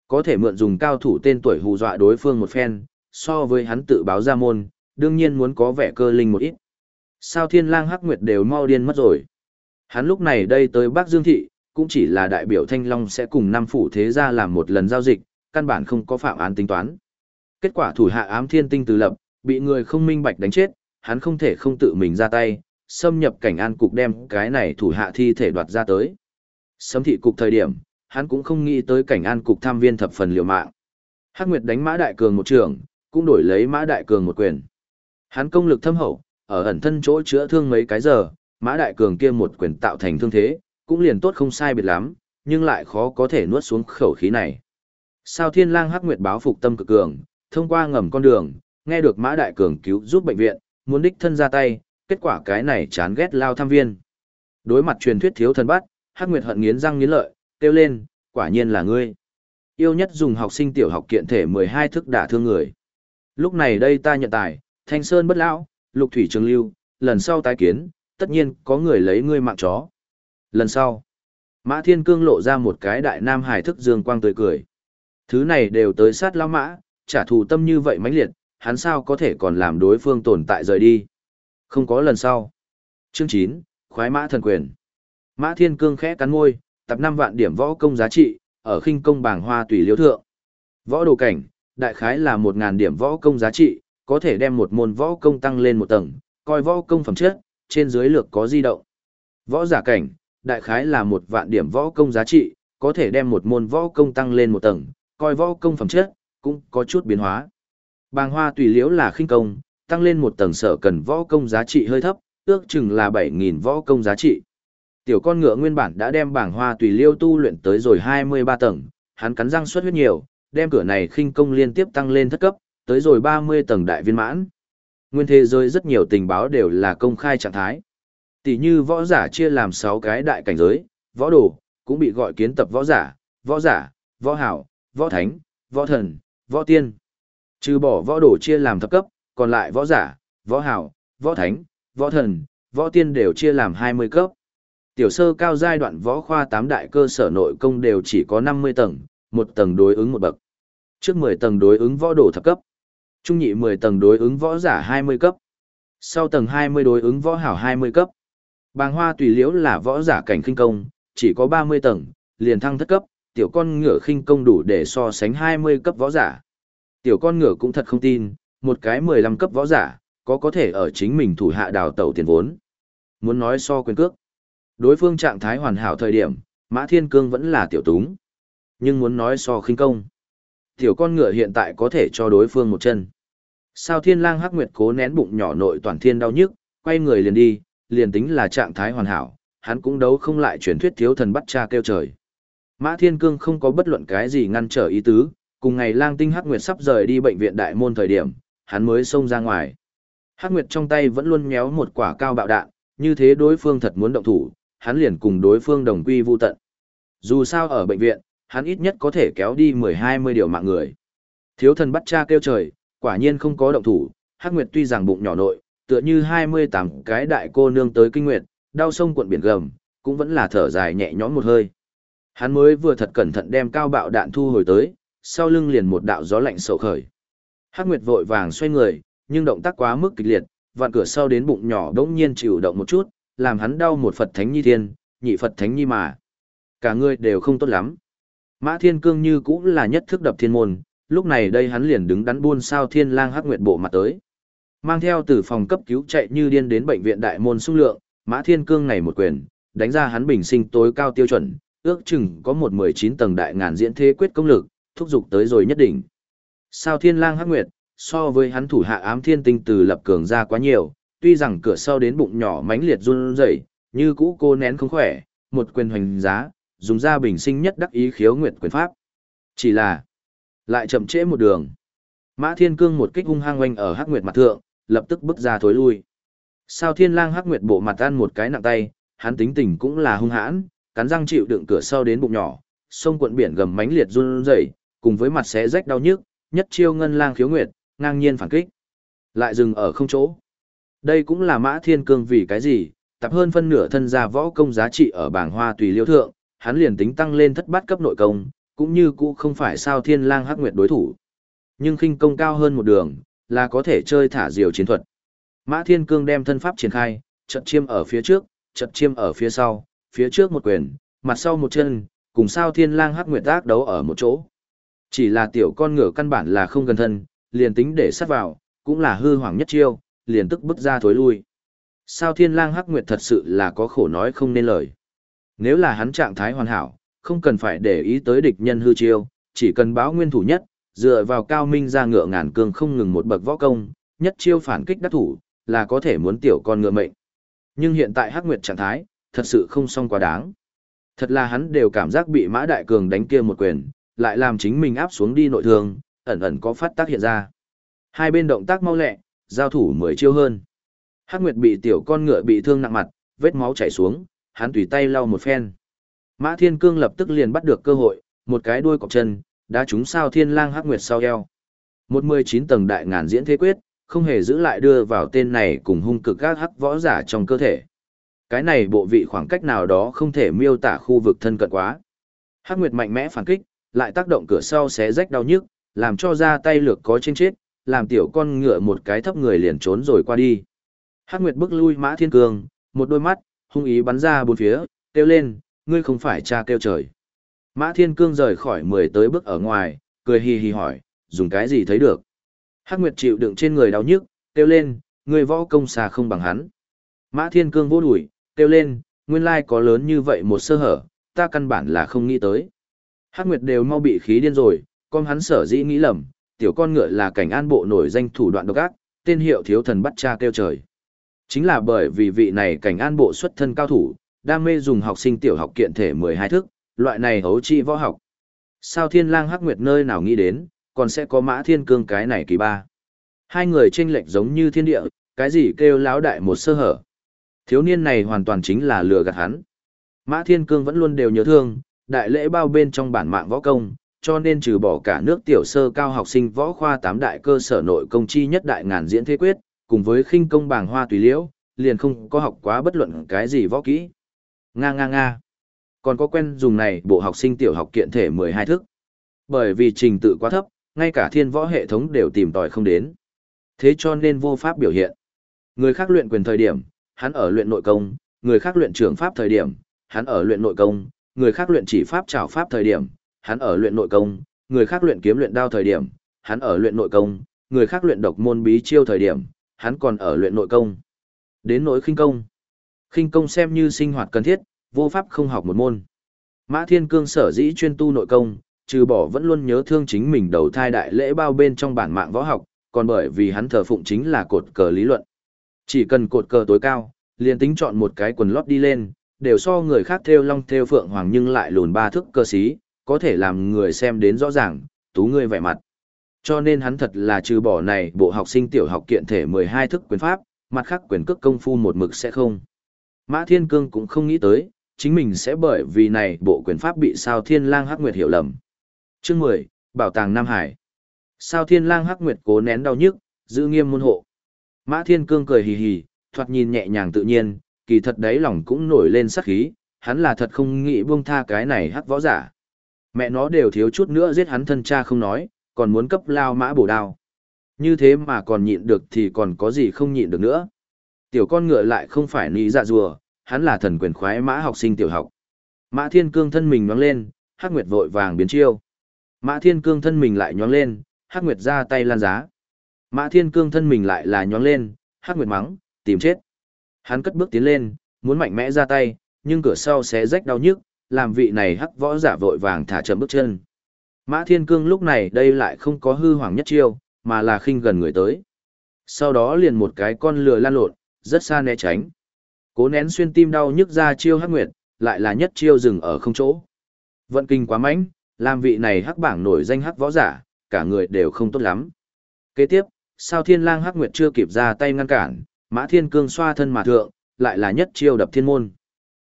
Có thể mượn dùng cao thủ tên tuổi hù dọa đối phương một phen, so với hắn tự báo ra môn, đương nhiên muốn có vẻ cơ linh một ít. Sao thiên lang hắc nguyệt đều mau điên mất rồi. Hắn lúc này đây tới Bắc Dương Thị, cũng chỉ là đại biểu Thanh Long sẽ cùng năm phủ thế gia làm một lần giao dịch, căn bản không có phạm án tính toán. Kết quả thủ hạ ám thiên tinh từ lập, bị người không minh bạch đánh chết, hắn không thể không tự mình ra tay, xâm nhập cảnh an cục đem cái này thủ hạ thi thể đoạt ra tới. Sấm thị cục thời điểm, hắn cũng không nghĩ tới cảnh an cục tham viên thập phần liều mạng. Hắc Nguyệt đánh Mã Đại Cường một trường, cũng đổi lấy Mã Đại Cường một quyền. Hắn công lực thâm hậu, ở ẩn thân chỗ chữa thương mấy cái giờ, Mã Đại Cường kia một quyền tạo thành thương thế, cũng liền tốt không sai biệt lắm, nhưng lại khó có thể nuốt xuống khẩu khí này. Sao Thiên Lang Hắc Nguyệt báo phục tâm cực cường, thông qua ngầm con đường, nghe được Mã Đại Cường cứu giúp bệnh viện, muốn đích thân ra tay, kết quả cái này chán ghét lao tham viên. Đối mặt truyền thuyết thiếu thần bắt, Hắc Nguyệt hận nghiến răng nghiến lợi, kêu lên, quả nhiên là ngươi. Yêu nhất dùng học sinh tiểu học kiện thể 12 thức đả thương người. Lúc này đây ta nhận tài, Thanh Sơn bất lão, Lục Thủy Trường Lưu, lần sau tái kiến, tất nhiên có người lấy ngươi mạng chó. Lần sau, Mã Thiên Cương lộ ra một cái đại nam hải thức dương quang tươi cười. Thứ này đều tới sát lão mã, trả thù tâm như vậy mãnh liệt, hắn sao có thể còn làm đối phương tồn tại rời đi. Không có lần sau. Chương 9, khoái mã thần quyền. Mã Thiên Cương khẽ cắn môi, tập 5 vạn điểm võ công giá trị, ở khinh công bảng hoa tùy liễu thượng. Võ đồ cảnh, đại khái là 1.000 điểm võ công giá trị, có thể đem một môn võ công tăng lên một tầng, coi võ công phẩm chất, trên dưới lược có di động. Võ giả cảnh, đại khái là một vạn điểm võ công giá trị, có thể đem một môn võ công tăng lên một tầng, coi võ công phẩm chất, cũng có chút biến hóa. Bàng hoa tùy liễu là khinh công, tăng lên một tầng sở cần võ công giá trị hơi thấp, ước chừng là 7.000 võ công giá trị. Tiểu con ngựa nguyên bản đã đem bảng hoa tùy liêu tu luyện tới rồi 23 tầng, hắn cắn răng suất huyết nhiều, đem cửa này khinh công liên tiếp tăng lên thất cấp, tới rồi 30 tầng đại viên mãn. Nguyên thế giới rất nhiều tình báo đều là công khai trạng thái. Tỷ như võ giả chia làm 6 cái đại cảnh giới, võ đồ, cũng bị gọi kiến tập võ giả, võ giả, võ hảo, võ thánh, võ thần, võ tiên. Trừ bỏ võ đồ chia làm thập cấp, còn lại võ giả, võ hảo, võ thánh, võ thần, võ tiên đều chia làm 20 cấp. Tiểu sơ cao giai đoạn võ khoa 8 đại cơ sở nội công đều chỉ có 50 tầng, một tầng đối ứng một bậc. Trước 10 tầng đối ứng võ đồ thập cấp. Trung nhị 10 tầng đối ứng võ giả 20 cấp. Sau tầng 20 đối ứng võ hảo 20 cấp. Bàng hoa tùy liễu là võ giả cảnh khinh công, chỉ có 30 tầng, liền thăng thất cấp, tiểu con ngựa khinh công đủ để so sánh 20 cấp võ giả. Tiểu con ngựa cũng thật không tin, một cái 15 cấp võ giả, có có thể ở chính mình thủ hạ đào tẩu tiền vốn. Muốn nói so quyền cước. Đối phương trạng thái hoàn hảo thời điểm, Mã Thiên Cương vẫn là tiểu túng. Nhưng muốn nói so khinh công. Tiểu con ngựa hiện tại có thể cho đối phương một chân. Sao thiên lang hắc nguyệt cố nén bụng nhỏ nội toàn thiên đau nhức, quay người liền đi, liền tính là trạng thái hoàn hảo, hắn cũng đấu không lại truyền thuyết thiếu thần bắt cha kêu trời. Mã Thiên Cương không có bất luận cái gì ngăn trở ý tứ, cùng ngày lang tinh hắc nguyệt sắp rời đi bệnh viện đại môn thời điểm, hắn mới xông ra ngoài. Hắc nguyệt trong tay vẫn luôn méo một quả cao bạo đạn, như thế đối phương thật muốn động thủ, hắn liền cùng đối phương đồng quy vu tận. Dù sao ở bệnh viện, hắn ít nhất có thể kéo đi 10-20 điều mạng người. Thiếu thần bắt cha kêu trời, quả nhiên không có động thủ, Hắc Nguyệt tuy rằng bụng nhỏ nội, tựa như 28 cái đại cô nương tới kinh nguyệt, đau sông cuộn biển gầm, cũng vẫn là thở dài nhẹ nhõm một hơi. Hắn mới vừa thật cẩn thận đem cao bạo đạn thu hồi tới, sau lưng liền một đạo gió lạnh sầu khởi. Hắc Nguyệt vội vàng xoay người, nhưng động tác quá mức kịch liệt, vạn cửa sau đến bụng nhỏ đống nhiên chịu động một chút, làm hắn đau một Phật Thánh Nhi Thiên, nhị Phật Thánh Nhi mà. Cả người đều không tốt lắm. Mã Thiên Cương như cũng là nhất thức đập thiên môn, lúc này đây hắn liền đứng đắn buôn sao thiên lang hắc nguyệt bộ mặt tới. Mang theo từ phòng cấp cứu chạy như điên đến bệnh viện đại môn xung lượng, Mã Thiên Cương này một quyền, đánh ra hắn bình sinh tối cao tiêu chuẩn, ước chừng có một mười chín tầng đại ngàn diễn thế quyết công lực, thúc giục tới rồi nhất định. Sao thiên lang hắc nguyệt, so với hắn thủ hạ ám thiên tinh từ lập cường ra quá nhiều, tuy rằng cửa sau đến bụng nhỏ mãnh liệt run rẩy, như cũ cô nén không khỏe, một quyền hoành giá, dùng ra bình sinh nhất đắc ý khiếu nguyệt quyền pháp. Chỉ là, lại chậm trễ một đường. Mã Thiên Cương một kích hung hăng oanh ở Hắc Nguyệt mặt thượng, lập tức bước ra thối lui. Sao Thiên Lang Hắc Nguyệt bộ mặt ăn một cái nặng tay, hắn tính tình cũng là hung hãn, cắn răng chịu đựng cửa sau đến bụng nhỏ, sông cuộn biển gầm mãnh liệt run rẩy, cùng với mặt xé rách đau nhức, nhất chiêu ngân lang khiếu nguyệt, ngang nhiên phản kích. Lại dừng ở không chỗ. Đây cũng là Mã Thiên Cương vì cái gì, tập hơn phân nửa thân gia võ công giá trị ở bảng hoa tùy liêu thượng, hắn liền tính tăng lên thất bát cấp nội công, cũng như cũ không phải sao thiên lang hắc nguyệt đối thủ. Nhưng khinh công cao hơn một đường, là có thể chơi thả diều chiến thuật. Mã Thiên Cương đem thân pháp triển khai, trận chiêm ở phía trước, trận chiêm ở phía sau, phía trước một quyền, mặt sau một chân, cùng sao thiên lang hắc nguyệt tác đấu ở một chỗ. Chỉ là tiểu con ngựa căn bản là không gần thân, liền tính để sát vào, cũng là hư hoàng nhất chiêu, liền tức bứt ra thối lui. Sao thiên lang hắc nguyệt thật sự là có khổ nói không nên lời. Nếu là hắn trạng thái hoàn hảo, không cần phải để ý tới địch nhân hư chiêu, chỉ cần báo nguyên thủ nhất, dựa vào cao minh ra ngựa ngàn cương không ngừng một bậc võ công, nhất chiêu phản kích đắc thủ, là có thể muốn tiểu con ngựa mệnh. Nhưng hiện tại Hắc Nguyệt trạng thái, thật sự không xong quá đáng. Thật là hắn đều cảm giác bị Mã Đại Cường đánh kia một quyền, lại làm chính mình áp xuống đi nội thương, ẩn ẩn có phát tác hiện ra. Hai bên động tác mau lẹ, giao thủ mười chiêu hơn. Hắc Nguyệt bị tiểu con ngựa bị thương nặng mặt, vết máu chảy xuống, hắn tùy tay lau một phen. Mã Thiên Cương lập tức liền bắt được cơ hội, một cái đuôi cọc chân, đã trúng sao Thiên Lang Hắc Nguyệt sau eo. Một mười chín tầng đại ngàn diễn thế quyết, không hề giữ lại đưa vào tên này cùng hung cực các hắc võ giả trong cơ thể. Cái này bộ vị khoảng cách nào đó không thể miêu tả khu vực thân cận quá. Hắc Nguyệt mạnh mẽ phản kích, lại tác động cửa sau xé rách đau nhức, làm cho ra tay lược có trên chết, làm tiểu con ngựa một cái thấp người liền trốn rồi qua đi. Hắc Nguyệt bước lui Mã Thiên Cương, một đôi mắt, hung ý bắn ra bốn phía, kêu lên, ngươi không phải cha kêu trời. Mã Thiên Cương rời khỏi mười tới bước ở ngoài, cười hì hì hỏi, dùng cái gì thấy được. Hắc Nguyệt chịu đựng trên người đau nhức, kêu lên, ngươi võ công xà không bằng hắn. Mã Thiên Cương vô đuổi, kêu lên, nguyên lai có lớn như vậy một sơ hở, ta căn bản là không nghĩ tới. Hắc Nguyệt đều mau bị khí điên rồi, con hắn sở dĩ nghĩ lầm, tiểu con ngựa là cảnh an bộ nổi danh thủ đoạn độc ác, tên hiệu thiếu thần bắt cha kêu trời. Chính là bởi vì vị này cảnh an bộ xuất thân cao thủ, đam mê dùng học sinh tiểu học kiện thể 12 thức, loại này hấu chi võ học. Sao thiên lang hắc nguyệt nơi nào nghĩ đến, còn sẽ có mã thiên cương cái này kỳ ba. Hai người tranh lệch giống như thiên địa, cái gì kêu láo đại một sơ hở. Thiếu niên này hoàn toàn chính là lừa gạt hắn. Mã Thiên Cương vẫn luôn đều nhớ thương, đại lễ bao bên trong bản mạng võ công, cho nên trừ bỏ cả nước tiểu sơ cao học sinh võ khoa tám đại cơ sở nội công chi nhất đại ngàn diễn thế quyết, cùng với khinh công bảng hoa tùy liễu, liền không có học quá bất luận cái gì võ kỹ. Nga nga nga. Còn có quen dùng này bộ học sinh tiểu học kiện thể 12 thức. Bởi vì trình tự quá thấp, ngay cả thiên võ hệ thống đều tìm tòi không đến. Thế cho nên vô pháp biểu hiện. Người khác luyện quyền thời điểm, hắn ở luyện nội công, người khác luyện trưởng pháp thời điểm, hắn ở luyện nội công, người khác luyện chỉ pháp trảo pháp thời điểm, hắn ở luyện nội công, người khác luyện kiếm luyện đao thời điểm, hắn ở luyện nội công, người khác luyện độc môn bí chiêu thời điểm, hắn còn ở luyện nội công. Đến nỗi khinh công. Khinh công xem như sinh hoạt cần thiết, vô pháp không học một môn. Mã Thiên Cương sở dĩ chuyên tu nội công, trừ bỏ vẫn luôn nhớ thương chính mình đầu thai đại lễ bao bên trong bản mạng võ học, còn bởi vì hắn thờ phụng chính là cột cờ lý luận. Chỉ cần cột cờ tối cao, liền tính chọn một cái quần lót đi lên, đều so người khác theo long theo phượng hoàng nhưng lại lùn ba thước cơ sĩ, có thể làm người xem đến rõ ràng, tú ngươi vẻ mặt. Cho nên hắn thật là trừ bỏ này bộ học sinh tiểu học kiện thể 12 thức quyền pháp, mặt khác quyền cước công phu một mực sẽ không. Mã Thiên Cương cũng không nghĩ tới, chính mình sẽ bởi vì này bộ quyền pháp bị sao Thiên Lang Hắc Nguyệt hiểu lầm. Chương 10, Bảo tàng Nam Hải. Sao Thiên Lang Hắc Nguyệt cố nén đau nhức, giữ nghiêm môn hộ. Mã Thiên Cương cười hì hì, thoạt nhìn nhẹ nhàng tự nhiên, kỳ thật đấy lòng cũng nổi lên sắc khí, hắn là thật không nghĩ buông tha cái này hắc võ giả. Mẹ nó đều thiếu chút nữa giết hắn thân cha không nói, còn muốn cấp lao mã bổ đao. Như thế mà còn nhịn được thì còn có gì không nhịn được nữa. Tiểu con ngựa lại không phải ní dạ rùa, hắn là thần quyền khoái mã học sinh tiểu học. Mã Thiên Cương thân mình nhoáng lên, Hắc Nguyệt vội vàng biến chiêu. Mã Thiên Cương thân mình lại nhoáng lên, Hắc Nguyệt ra tay lan giá. Mã Thiên Cương thân mình lại là nhoáng lên, Hắc Nguyệt mắng, tìm chết. Hắn cất bước tiến lên, muốn mạnh mẽ ra tay, nhưng cửa sau sẽ rách đau nhức, làm vị này hắc võ giả vội vàng thả chậm bước chân. Mã Thiên Cương lúc này đây lại không có hư hoàng nhất chiêu, mà là khinh gần người tới. Sau đó liền một cái con lừa lan lộn, rất xa né tránh. Cố nén xuyên tim đau nhức ra chiêu hắc nguyệt, lại là nhất chiêu dừng ở không chỗ. Vận kinh quá mạnh, làm vị này hắc bảng nổi danh hắc võ giả, cả người đều không tốt lắm. Kế tiếp, sao thiên lang hắc nguyệt chưa kịp ra tay ngăn cản, mã thiên cương xoa thân mà thượng, lại là nhất chiêu đập thiên môn.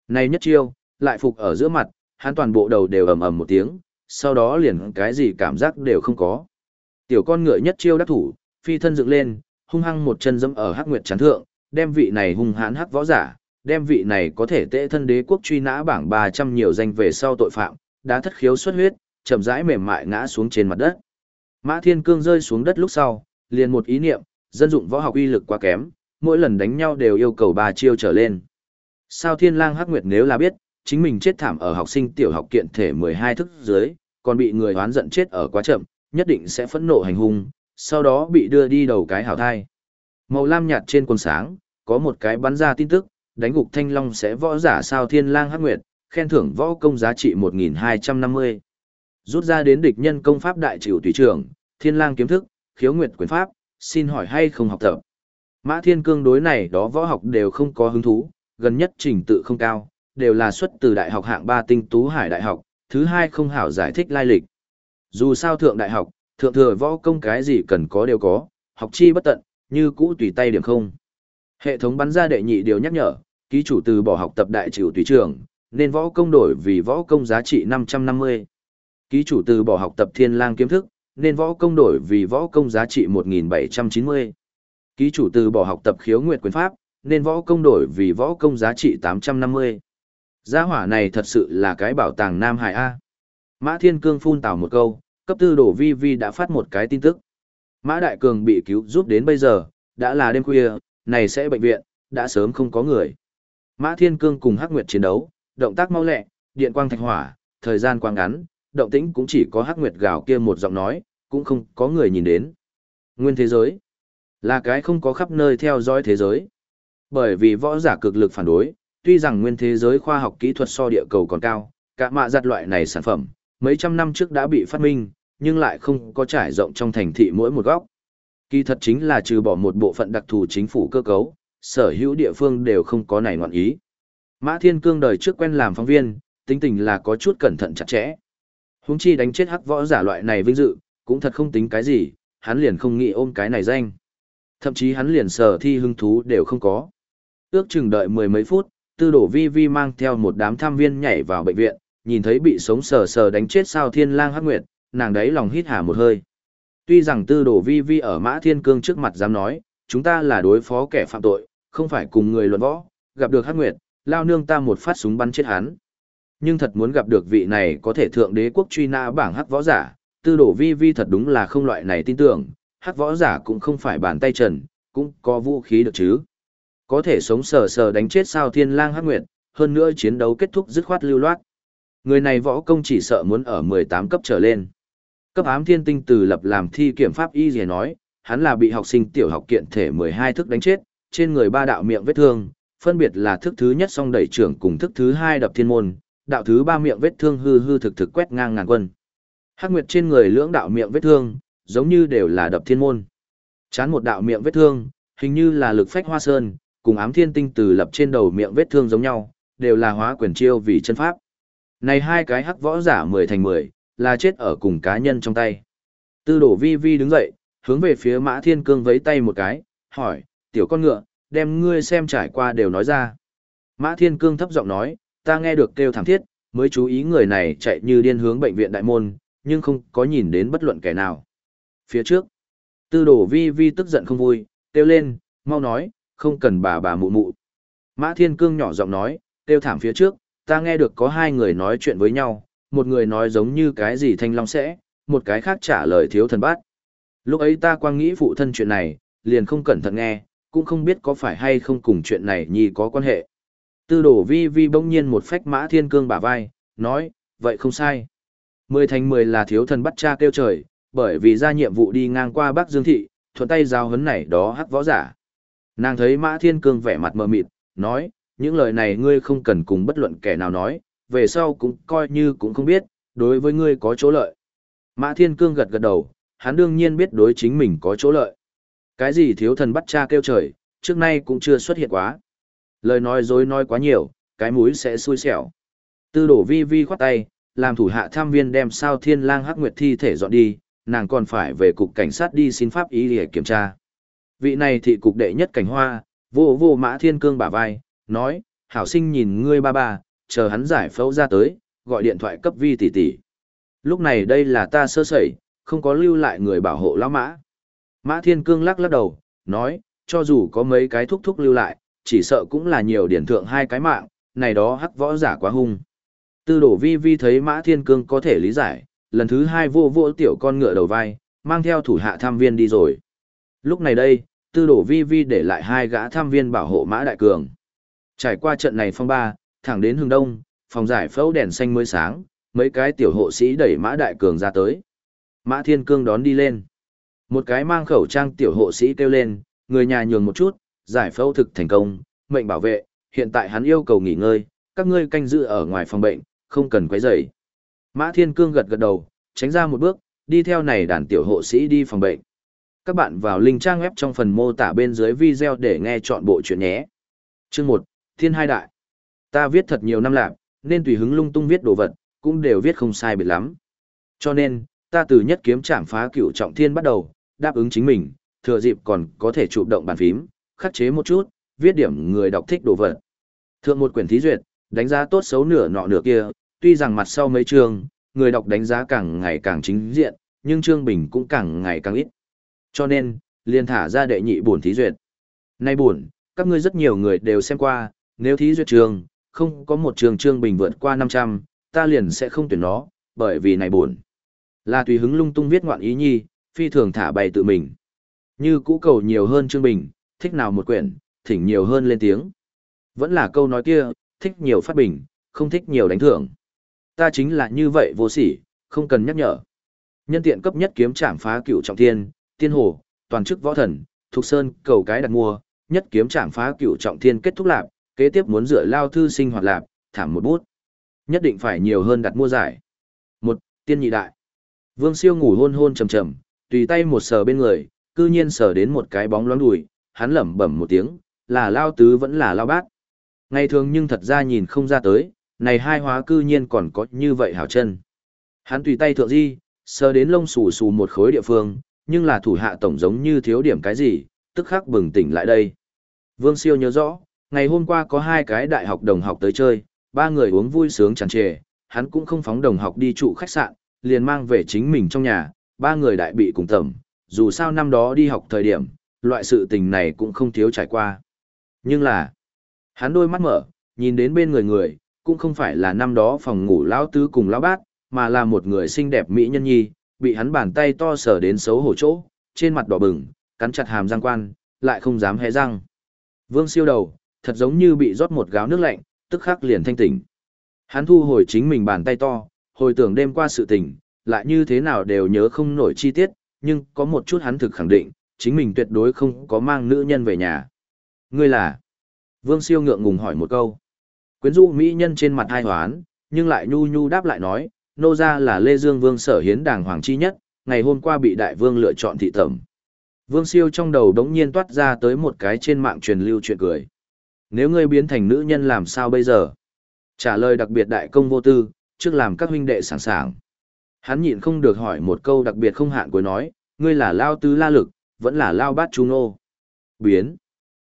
Này nhất chiêu, lại phục ở giữa mặt, hắn toàn bộ đầu đều ầm ầm một tiếng, sau đó liền cái gì cảm giác đều không có. Tiểu con ngựa nhất chiêu đắc thủ, phi thân dựng lên, hung hăng một chân dẫm ở hắc nguyệt chán thượng, đem vị này hung hãn hắc võ giả, đem vị này có thể tệ thân đế quốc truy nã bảng 300 nhiều danh về sau tội phạm, đã thất khiếu xuất huyết, chậm rãi mềm mại ngã xuống trên mặt đất. Mã Thiên Cương rơi xuống đất lúc sau, liền một ý niệm, dân dụng võ học uy lực quá kém, mỗi lần đánh nhau đều yêu cầu ba chiêu trở lên. Sao Thiên Lang Hắc Nguyệt nếu là biết, chính mình chết thảm ở học sinh tiểu học kiện thể 12 thức dưới, còn bị người hoán giận chết ở quá chậm, nhất định sẽ phẫn nộ hành hung, sau đó bị đưa đi đầu cái hảo thai. Màu lam nhạt trên quần sáng, có một cái bắn ra tin tức, đánh gục thanh long sẽ võ giả sao thiên lang hắc nguyệt, khen thưởng võ công giá trị 1250. Rút ra đến địch nhân công pháp đại triều tùy trưởng, thiên lang kiếm thức, khiếu nguyệt quyền pháp, xin hỏi hay không học tập. Mã thiên cương đối này đó võ học đều không có hứng thú, gần nhất trình tự không cao, đều là xuất từ đại học hạng 3 tinh tú hải đại học, thứ hai không hảo giải thích lai lịch. Dù sao thượng đại học, thượng thừa võ công cái gì cần có đều có, học chi bất tận, như cũ tùy tay điểm không. Hệ thống bắn ra đệ nhị điều nhắc nhở, ký chủ từ bỏ học tập đại trừ tùy trường, nên võ công đổi vì võ công giá trị 550. Ký chủ từ bỏ học tập thiên lang kiếm thức, nên võ công đổi vì võ công giá trị 1790. Ký chủ từ bỏ học tập khiếu nguyệt quyền pháp, nên võ công đổi vì võ công giá trị 850. Gia hỏa này thật sự là cái bảo tàng Nam Hải A. Mã Thiên Cương phun tào một câu, cấp tư đổ vi vi đã phát một cái tin tức. Mã Đại Cường bị cứu giúp đến bây giờ, đã là đêm khuya, này sẽ bệnh viện, đã sớm không có người. Mã Thiên Cương cùng Hắc Nguyệt chiến đấu, động tác mau lẹ, điện quang thạch hỏa, thời gian quang ngắn, động tĩnh cũng chỉ có Hắc Nguyệt gào kia một giọng nói, cũng không có người nhìn đến. Nguyên thế giới là cái không có khắp nơi theo dõi thế giới. Bởi vì võ giả cực lực phản đối, tuy rằng nguyên thế giới khoa học kỹ thuật so địa cầu còn cao, cả mạ giặt loại này sản phẩm, mấy trăm năm trước đã bị phát minh, nhưng lại không có trải rộng trong thành thị mỗi một góc. Kỳ thật chính là trừ bỏ một bộ phận đặc thù chính phủ cơ cấu, sở hữu địa phương đều không có này ngoạn ý. Mã Thiên Cương đời trước quen làm phóng viên, tính tình là có chút cẩn thận chặt chẽ. Huống chi đánh chết hắc võ giả loại này vinh dự, cũng thật không tính cái gì, hắn liền không nghĩ ôm cái này danh. Thậm chí hắn liền sở thi hứng thú đều không có. Ước chừng đợi mười mấy phút, tư đổ vi vi mang theo một đám tham viên nhảy vào bệnh viện, nhìn thấy bị sống sờ sờ đánh chết sao thiên lang hắc nguyệt, nàng đấy lòng hít hà một hơi. Tuy rằng tư đổ vi vi ở mã thiên cương trước mặt dám nói, chúng ta là đối phó kẻ phạm tội, không phải cùng người luận võ, gặp được hắc nguyệt, lao nương ta một phát súng bắn chết hắn. Nhưng thật muốn gặp được vị này có thể thượng đế quốc truy nã bảng hắc võ giả, tư đổ vi vi thật đúng là không loại này tin tưởng, hắc võ giả cũng không phải bàn tay trần, cũng có vũ khí được chứ. Có thể sống sờ sờ đánh chết sao thiên lang hắc nguyệt, hơn nữa chiến đấu kết thúc dứt khoát lưu loát. Người này võ công chỉ sợ muốn ở 18 cấp trở lên. Cấp ám thiên tinh từ lập làm thi kiểm pháp y gì nói, hắn là bị học sinh tiểu học kiện thể 12 thức đánh chết, trên người ba đạo miệng vết thương, phân biệt là thức thứ nhất song đẩy trưởng cùng thức thứ hai đập thiên môn, đạo thứ ba miệng vết thương hư hư thực thực quét ngang ngàn quân. Hắc Nguyệt trên người lưỡng đạo miệng vết thương, giống như đều là đập thiên môn. Chán một đạo miệng vết thương, hình như là lực phách hoa sơn, cùng ám thiên tinh từ lập trên đầu miệng vết thương giống nhau, đều là hóa quyền chiêu vì chân pháp. Này hai cái hắc võ giả mười thành mười, là chết ở cùng cá nhân trong tay. Tư đổ vi vi đứng dậy, hướng về phía mã thiên cương vấy tay một cái, hỏi, tiểu con ngựa, đem ngươi xem trải qua đều nói ra. Mã thiên cương thấp giọng nói, ta nghe được kêu thảm thiết, mới chú ý người này chạy như điên hướng bệnh viện đại môn, nhưng không có nhìn đến bất luận kẻ nào. Phía trước, tư đổ vi vi tức giận không vui, kêu lên, mau nói, không cần bà bà mụ mụ. Mã Thiên Cương nhỏ giọng nói, kêu thảm phía trước, ta nghe được có hai người nói chuyện với nhau, một người nói giống như cái gì thanh long sẽ, một cái khác trả lời thiếu thần bát. Lúc ấy ta quang nghĩ phụ thân chuyện này, liền không cẩn thận nghe, cũng không biết có phải hay không cùng chuyện này nhi có quan hệ. Tư đổ vi vi bỗng nhiên một phách mã thiên cương bả vai, nói, vậy không sai. Mười thành mười là thiếu thần bắt cha kêu trời, bởi vì ra nhiệm vụ đi ngang qua Bắc Dương Thị, thuận tay giao hấn này đó hắc võ giả. Nàng thấy Mã Thiên Cương vẻ mặt mờ mịt, nói, những lời này ngươi không cần cùng bất luận kẻ nào nói, về sau cũng coi như cũng không biết, đối với ngươi có chỗ lợi. Mã Thiên Cương gật gật đầu, hắn đương nhiên biết đối chính mình có chỗ lợi. Cái gì thiếu thần bắt cha kêu trời, trước nay cũng chưa xuất hiện quá. Lời nói dối nói quá nhiều, cái mũi sẽ xui xẻo. Tư đổ vi vi khoát tay, làm thủ hạ tham viên đem sao thiên lang hắc nguyệt thi thể dọn đi, nàng còn phải về cục cảnh sát đi xin pháp ý để kiểm tra. Vị này thị cục đệ nhất cảnh hoa, vô vô mã thiên cương bả vai, nói, hảo sinh nhìn ngươi ba ba, chờ hắn giải phẫu ra tới, gọi điện thoại cấp vi tỷ tỷ. Lúc này đây là ta sơ sẩy, không có lưu lại người bảo hộ lão mã. Mã thiên cương lắc lắc đầu, nói, cho dù có mấy cái thúc thúc lưu lại, chỉ sợ cũng là nhiều điển thượng hai cái mạng, này đó hắc võ giả quá hung. Tư đổ vi vi thấy mã thiên cương có thể lý giải, lần thứ hai vô vô tiểu con ngựa đầu vai, mang theo thủ hạ tham viên đi rồi. Lúc này đây, tư đổ vi vi để lại hai gã tham viên bảo hộ mã đại cường. Trải qua trận này phong ba, thẳng đến hướng đông, phòng giải phẫu đèn xanh mới sáng, mấy cái tiểu hộ sĩ đẩy mã đại cường ra tới. Mã thiên cương đón đi lên. Một cái mang khẩu trang tiểu hộ sĩ kêu lên, người nhà nhường một chút, giải phẫu thực thành công, mệnh bảo vệ, hiện tại hắn yêu cầu nghỉ ngơi, các ngươi canh giữ ở ngoài phòng bệnh, không cần quấy rầy. Mã Thiên Cương gật gật đầu, tránh ra một bước, đi theo này đàn tiểu hộ sĩ đi phòng bệnh. Các bạn vào link trang web trong phần mô tả bên dưới video để nghe chọn bộ chuyện nhé. Chương 1, Thiên Hai Đại. Ta viết thật nhiều năm lạc, nên tùy hứng lung tung viết đồ vật, cũng đều viết không sai biệt lắm. Cho nên, ta từ nhất kiếm trảm phá cửu trọng thiên bắt đầu, đáp ứng chính mình, thừa dịp còn có thể chụp động bàn phím, khắc chế một chút, viết điểm người đọc thích đồ vật. Thượng một quyển thí duyệt, đánh giá tốt xấu nửa nọ nửa kia, tuy rằng mặt sau mấy chương, người đọc đánh giá càng ngày càng chính diện, nhưng chương bình cũng càng ngày càng ít. Cho nên, liền thả ra đệ nhị buồn thí duyệt. Nay buồn, các ngươi rất nhiều người đều xem qua, nếu thí duyệt trường, không có một trường chương bình vượt qua 500, ta liền sẽ không tuyển nó, bởi vì này buồn. Là tùy hứng lung tung viết ngoạn ý nhi, phi thường thả bày tự mình. Như cũ cầu nhiều hơn chương bình, thích nào một quyển, thỉnh nhiều hơn lên tiếng. Vẫn là câu nói kia, thích nhiều phát bình, không thích nhiều đánh thưởng. Ta chính là như vậy vô sỉ, không cần nhắc nhở. Nhân tiện cấp nhất kiếm trảm phá cựu trọng thiên, tiên hồ, toàn chức võ thần, thuộc sơn, cầu cái đặt mua, nhất kiếm trảm phá cựu trọng thiên kết thúc lạp, kế tiếp muốn dựa lao thư sinh hoạt lạp, thảm một bút. Nhất định phải nhiều hơn đặt mua giải. Một, tiên nhị đại. Vương siêu ngủ hôn hôn trầm trầm, tùy tay một sờ bên người, cư nhiên sờ đến một cái bóng loáng đùi, hắn lẩm bẩm một tiếng, là lao tứ vẫn là lao bát. Ngày thường nhưng thật ra nhìn không ra tới, này hai hóa cư nhiên còn có như vậy hảo chân. Hắn tùy tay thượng di, sờ đến lông xù xù một khối địa phương, nhưng là thủ hạ tổng giống như thiếu điểm cái gì, tức khắc bừng tỉnh lại đây. Vương Siêu nhớ rõ, ngày hôm qua có hai cái đại học đồng học tới chơi, ba người uống vui sướng tràn trề, hắn cũng không phóng đồng học đi trụ khách sạn, liền mang về chính mình trong nhà, ba người đại bị cùng tầm, dù sao năm đó đi học thời điểm, loại sự tình này cũng không thiếu trải qua. Nhưng là, hắn đôi mắt mở, nhìn đến bên người người, cũng không phải là năm đó phòng ngủ lão tứ cùng lão bát, mà là một người xinh đẹp mỹ nhân nhi, bị hắn bàn tay to sờ đến xấu hổ chỗ, trên mặt đỏ bừng, cắn chặt hàm răng quan, lại không dám hé răng. Vương siêu đầu, thật giống như bị rót một gáo nước lạnh, tức khắc liền thanh tỉnh. Hắn thu hồi chính mình bàn tay to, hồi tưởng đêm qua sự tình, lại như thế nào đều nhớ không nổi chi tiết, nhưng có một chút hắn thực khẳng định, chính mình tuyệt đối không có mang nữ nhân về nhà. Ngươi là? Vương siêu ngượng ngùng hỏi một câu. Quyến rũ mỹ nhân trên mặt hai hoán, nhưng lại nhu nhu đáp lại nói, nô ra là Lê Dương Vương sở hiến đàng hoàng chi nhất, ngày hôm qua bị đại vương lựa chọn thị tẩm. Vương siêu trong đầu đống nhiên toát ra tới một cái trên mạng truyền lưu chuyện cười. Nếu ngươi biến thành nữ nhân làm sao bây giờ? Trả lời đặc biệt đại công vô tư, trước làm các huynh đệ sẵn sàng. Hắn nhịn không được hỏi một câu đặc biệt không hạn cuối nói, ngươi là lao tứ la lực, vẫn là lao bát trung nô. Biến.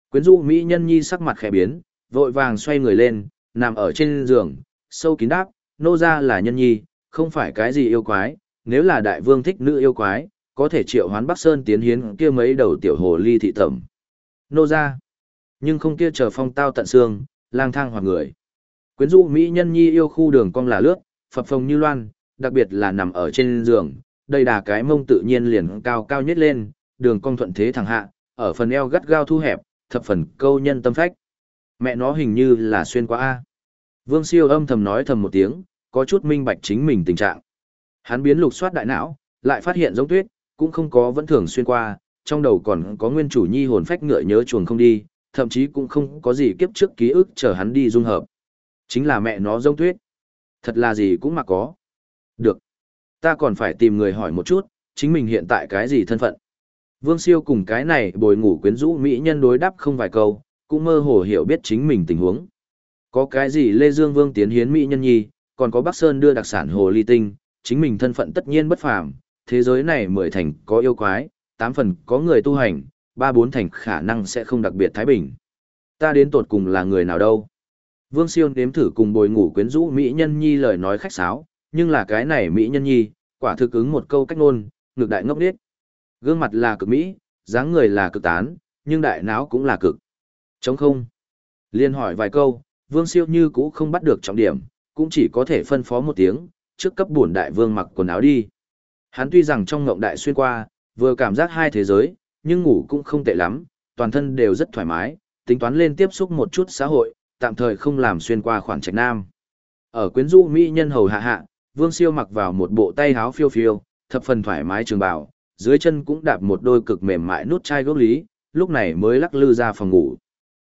Quyến rũ Mỹ nhân nhi sắc mặt khẽ biến, vội vàng xoay người lên, nằm ở trên giường, sâu kín đáp, nô ra là nhân nhi, không phải cái gì yêu quái, nếu là đại vương thích nữ yêu quái, có thể triệu hoán Bắc Sơn tiến hiến kia mấy đầu tiểu hồ ly thị tẩm. Nô ra, nhưng không kia chờ phong tao tận xương, lang thang hoặc người. Quyến rũ Mỹ nhân nhi yêu khu đường cong là lướt, phập phồng như loan, đặc biệt là nằm ở trên giường, đây đà cái mông tự nhiên liền cao cao nhất lên, đường cong thuận thế thẳng hạ, ở phần eo gắt gao thu hẹp, thập phần câu nhân tâm phách. Mẹ nó hình như là xuyên qua A. Vương siêu âm thầm nói thầm một tiếng, có chút minh bạch chính mình tình trạng. Hắn biến lục soát đại não, lại phát hiện giống tuyết, cũng không có vẫn thường xuyên qua, trong đầu còn có nguyên chủ nhi hồn phách ngựa nhớ chuồng không đi, thậm chí cũng không có gì kiếp trước ký ức chờ hắn đi dung hợp. Chính là mẹ nó giống tuyết. Thật là gì cũng mà có. Được. Ta còn phải tìm người hỏi một chút, chính mình hiện tại cái gì thân phận. Vương siêu cùng cái này bồi ngủ quyến rũ mỹ nhân đối đáp không vài câu, cũng mơ hồ hiểu biết chính mình tình huống. Có cái gì Lê Dương Vương tiến hiến mỹ nhân nhi, còn có Bắc Sơn đưa đặc sản hồ ly tinh, chính mình thân phận tất nhiên bất phàm, thế giới này mười thành có yêu quái, tám phần có người tu hành, ba bốn thành khả năng sẽ không đặc biệt thái bình. Ta đến tột cùng là người nào đâu? Vương Siêu nếm thử cùng bồi ngủ quyến rũ mỹ nhân nhi lời nói khách sáo, nhưng là cái này mỹ nhân nhi, quả thực ứng một câu cách ngôn, ngược đại ngốc điếc. Gương mặt là cực mỹ, dáng người là cực tán, nhưng đại não cũng là cực. Chống không. Liên hỏi vài câu, Vương Siêu như cũ không bắt được trọng điểm, cũng chỉ có thể phân phó một tiếng, trước cấp bổn đại vương mặc quần áo đi. Hắn tuy rằng trong ngộng đại xuyên qua, vừa cảm giác hai thế giới, nhưng ngủ cũng không tệ lắm, toàn thân đều rất thoải mái, tính toán lên tiếp xúc một chút xã hội, tạm thời không làm xuyên qua khoảng trạch nam. Ở quyến rũ mỹ nhân hầu hạ hạ, Vương Siêu mặc vào một bộ tay áo phiêu phiêu, thập phần thoải mái trường bào, dưới chân cũng đạp một đôi cực mềm mại nút chai gốc lý, lúc này mới lắc lư ra phòng ngủ.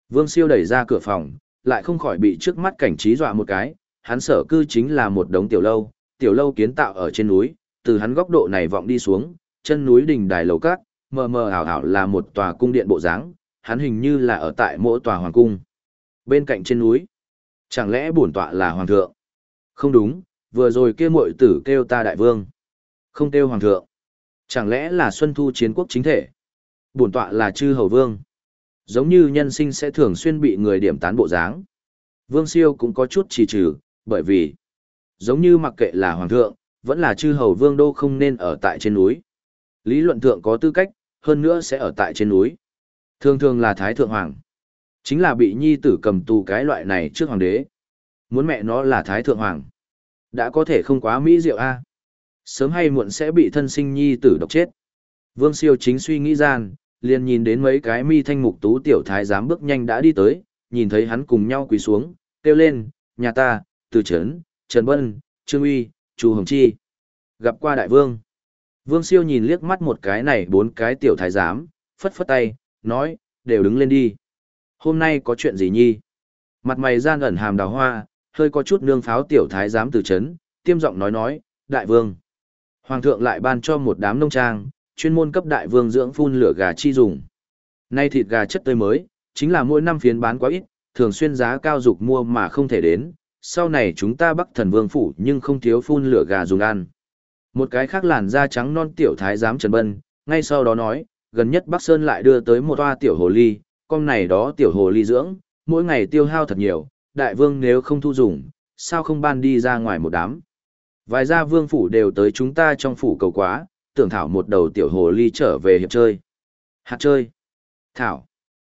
Vương Siêu đẩy ra cửa phòng, lại không khỏi bị trước mắt cảnh trí dọa một cái, hắn sở cư chính là một đống tiểu lâu, tiểu lâu kiến tạo ở trên núi, từ hắn góc độ này vọng đi xuống, chân núi đỉnh đài lầu cát, mờ mờ ảo ảo là một tòa cung điện bộ dáng, hắn hình như là ở tại mỗi tòa hoàng cung. Bên cạnh trên núi, chẳng lẽ bổn tọa là hoàng thượng? Không đúng, vừa rồi kia muội tử kêu ta đại vương, không kêu hoàng thượng. Chẳng lẽ là Xuân Thu chiến quốc chính thể? Bổn tọa là chư hầu vương. Giống như nhân sinh sẽ thường xuyên bị người điểm tán bộ dáng. Vương siêu cũng có chút trì trừ, bởi vì, giống như mặc kệ là hoàng thượng, vẫn là chư hầu vương đô không nên ở tại trên núi. Lý luận thượng có tư cách, hơn nữa sẽ ở tại trên núi. Thường thường là thái thượng hoàng. Chính là bị nhi tử cầm tù cái loại này trước hoàng đế. Muốn mẹ nó là thái thượng hoàng. Đã có thể không quá mỹ diệu a Sớm hay muộn sẽ bị thân sinh nhi tử độc chết. Vương siêu chính suy nghĩ gian, liền nhìn đến mấy cái mi thanh mục tú tiểu thái giám bước nhanh đã đi tới, nhìn thấy hắn cùng nhau quỳ xuống, kêu lên, nhà ta, từ trấn, Trần Bân, Trương Uy, Chu Hồng Chi. Gặp qua đại vương. Vương siêu nhìn liếc mắt một cái này bốn cái tiểu thái giám, phất phất tay, nói, đều đứng lên đi. Hôm nay có chuyện gì nhi? Mặt mày gian ẩn hàm đào hoa, hơi có chút nương pháo tiểu thái giám từ trấn, tiêm giọng nói nói, đại vương. Hoàng thượng lại ban cho một đám nông trang, chuyên môn cấp đại vương dưỡng phun lửa gà chi dùng. Nay thịt gà chất tươi mới, chính là mỗi năm phiến bán quá ít, thường xuyên giá cao dục mua mà không thể đến, sau này chúng ta bắc thần vương phủ nhưng không thiếu phun lửa gà dùng ăn. Một cái khác làn da trắng non tiểu thái giám Trần Bân, ngay sau đó nói, gần nhất Bắc Sơn lại đưa tới một toa tiểu hồ ly, con này đó tiểu hồ ly dưỡng, mỗi ngày tiêu hao thật nhiều, đại vương nếu không thu dùng, sao không ban đi ra ngoài một đám. Vài gia vương phủ đều tới chúng ta trong phủ cầu quá, tưởng thảo một đầu tiểu hồ ly trở về hiệp chơi. Hạt chơi. Thảo.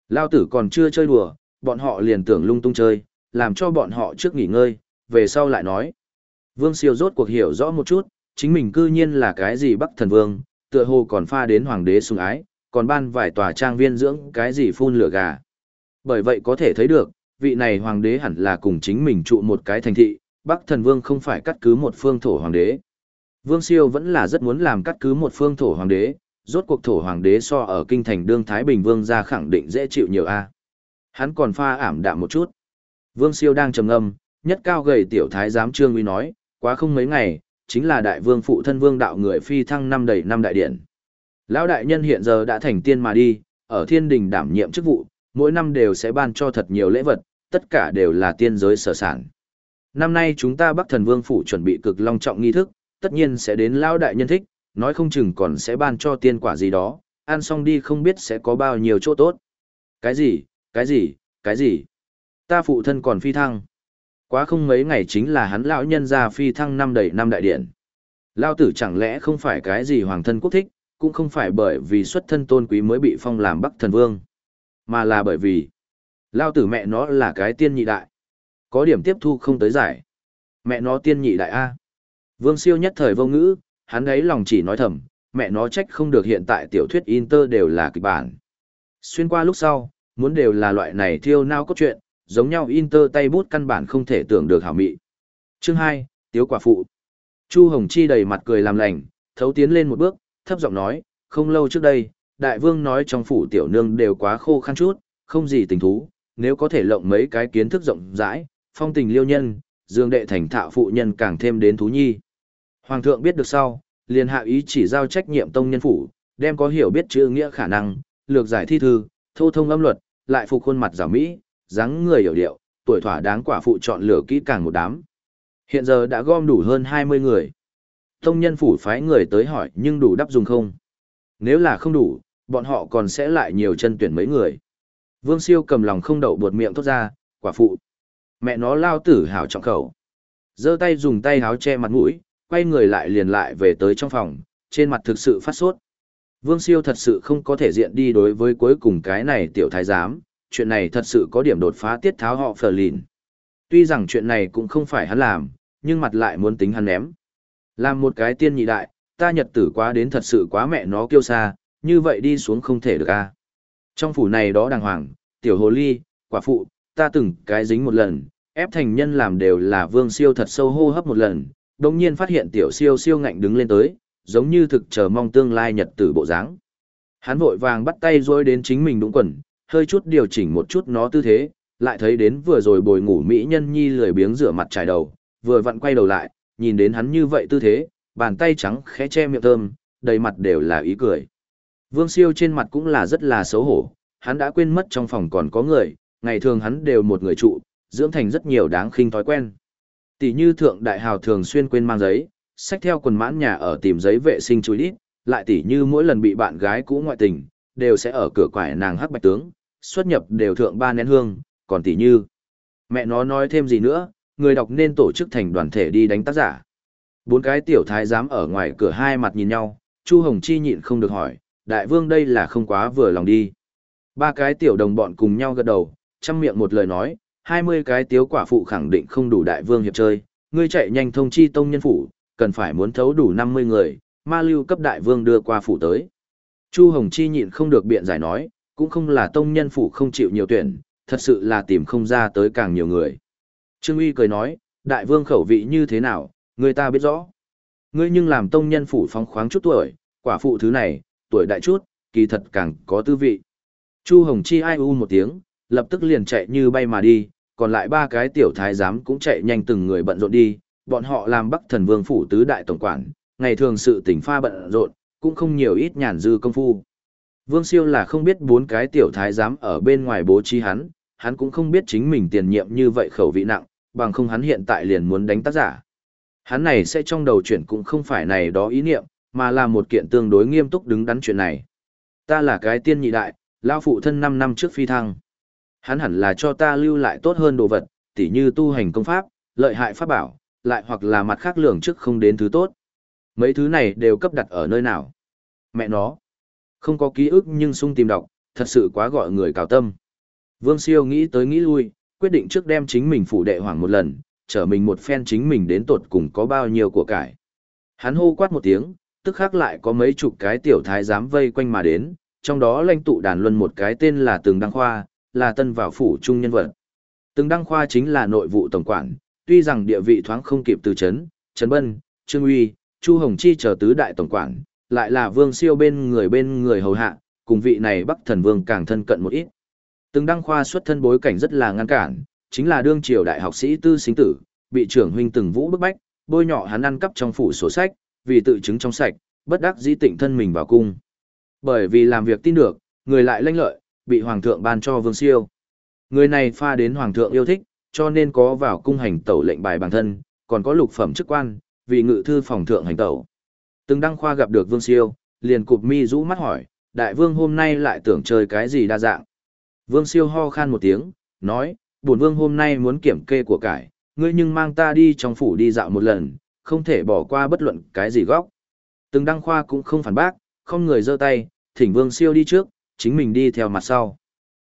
Lao tử còn chưa chơi đùa, bọn họ liền tưởng lung tung chơi, làm cho bọn họ trước nghỉ ngơi, về sau lại nói. Vương siêu rốt cuộc hiểu rõ một chút, chính mình cư nhiên là cái gì bắc thần vương, tựa hồ còn pha đến hoàng đế sùng ái, còn ban vài tòa trang viên dưỡng cái gì phun lửa gà. Bởi vậy có thể thấy được, vị này hoàng đế hẳn là cùng chính mình trụ một cái thành thị, bắc thần vương không phải cắt cứ một phương thổ hoàng đế. Vương siêu vẫn là rất muốn làm cắt cứ một phương thổ hoàng đế, rốt cuộc thổ hoàng đế so ở kinh thành đương Thái Bình Vương ra khẳng định dễ chịu nhiều a. Hắn còn pha ảm đạm một chút. Vương siêu đang trầm ngâm, nhất cao gầy tiểu thái giám trương uy nói, quá không mấy ngày, chính là đại vương phụ thân vương đạo người phi thăng năm đầy năm đại điện. Lão đại nhân hiện giờ đã thành tiên mà đi, ở thiên đình đảm nhiệm chức vụ, mỗi năm đều sẽ ban cho thật nhiều lễ vật, tất cả đều là tiên giới sở sản. Năm nay chúng ta Bắc Thần Vương phủ chuẩn bị cực long trọng nghi thức, tất nhiên sẽ đến lão đại nhân thích, nói không chừng còn sẽ ban cho tiên quả gì đó, ăn xong đi không biết sẽ có bao nhiêu chỗ tốt. Cái gì, cái gì, cái gì? Ta phụ thân còn phi thăng. Quá không mấy ngày chính là hắn lão nhân ra phi thăng năm đầy năm đại điện. Lao tử chẳng lẽ không phải cái gì hoàng thân quốc thích, cũng không phải bởi vì xuất thân tôn quý mới bị phong làm bắc thần vương, mà là bởi vì Lao tử mẹ nó là cái tiên nhị đại. Có điểm tiếp thu không tới giải. Mẹ nó tiên nhị đại A. Vương siêu nhất thời vô ngữ, hắn ấy lòng chỉ nói thầm, mẹ nó trách không được hiện tại tiểu thuyết Inter đều là kịch bản. Xuyên qua lúc sau, muốn đều là loại này thiêu nao cốt truyện, giống nhau Inter tay bút căn bản không thể tưởng được hảo mị. Chương 2, Tiếu quả phụ. Chu Hồng Chi đầy mặt cười làm lành, thấu tiến lên một bước, thấp giọng nói, không lâu trước đây, đại vương nói trong phủ tiểu nương đều quá khô khăn chút, không gì tình thú, nếu có thể lộng mấy cái kiến thức rộng rãi, phong tình liêu nhân, dương đệ thành thạo phụ nhân càng thêm đến thú nhi. Hoàng thượng biết được sau, liền hạ ý chỉ giao trách nhiệm tông nhân phủ, đem có hiểu biết chữ nghĩa khả năng, lược giải thi thư, thô thông âm luật, lại phục khuôn mặt giả mỹ, dáng người hiểu điệu, tuổi thỏa đáng quả phụ chọn lựa kỹ càng một đám. Hiện giờ đã gom đủ hơn 20 người. Tông nhân phủ phái người tới hỏi nhưng đủ đắp dùng không? Nếu là không đủ, bọn họ còn sẽ lại nhiều chân tuyển mấy người. Vương siêu cầm lòng không đậu buột miệng thốt ra, quả phụ. Mẹ nó lao tử hào trọng khẩu. giơ tay dùng tay háo che mặt mũi, quay người lại liền lại về tới trong phòng, trên mặt thực sự phát sốt. Vương siêu thật sự không có thể diện đi đối với cuối cùng cái này tiểu thái giám, chuyện này thật sự có điểm đột phá tiết tháo họ phờ lìn. Tuy rằng chuyện này cũng không phải hắn làm, nhưng mặt lại muốn tính hắn ném. Làm một cái tiên nhị đại, ta nhật tử quá đến thật sự quá mẹ nó kiêu xa, như vậy đi xuống không thể được a. Trong phủ này đó đàng hoàng, tiểu hồ ly, quả phụ, ta từng cái dính một lần, ép thành nhân làm đều là vương siêu thật sâu hô hấp một lần, đồng nhiên phát hiện tiểu siêu siêu ngạnh đứng lên tới, giống như thực chờ mong tương lai nhật tử bộ dáng. Hắn vội vàng bắt tay rối đến chính mình đúng quần, hơi chút điều chỉnh một chút nó tư thế, lại thấy đến vừa rồi bồi ngủ mỹ nhân nhi lười biếng rửa mặt trải đầu, vừa vặn quay đầu lại, nhìn đến hắn như vậy tư thế, bàn tay trắng khẽ che miệng thơm, đầy mặt đều là ý cười. Vương siêu trên mặt cũng là rất là xấu hổ, hắn đã quên mất trong phòng còn có người, ngày thường hắn đều một người trụ, dưỡng thành rất nhiều đáng khinh thói quen. Tỷ như thượng đại hào thường xuyên quên mang giấy, xách theo quần mãn nhà ở tìm giấy vệ sinh chui đít, lại tỷ như mỗi lần bị bạn gái cũ ngoại tình, đều sẽ ở cửa quải nàng hắc bạch tướng, xuất nhập đều thượng ba nén hương, còn tỷ như. Mẹ nó nói thêm gì nữa, người đọc nên tổ chức thành đoàn thể đi đánh tác giả. Bốn cái tiểu thái giám ở ngoài cửa hai mặt nhìn nhau, Chu Hồng Chi nhịn không được hỏi, đại vương đây là không quá vừa lòng đi. Ba cái tiểu đồng bọn cùng nhau gật đầu, chăm miệng một lời nói, hai mươi cái tiếu quả phụ khẳng định không đủ đại vương hiệp chơi, ngươi chạy nhanh thông chi tông nhân phủ, cần phải muốn thấu đủ năm mươi người, ma lưu cấp đại vương đưa qua phủ tới. Chu Hồng Chi nhịn không được biện giải nói, cũng không là tông nhân phủ không chịu nhiều tuyển, thật sự là tìm không ra tới càng nhiều người. Trương Uy cười nói, đại vương khẩu vị như thế nào, người ta biết rõ. Ngươi nhưng làm tông nhân phủ phóng khoáng chút tuổi, quả phụ thứ này, tuổi đại chút, kỳ thật càng có tư vị. Chu Hồng Chi ai u một tiếng, lập tức liền chạy như bay mà đi, còn lại ba cái tiểu thái giám cũng chạy nhanh từng người bận rộn đi, bọn họ làm Bắc Thần Vương phủ tứ đại tổng quản, ngày thường sự tỉnh pha bận rộn, cũng không nhiều ít nhàn dư công phu. Vương Siêu là không biết bốn cái tiểu thái giám ở bên ngoài bố trí hắn, hắn cũng không biết chính mình tiền nhiệm như vậy khẩu vị nặng, bằng không hắn hiện tại liền muốn đánh tác giả. Hắn này sẽ trong đầu chuyện cũng không phải này đó ý niệm, mà là một kiện tương đối nghiêm túc đứng đắn chuyện này. Ta là cái tiên nhị đại, lao phụ thân 5 năm trước phi thăng. Hắn hẳn là cho ta lưu lại tốt hơn đồ vật, tỉ như tu hành công pháp, lợi hại pháp bảo, lại hoặc là mặt khác lường trước không đến thứ tốt. Mấy thứ này đều cấp đặt ở nơi nào? Mẹ nó. Không có ký ức nhưng sung tìm đọc, thật sự quá gọi người cào tâm. Vương Siêu nghĩ tới nghĩ lui, quyết định trước đem chính mình phủ đệ hoàng một lần, trở mình một phen chính mình đến tột cùng có bao nhiêu của cải. Hắn hô quát một tiếng, tức khắc lại có mấy chục cái tiểu thái giám vây quanh mà đến, trong đó lãnh tụ đàn luân một cái tên là Tường Đăng Khoa, là tân vào phủ trung nhân vật. Từng Đăng Khoa chính là nội vụ tổng quản, tuy rằng địa vị thoáng không kịp từ chấn, Trấn Bân, Trương Uy, Chu Hồng Chi chờ tứ đại tổng quản, lại là vương siêu bên người bên người hầu hạ, cùng vị này Bắc Thần Vương càng thân cận một ít. Từng Đăng Khoa xuất thân bối cảnh rất là ngăn cản, chính là đương triều đại học sĩ tư sinh tử, bị trưởng huynh từng vũ bức bách, bôi nhọ hắn ăn cắp trong phủ sổ sách, vì tự chứng trong sạch, bất đắc dĩ tịnh thân mình vào cung. Bởi vì làm việc tin được, người lại lanh lợi, bị hoàng thượng ban cho vương siêu. Người này pha đến hoàng thượng yêu thích, cho nên có vào cung hành tẩu lệnh bài bản thân, còn có lục phẩm chức quan, vì ngự thư phòng thượng hành tẩu. Từng đăng khoa gặp được vương siêu, liền cụp mi rũ mắt hỏi, đại vương hôm nay lại tưởng chơi cái gì đa dạng. Vương siêu ho khan một tiếng, nói, bổn vương hôm nay muốn kiểm kê của cải, ngươi nhưng mang ta đi trong phủ đi dạo một lần, không thể bỏ qua bất luận cái gì góc. Từng đăng khoa cũng không phản bác, không người giơ tay, thỉnh vương siêu đi trước, chính mình đi theo mặt sau.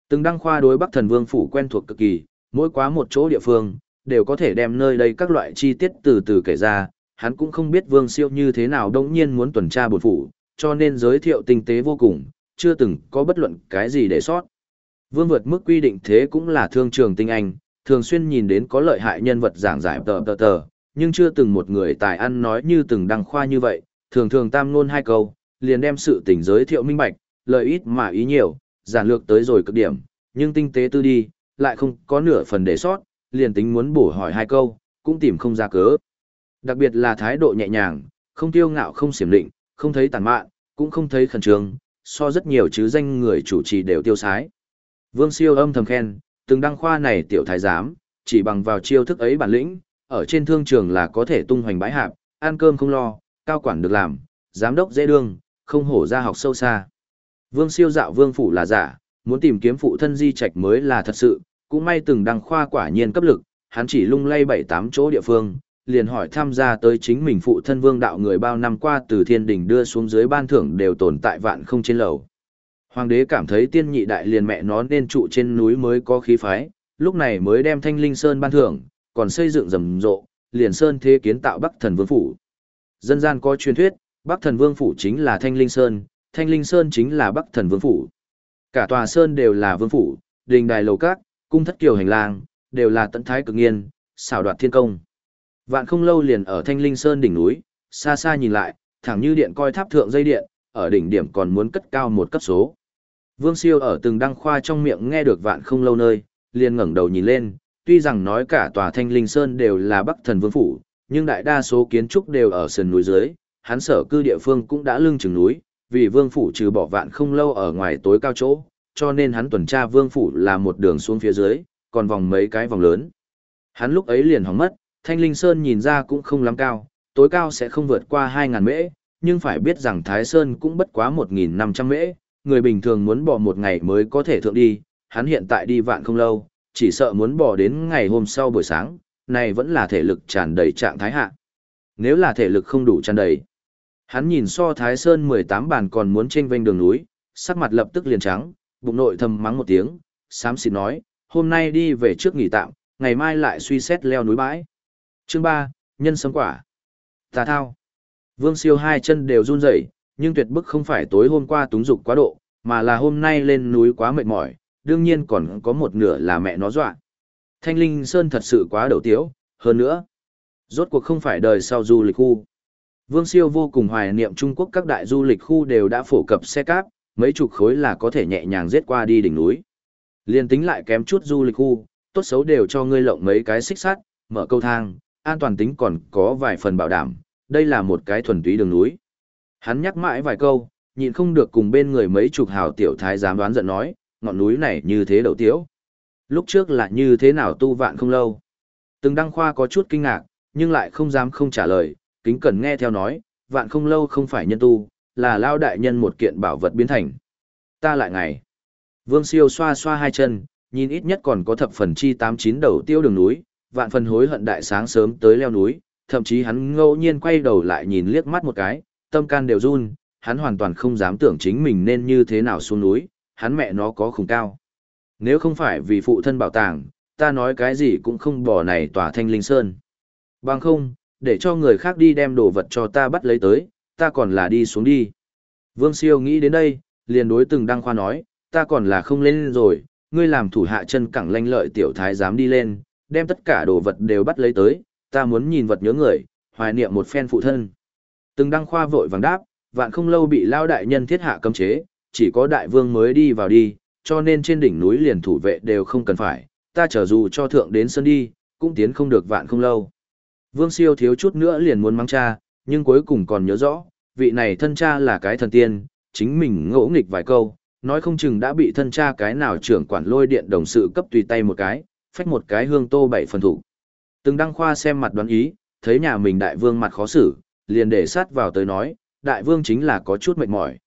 Từng đăng khoa đối bắc thần vương phủ quen thuộc cực kỳ, mỗi quá một chỗ địa phương, đều có thể đem nơi đây các loại chi tiết từ từ kể ra, hắn cũng không biết vương siêu như thế nào đông nhiên muốn tuần tra bột phủ, cho nên giới thiệu tinh tế vô cùng, chưa từng có bất luận cái gì để sót. Vương vượt mức quy định thế cũng là thương trường tinh anh, thường xuyên nhìn đến có lợi hại nhân vật giảng giải tờ tờ tờ, nhưng chưa từng một người tài ăn nói như từng đăng khoa như vậy, thường thường tam ngôn hai câu, liền đem sự tình giới thiệu minh bạch, lợi ít mà ý nhiều, giản lược tới rồi cực điểm, nhưng tinh tế tư đi, lại không có nửa phần để sót, liền tính muốn bổ hỏi hai câu, cũng tìm không ra cớ. Đặc biệt là thái độ nhẹ nhàng, không tiêu ngạo không xiểm định, không thấy tàn mạn, cũng không thấy khẩn trương, so rất nhiều chứ danh người chủ trì đều tiêu sái. Vương siêu âm thầm khen, từng đăng khoa này tiểu thái giám, chỉ bằng vào chiêu thức ấy bản lĩnh, ở trên thương trường là có thể tung hoành bãi hạp, ăn cơm không lo, cao quản được làm, giám đốc dễ đương, không hổ ra học sâu xa. Vương siêu dạo vương phủ là giả, muốn tìm kiếm phụ thân di trạch mới là thật sự, cũng may từng đăng khoa quả nhiên cấp lực, hắn chỉ lung lay bảy tám chỗ địa phương, liền hỏi tham gia tới chính mình phụ thân vương đạo người bao năm qua từ thiên đình đưa xuống dưới ban thưởng đều tồn tại vạn không trên lầu. Hoàng đế cảm thấy tiên nhị đại liền mẹ nó nên trụ trên núi mới có khí phái, lúc này mới đem thanh linh sơn ban thưởng, còn xây dựng rầm rộ, liền sơn thế kiến tạo Bắc Thần Vương Phủ. Dân gian có truyền thuyết, Bắc Thần Vương Phủ chính là Thanh Linh Sơn, Thanh Linh Sơn chính là Bắc Thần Vương Phủ. Cả tòa sơn đều là vương phủ, đình đài lầu cát, cung thất kiều hành lang, đều là tận thái cực nghiên, xảo đoạt thiên công. Vạn không lâu liền ở Thanh Linh Sơn đỉnh núi, xa xa nhìn lại, thẳng như điện coi tháp thượng dây điện, ở đỉnh điểm còn muốn cất cao một cấp số. Vương Siêu ở từng đăng khoa trong miệng nghe được vạn không lâu nơi, liền ngẩng đầu nhìn lên, tuy rằng nói cả tòa Thanh Linh Sơn đều là Bắc Thần Vương phủ, nhưng đại đa số kiến trúc đều ở sườn núi dưới, hắn sở cư địa phương cũng đã lưng chừng núi, vì Vương phủ trừ bỏ vạn không lâu ở ngoài tối cao chỗ, cho nên hắn tuần tra Vương phủ là một đường xuống phía dưới, còn vòng mấy cái vòng lớn. Hắn lúc ấy liền hóng mất, Thanh Linh Sơn nhìn ra cũng không lắm cao, tối cao sẽ không vượt qua 2.000 mễ, nhưng phải biết rằng Thái Sơn cũng bất quá 1.500 mễ, người bình thường muốn bỏ một ngày mới có thể thượng đi, hắn hiện tại đi vạn không lâu, chỉ sợ muốn bỏ đến ngày hôm sau buổi sáng, này vẫn là thể lực tràn đầy trạng thái hạ. Nếu là thể lực không đủ tràn đầy, hắn nhìn so Thái Sơn 18 bàn còn muốn trên vênh đường núi, sắc mặt lập tức liền trắng, bụng nội thầm mắng một tiếng, sám xịt nói, hôm nay đi về trước nghỉ tạm, ngày mai lại suy xét leo núi bãi. Chương 3, nhân sấm quả. Tà thao. Vương siêu hai chân đều run rẩy, nhưng tuyệt bức không phải tối hôm qua túng dục quá độ, mà là hôm nay lên núi quá mệt mỏi, đương nhiên còn có một nửa là mẹ nó dọa. Thanh Linh Sơn thật sự quá đầu tiếu, hơn nữa. Rốt cuộc không phải đời sau du lịch khu. Vương Siêu vô cùng hoài niệm Trung Quốc các đại du lịch khu đều đã phổ cập xe cáp, mấy chục khối là có thể nhẹ nhàng giết qua đi đỉnh núi. Liên tính lại kém chút du lịch khu, tốt xấu đều cho ngươi lộng mấy cái xích sắt, mở câu thang, an toàn tính còn có vài phần bảo đảm, đây là một cái thuần túy đường núi. Hắn nhắc mãi vài câu, nhịn không được cùng bên người mấy chục hào tiểu thái dám đoán giận nói, ngọn núi này như thế đầu tiếu. Lúc trước là như thế nào tu vạn không lâu. Từng đăng khoa có chút kinh ngạc, nhưng lại không dám không trả lời, kính cẩn nghe theo nói, vạn không lâu không phải nhân tu, là lao đại nhân một kiện bảo vật biến thành. Ta lại ngày. Vương siêu xoa xoa hai chân, nhìn ít nhất còn có thập phần chi tám chín đầu tiêu đường núi, vạn phần hối hận đại sáng sớm tới leo núi, thậm chí hắn ngẫu nhiên quay đầu lại nhìn liếc mắt một cái, tâm can đều run, hắn hoàn toàn không dám tưởng chính mình nên như thế nào xuống núi, hắn mẹ nó có khủng cao. Nếu không phải vì phụ thân bảo tàng, ta nói cái gì cũng không bỏ này tỏa thanh linh sơn. Bằng không, để cho người khác đi đem đồ vật cho ta bắt lấy tới, ta còn là đi xuống đi. Vương siêu nghĩ đến đây, liền đối từng đăng khoa nói, ta còn là không lên rồi, ngươi làm thủ hạ chân cẳng lanh lợi tiểu thái dám đi lên, đem tất cả đồ vật đều bắt lấy tới, ta muốn nhìn vật nhớ người, hoài niệm một phen phụ thân. Từng đăng khoa vội vàng đáp, vạn không lâu bị lao đại nhân thiết hạ cấm chế, chỉ có đại vương mới đi vào đi, cho nên trên đỉnh núi liền thủ vệ đều không cần phải, ta trở dù cho thượng đến sân đi, cũng tiến không được vạn không lâu. Vương siêu thiếu chút nữa liền muốn mắng cha, nhưng cuối cùng còn nhớ rõ, vị này thân cha là cái thần tiên, chính mình ngỗ nghịch vài câu, nói không chừng đã bị thân cha cái nào trưởng quản lôi điện đồng sự cấp tùy tay một cái, phách một cái hương tô bảy phần thủ. Từng đăng khoa xem mặt đoán ý, thấy nhà mình đại vương mặt khó xử, liền để sát vào tới nói, đại vương chính là có chút mệt mỏi.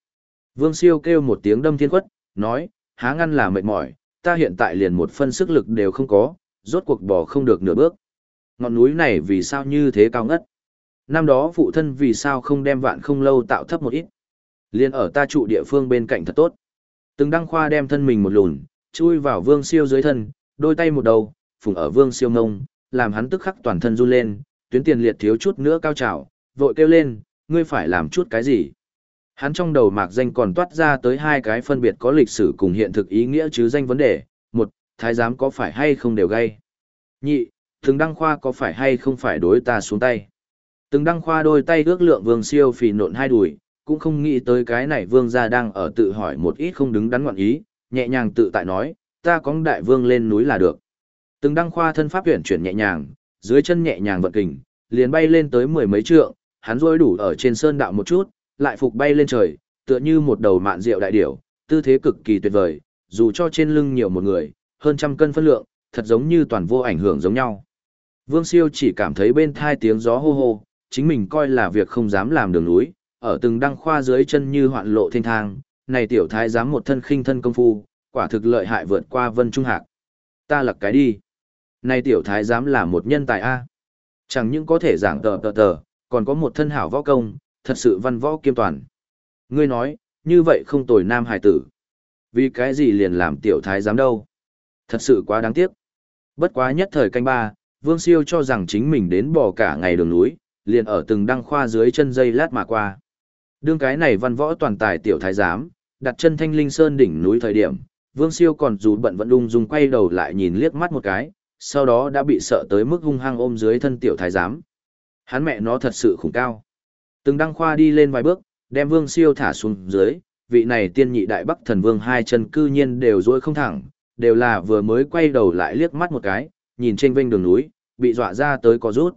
Vương siêu kêu một tiếng đâm thiên quất, nói, há ngăn là mệt mỏi, ta hiện tại liền một phân sức lực đều không có, rốt cuộc bỏ không được nửa bước. Ngọn núi này vì sao như thế cao ngất? Năm đó phụ thân vì sao không đem vạn không lâu tạo thấp một ít? Liên ở ta trụ địa phương bên cạnh thật tốt. Từng đăng khoa đem thân mình một lùn, chui vào vương siêu dưới thân, đôi tay một đầu, phùng ở vương siêu ngông, làm hắn tức khắc toàn thân run lên, tuyến tiền liệt thiếu chút nữa cao trào, vội kêu lên, ngươi phải làm chút cái gì? Hắn trong đầu mạc danh còn toát ra tới hai cái phân biệt có lịch sử cùng hiện thực ý nghĩa chứ danh vấn đề. Một, thái giám có phải hay không đều gay? Nhị, từng đăng khoa có phải hay không phải đối ta xuống tay? Từng đăng khoa đôi tay ước lượng vương siêu phì nộn hai đùi, cũng không nghĩ tới cái này vương gia đang ở tự hỏi một ít không đứng đắn ngoạn ý, nhẹ nhàng tự tại nói, ta có đại vương lên núi là được. Từng đăng khoa thân pháp huyển chuyển nhẹ nhàng, dưới chân nhẹ nhàng vận kình, liền bay lên tới mười mấy trượng, hắn rôi đủ ở trên sơn đạo một chút, lại phục bay lên trời, tựa như một đầu mạn rượu đại điểu, tư thế cực kỳ tuyệt vời, dù cho trên lưng nhiều một người, hơn trăm cân phân lượng, thật giống như toàn vô ảnh hưởng giống nhau. Vương Siêu chỉ cảm thấy bên thai tiếng gió hô hô, chính mình coi là việc không dám làm đường núi, ở từng đăng khoa dưới chân như hoạn lộ thênh thang, này tiểu thái dám một thân khinh thân công phu, quả thực lợi hại vượt qua vân trung hạc. Ta lật cái đi. Này tiểu thái dám là một nhân tài A. Chẳng những có thể giảng tờ tờ tờ, còn có một thân hảo võ công, thật sự văn võ kiêm toàn. Ngươi nói, như vậy không tồi nam hài tử. Vì cái gì liền làm tiểu thái giám đâu? Thật sự quá đáng tiếc. Bất quá nhất thời canh ba, Vương Siêu cho rằng chính mình đến bỏ cả ngày đường núi, liền ở từng đăng khoa dưới chân dây lát mà qua. Đương cái này văn võ toàn tài tiểu thái giám, đặt chân thanh linh sơn đỉnh núi thời điểm, Vương Siêu còn dù bận vẫn lung dung quay đầu lại nhìn liếc mắt một cái, sau đó đã bị sợ tới mức hung hăng ôm dưới thân tiểu thái giám. Hắn mẹ nó thật sự khủng cao. Từng đăng khoa đi lên vài bước, đem vương siêu thả xuống dưới, vị này tiên nhị đại bắc thần vương hai chân cư nhiên đều duỗi không thẳng, đều là vừa mới quay đầu lại liếc mắt một cái, nhìn trên vênh đường núi, bị dọa ra tới có rút.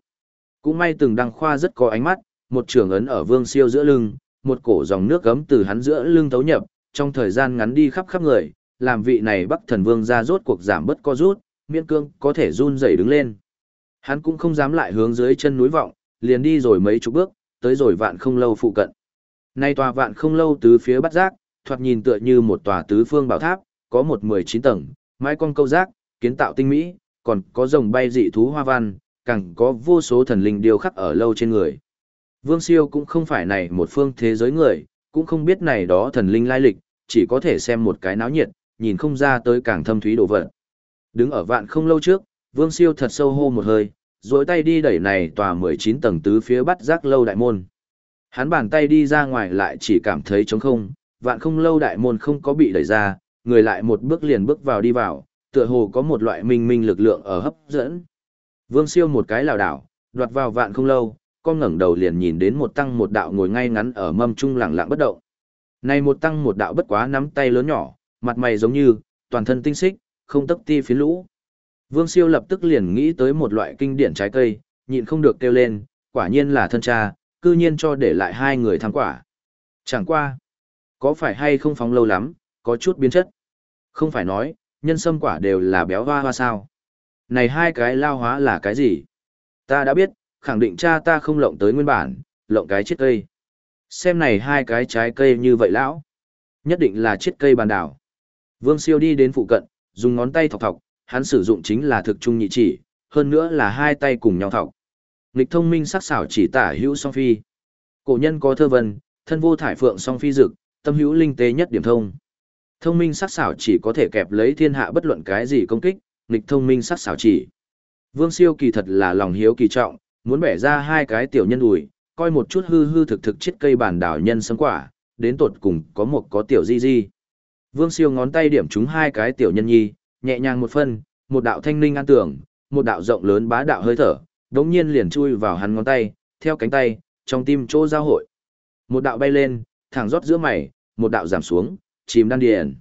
Cũng may từng đăng khoa rất có ánh mắt, một trường ấn ở vương siêu giữa lưng, một cổ dòng nước gấm từ hắn giữa lưng thấu nhập, trong thời gian ngắn đi khắp khắp người, làm vị này bắc thần vương ra rốt cuộc giảm bất co rút, miễn cương có thể run rẩy đứng lên. Hắn cũng không dám lại hướng dưới chân núi vọng, liền đi rồi mấy chục bước, tới rồi vạn không lâu phụ cận. Nay tòa vạn không lâu tứ phía bắt giác, thoạt nhìn tựa như một tòa tứ phương bảo tháp, có một mười chín tầng, mái con câu giác, kiến tạo tinh mỹ, còn có rồng bay dị thú hoa văn, càng có vô số thần linh điêu khắc ở lâu trên người. Vương Siêu cũng không phải này một phương thế giới người, cũng không biết này đó thần linh lai lịch, chỉ có thể xem một cái náo nhiệt, nhìn không ra tới càng thâm thúy đồ vật. Đứng ở vạn không lâu trước, Vương Siêu thật sâu hô một hơi, rồi tay đi đẩy này tòa 19 tầng tứ phía bắt giác lâu đại môn. Hắn bàn tay đi ra ngoài lại chỉ cảm thấy trống không, vạn không lâu đại môn không có bị đẩy ra, người lại một bước liền bước vào đi vào, tựa hồ có một loại minh minh lực lượng ở hấp dẫn. Vương siêu một cái lảo đảo, đoạt vào vạn không lâu, con ngẩng đầu liền nhìn đến một tăng một đạo ngồi ngay ngắn ở mâm trung lặng lặng bất động. Này một tăng một đạo bất quá nắm tay lớn nhỏ, mặt mày giống như, toàn thân tinh xích, không tấp ti phiến lũ. Vương Siêu lập tức liền nghĩ tới một loại kinh điển trái cây, nhịn không được kêu lên, quả nhiên là thân cha, cư nhiên cho để lại hai người thắng quả. Chẳng qua, có phải hay không phóng lâu lắm, có chút biến chất. Không phải nói, nhân sâm quả đều là béo hoa hoa sao. Này hai cái lao hóa là cái gì? Ta đã biết, khẳng định cha ta không lộng tới nguyên bản, lộng cái chết cây. Xem này hai cái trái cây như vậy lão. Nhất định là chết cây bàn đảo. Vương siêu đi đến phụ cận, dùng ngón tay thọc thọc, hắn sử dụng chính là thực trung nhị chỉ, hơn nữa là hai tay cùng nhau thọc. Nghịch thông minh sắc xảo chỉ tả hữu song phi. Cổ nhân có thơ vân, thân vô thải phượng song phi dực, tâm hữu linh tế nhất điểm thông. Thông minh sắc xảo chỉ có thể kẹp lấy thiên hạ bất luận cái gì công kích, nghịch thông minh sắc xảo chỉ. Vương siêu kỳ thật là lòng hiếu kỳ trọng, muốn bẻ ra hai cái tiểu nhân ủi, coi một chút hư hư thực thực chết cây bản đảo nhân sấm quả, đến tột cùng có một có tiểu di di. Vương siêu ngón tay điểm trúng hai cái tiểu nhân nhi, nhẹ nhàng một phân, một đạo thanh linh an tưởng, một đạo rộng lớn bá đạo hơi thở, đống nhiên liền chui vào hắn ngón tay, theo cánh tay, trong tim chỗ giao hội. Một đạo bay lên, thẳng rót giữa mày, một đạo giảm xuống, chìm đan điền.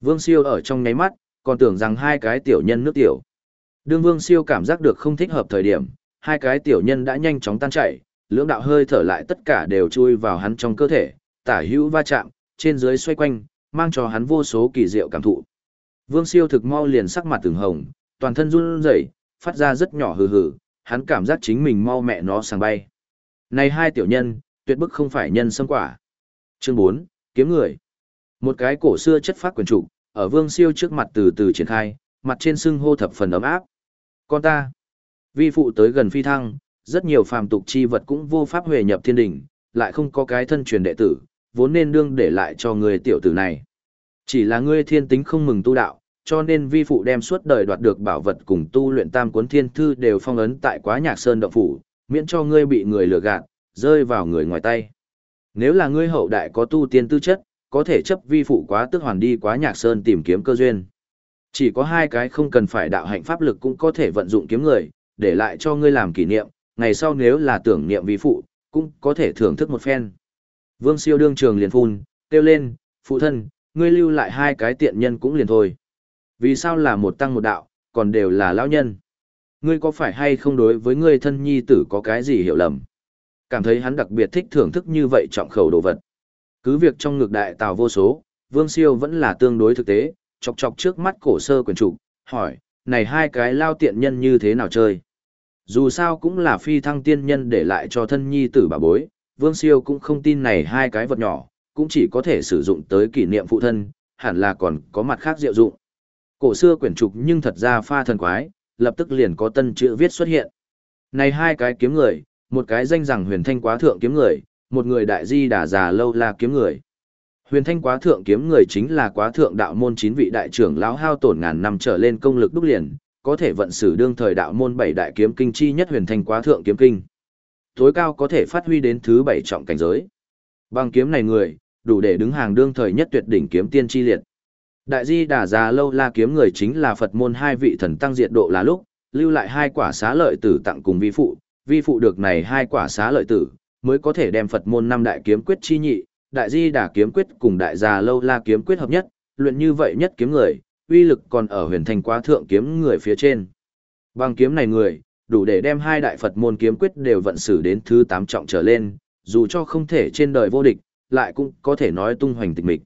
Vương siêu ở trong nháy mắt, còn tưởng rằng hai cái tiểu nhân nước tiểu. Đương vương siêu cảm giác được không thích hợp thời điểm, hai cái tiểu nhân đã nhanh chóng tan chảy, lưỡng đạo hơi thở lại tất cả đều chui vào hắn trong cơ thể, tả hữu va chạm, trên dưới xoay quanh, mang cho hắn vô số kỳ diệu cảm thụ. Vương siêu thực mau liền sắc mặt từng hồng, toàn thân run rẩy, phát ra rất nhỏ hừ hừ, hắn cảm giác chính mình mau mẹ nó sang bay. Này hai tiểu nhân, tuyệt bức không phải nhân sâm quả. Chương 4, kiếm người. Một cái cổ xưa chất phát quyền trụ, ở vương siêu trước mặt từ từ triển khai, mặt trên sưng hô thập phần ấm áp. Con ta, vi phụ tới gần phi thăng, rất nhiều phàm tục chi vật cũng vô pháp huệ nhập thiên đỉnh, lại không có cái thân truyền đệ tử, vốn nên đương để lại cho người tiểu tử này. Chỉ là ngươi thiên tính không mừng tu đạo, cho nên vi phụ đem suốt đời đoạt được bảo vật cùng tu luyện tam cuốn thiên thư đều phong ấn tại quá nhạc sơn động phủ, miễn cho ngươi bị người lừa gạt, rơi vào người ngoài tay. Nếu là ngươi hậu đại có tu tiên tư chất, có thể chấp vi phụ quá tức hoàn đi quá nhạc sơn tìm kiếm cơ duyên. Chỉ có hai cái không cần phải đạo hạnh pháp lực cũng có thể vận dụng kiếm người, để lại cho ngươi làm kỷ niệm, ngày sau nếu là tưởng niệm vi phụ, cũng có thể thưởng thức một phen. Vương siêu đương trường liền phun, kêu lên, phụ thân, ngươi lưu lại hai cái tiện nhân cũng liền thôi. Vì sao là một tăng một đạo, còn đều là lão nhân? Ngươi có phải hay không đối với ngươi thân nhi tử có cái gì hiểu lầm? Cảm thấy hắn đặc biệt thích thưởng thức như vậy trọng khẩu đồ vật. Cứ việc trong ngược đại tào vô số, Vương Siêu vẫn là tương đối thực tế, chọc chọc trước mắt cổ sơ quyền chủ, hỏi, này hai cái lao tiện nhân như thế nào chơi? Dù sao cũng là phi thăng tiên nhân để lại cho thân nhi tử bà bối, Vương Siêu cũng không tin này hai cái vật nhỏ, cũng chỉ có thể sử dụng tới kỷ niệm phụ thân, hẳn là còn có mặt khác diệu dụng. Cổ xưa quyển trục nhưng thật ra pha thần quái, lập tức liền có tân chữ viết xuất hiện. Này hai cái kiếm người, một cái danh rằng huyền thanh quá thượng kiếm người, một người đại di đà già lâu la kiếm người. Huyền thanh quá thượng kiếm người chính là quá thượng đạo môn chín vị đại trưởng lão hao tổn ngàn năm trở lên công lực đúc liền, có thể vận sử đương thời đạo môn bảy đại kiếm kinh chi nhất huyền thanh quá thượng kiếm kinh. Tối cao có thể phát huy đến thứ bảy trọng cảnh giới. Bằng kiếm này người, đủ để đứng hàng đương thời nhất tuyệt đỉnh kiếm tiên chi liệt. Đại di đà già lâu la kiếm người chính là Phật môn hai vị thần tăng diệt độ là lúc, lưu lại hai quả xá lợi tử tặng cùng vi phụ, vi phụ được này hai quả xá lợi tử, mới có thể đem Phật môn năm đại kiếm quyết chi nhị, đại di đà kiếm quyết cùng đại già lâu la kiếm quyết hợp nhất, luyện như vậy nhất kiếm người, uy lực còn ở huyền thành quá thượng kiếm người phía trên. Bằng kiếm này người, đủ để đem hai đại Phật môn kiếm quyết đều vận xử đến thứ tám trọng trở lên, dù cho không thể trên đời vô địch, lại cũng có thể nói tung hoành tịch mịch.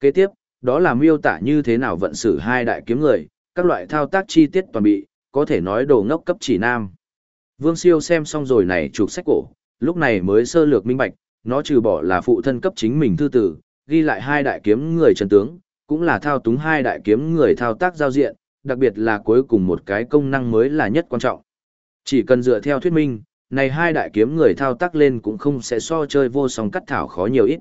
Kế tiếp, đó là miêu tả như thế nào vận xử hai đại kiếm người, các loại thao tác chi tiết toàn bị, có thể nói đồ ngốc cấp chỉ nam. Vương Siêu xem xong rồi này chụp sách cổ, lúc này mới sơ lược minh bạch, nó trừ bỏ là phụ thân cấp chính mình thư tử, ghi lại hai đại kiếm người trần tướng, cũng là thao túng hai đại kiếm người thao tác giao diện, đặc biệt là cuối cùng một cái công năng mới là nhất quan trọng. Chỉ cần dựa theo thuyết minh, này hai đại kiếm người thao tác lên cũng không sẽ so chơi vô song cắt thảo khó nhiều ít.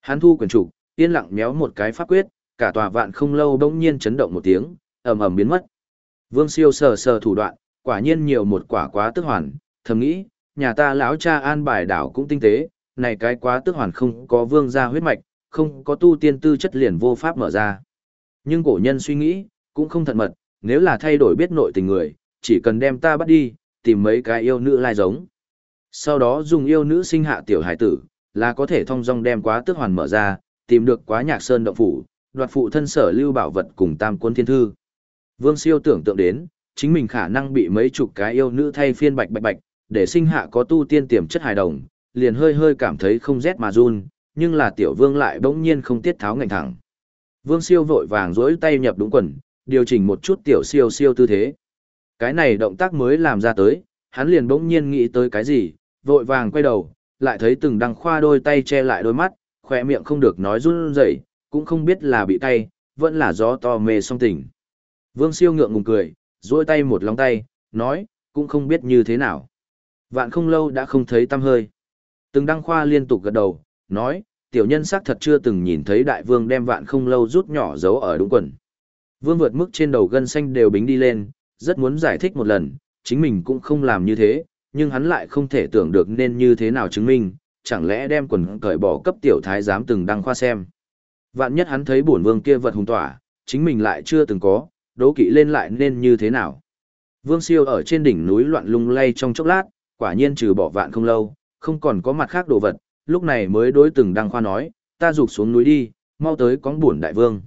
Hắn thu quyền chủ, yên lặng méo một cái pháp quyết, cả tòa vạn không lâu bỗng nhiên chấn động một tiếng, ầm ầm biến mất. Vương Siêu sờ sờ thủ đoạn, quả nhiên nhiều một quả quá tức hoàn, thầm nghĩ, nhà ta lão cha an bài đảo cũng tinh tế, này cái quá tức hoàn không có vương gia huyết mạch, không có tu tiên tư chất liền vô pháp mở ra. Nhưng cổ nhân suy nghĩ, cũng không thận mật, nếu là thay đổi biết nội tình người, chỉ cần đem ta bắt đi, tìm mấy cái yêu nữ lai giống. Sau đó dùng yêu nữ sinh hạ tiểu hải tử, là có thể thông dong đem quá tức hoàn mở ra, tìm được quá nhạc sơn động phủ, đoạt phụ thân sở lưu bảo vật cùng tam quân thiên thư. Vương siêu tưởng tượng đến, chính mình khả năng bị mấy chục cái yêu nữ thay phiên bạch bạch bạch, để sinh hạ có tu tiên tiềm chất hài đồng, liền hơi hơi cảm thấy không rét mà run, nhưng là tiểu vương lại bỗng nhiên không tiết tháo ngành thẳng. Vương siêu vội vàng rỗi tay nhập đúng quần, điều chỉnh một chút tiểu siêu siêu tư thế. Cái này động tác mới làm ra tới, hắn liền bỗng nhiên nghĩ tới cái gì, vội vàng quay đầu, lại thấy từng đăng khoa đôi tay che lại đôi mắt, khỏe miệng không được nói run rẩy, cũng không biết là bị cay, vẫn là gió to mê song tỉnh. Vương siêu ngượng ngùng cười, duỗi tay một lòng tay, nói, cũng không biết như thế nào. Vạn không lâu đã không thấy tâm hơi. Từng đăng khoa liên tục gật đầu, nói, tiểu nhân xác thật chưa từng nhìn thấy đại vương đem vạn không lâu rút nhỏ giấu ở đúng quần. Vương vượt mức trên đầu gân xanh đều bính đi lên, rất muốn giải thích một lần, chính mình cũng không làm như thế, nhưng hắn lại không thể tưởng được nên như thế nào chứng minh, chẳng lẽ đem quần cởi bỏ cấp tiểu thái giám từng đăng khoa xem. Vạn nhất hắn thấy bổn vương kia vật hùng tỏa, chính mình lại chưa từng có, đố kỵ lên lại nên như thế nào. Vương siêu ở trên đỉnh núi loạn lung lay trong chốc lát, quả nhiên trừ bỏ vạn không lâu, không còn có mặt khác đồ vật, lúc này mới đối từng đăng khoa nói, ta rục xuống núi đi, mau tới cóng buồn đại vương.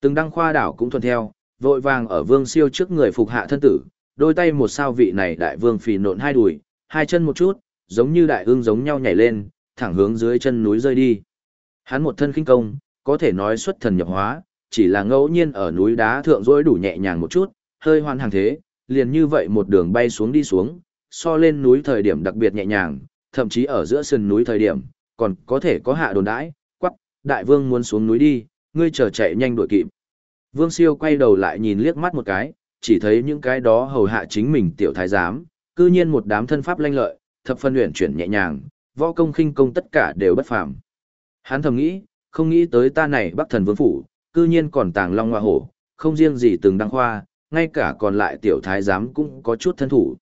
Từng đăng khoa đảo cũng thuận theo, vội vàng ở vương siêu trước người phục hạ thân tử, đôi tay một sao vị này đại vương phì nộn hai đùi, hai chân một chút, giống như đại ương giống nhau nhảy lên, thẳng hướng dưới chân núi rơi đi. Hắn một thân khinh công, có thể nói xuất thần nhập hóa, chỉ là ngẫu nhiên ở núi đá thượng rỗi đủ nhẹ nhàng một chút, hơi hoàn hàng thế, liền như vậy một đường bay xuống đi xuống, so lên núi thời điểm đặc biệt nhẹ nhàng, thậm chí ở giữa sườn núi thời điểm, còn có thể có hạ đồn đãi, quắc, đại vương muốn xuống núi đi, ngươi chờ chạy nhanh đuổi kịp. Vương siêu quay đầu lại nhìn liếc mắt một cái, chỉ thấy những cái đó hầu hạ chính mình tiểu thái giám, cư nhiên một đám thân pháp lanh lợi, thập phân luyện chuyển nhẹ nhàng, võ công khinh công tất cả đều bất phàm. Hắn thầm nghĩ, không nghĩ tới ta này Bắc Thần Vương phủ, cư nhiên còn tàng long hoa hổ, không riêng gì từng đăng khoa, ngay cả còn lại tiểu thái giám cũng có chút thân thủ.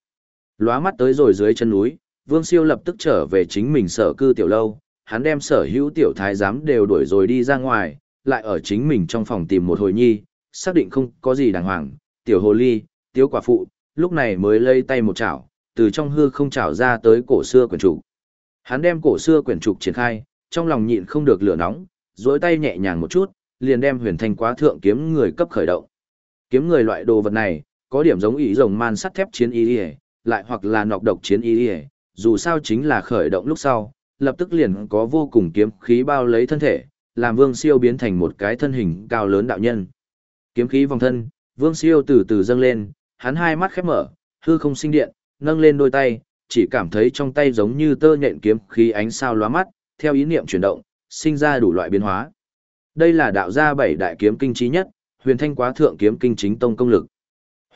Lóa mắt tới rồi dưới chân núi, Vương Siêu lập tức trở về chính mình sở cư tiểu lâu, hắn đem sở hữu tiểu thái giám đều đuổi rồi đi ra ngoài, lại ở chính mình trong phòng tìm một hồi nhi, xác định không có gì đàng hoàng, tiểu hồ ly, tiếu quả phụ, lúc này mới lây tay một chảo, từ trong hư không chảo ra tới cổ xưa quyển trục. Hắn đem cổ xưa quyển trục triển khai, trong lòng nhịn không được lửa nóng, duỗi tay nhẹ nhàng một chút, liền đem huyền thanh quá thượng kiếm người cấp khởi động. Kiếm người loại đồ vật này, có điểm giống ý rồng man sắt thép chiến y lại hoặc là nọc độc chiến y dù sao chính là khởi động lúc sau, lập tức liền có vô cùng kiếm khí bao lấy thân thể, làm vương siêu biến thành một cái thân hình cao lớn đạo nhân. Kiếm khí vòng thân, vương siêu từ từ dâng lên, hắn hai mắt khép mở, hư không sinh điện, nâng lên đôi tay, chỉ cảm thấy trong tay giống như tơ nhện kiếm khí ánh sao lóa mắt, theo ý niệm chuyển động, sinh ra đủ loại biến hóa. Đây là đạo gia bảy đại kiếm kinh trí nhất, Huyền Thanh Quá Thượng kiếm kinh chính tông công lực.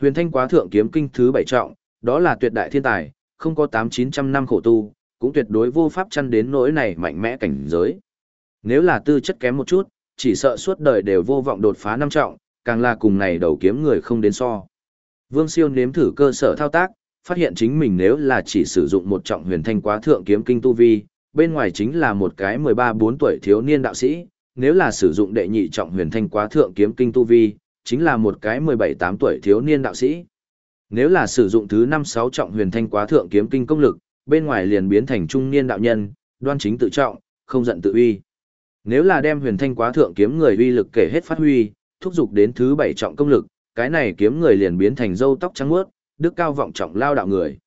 Huyền Thanh Quá Thượng kiếm kinh thứ bảy trọng, đó là tuyệt đại thiên tài, không có tám chín trăm năm khổ tu, cũng tuyệt đối vô pháp chăn đến nỗi này mạnh mẽ cảnh giới. Nếu là tư chất kém một chút, chỉ sợ suốt đời đều vô vọng đột phá năm trọng, càng là cùng này đầu kiếm người không đến so. Vương Siêu nếm thử cơ sở thao tác, phát hiện chính mình nếu là chỉ sử dụng một trọng huyền thanh quá thượng kiếm kinh tu vi, bên ngoài chính là một cái 13-4 tuổi thiếu niên đạo sĩ, nếu là sử dụng đệ nhị trọng huyền thanh quá thượng kiếm kinh tu vi, chính là một cái 17-8 tuổi thiếu niên đạo sĩ. Nếu là sử dụng thứ 5-6 trọng huyền thanh quá thượng kiếm kinh công lực, bên ngoài liền biến thành trung niên đạo nhân, đoan chính tự trọng, không giận tự uy. Nếu là đem huyền thanh quá thượng kiếm người uy lực kể hết phát huy, thúc dục đến thứ bảy trọng công lực, cái này kiếm người liền biến thành râu tóc trắng muốt, đức cao vọng trọng lao đạo người.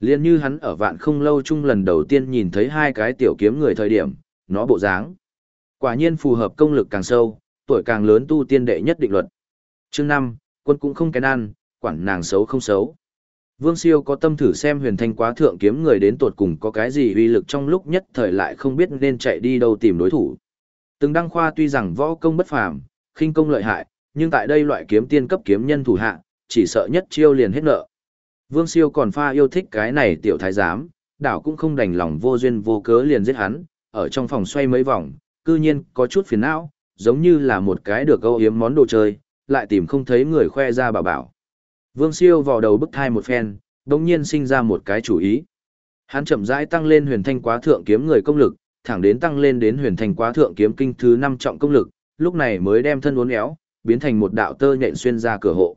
Liên như hắn ở vạn không lâu chung lần đầu tiên nhìn thấy hai cái tiểu kiếm người thời điểm, nó bộ dáng. Quả nhiên phù hợp công lực càng sâu, tuổi càng lớn tu tiên đệ nhất định luật. Chương năm quân cũng không kén ăn, quản nàng xấu không xấu. Vương Siêu có tâm thử xem huyền thanh quá thượng kiếm người đến tột cùng có cái gì uy lực trong lúc nhất thời lại không biết nên chạy đi đâu tìm đối thủ. Từng đăng khoa tuy rằng võ công bất phàm, khinh công lợi hại, nhưng tại đây loại kiếm tiên cấp kiếm nhân thủ hạ, chỉ sợ nhất chiêu liền hết nợ. Vương Siêu còn pha yêu thích cái này tiểu thái giám, đảo cũng không đành lòng vô duyên vô cớ liền giết hắn, ở trong phòng xoay mấy vòng, cư nhiên có chút phiền não, giống như là một cái được câu yếm món đồ chơi, lại tìm không thấy người khoe ra bảo bảo. Vương Siêu vào đầu bức thai một phen, đồng nhiên sinh ra một cái chủ ý. Hắn chậm rãi tăng lên huyền thanh quá thượng kiếm người công lực, thẳng đến tăng lên đến huyền thanh quá thượng kiếm kinh thứ 5 trọng công lực, lúc này mới đem thân uốn éo, biến thành một đạo tơ nhện xuyên ra cửa hộ.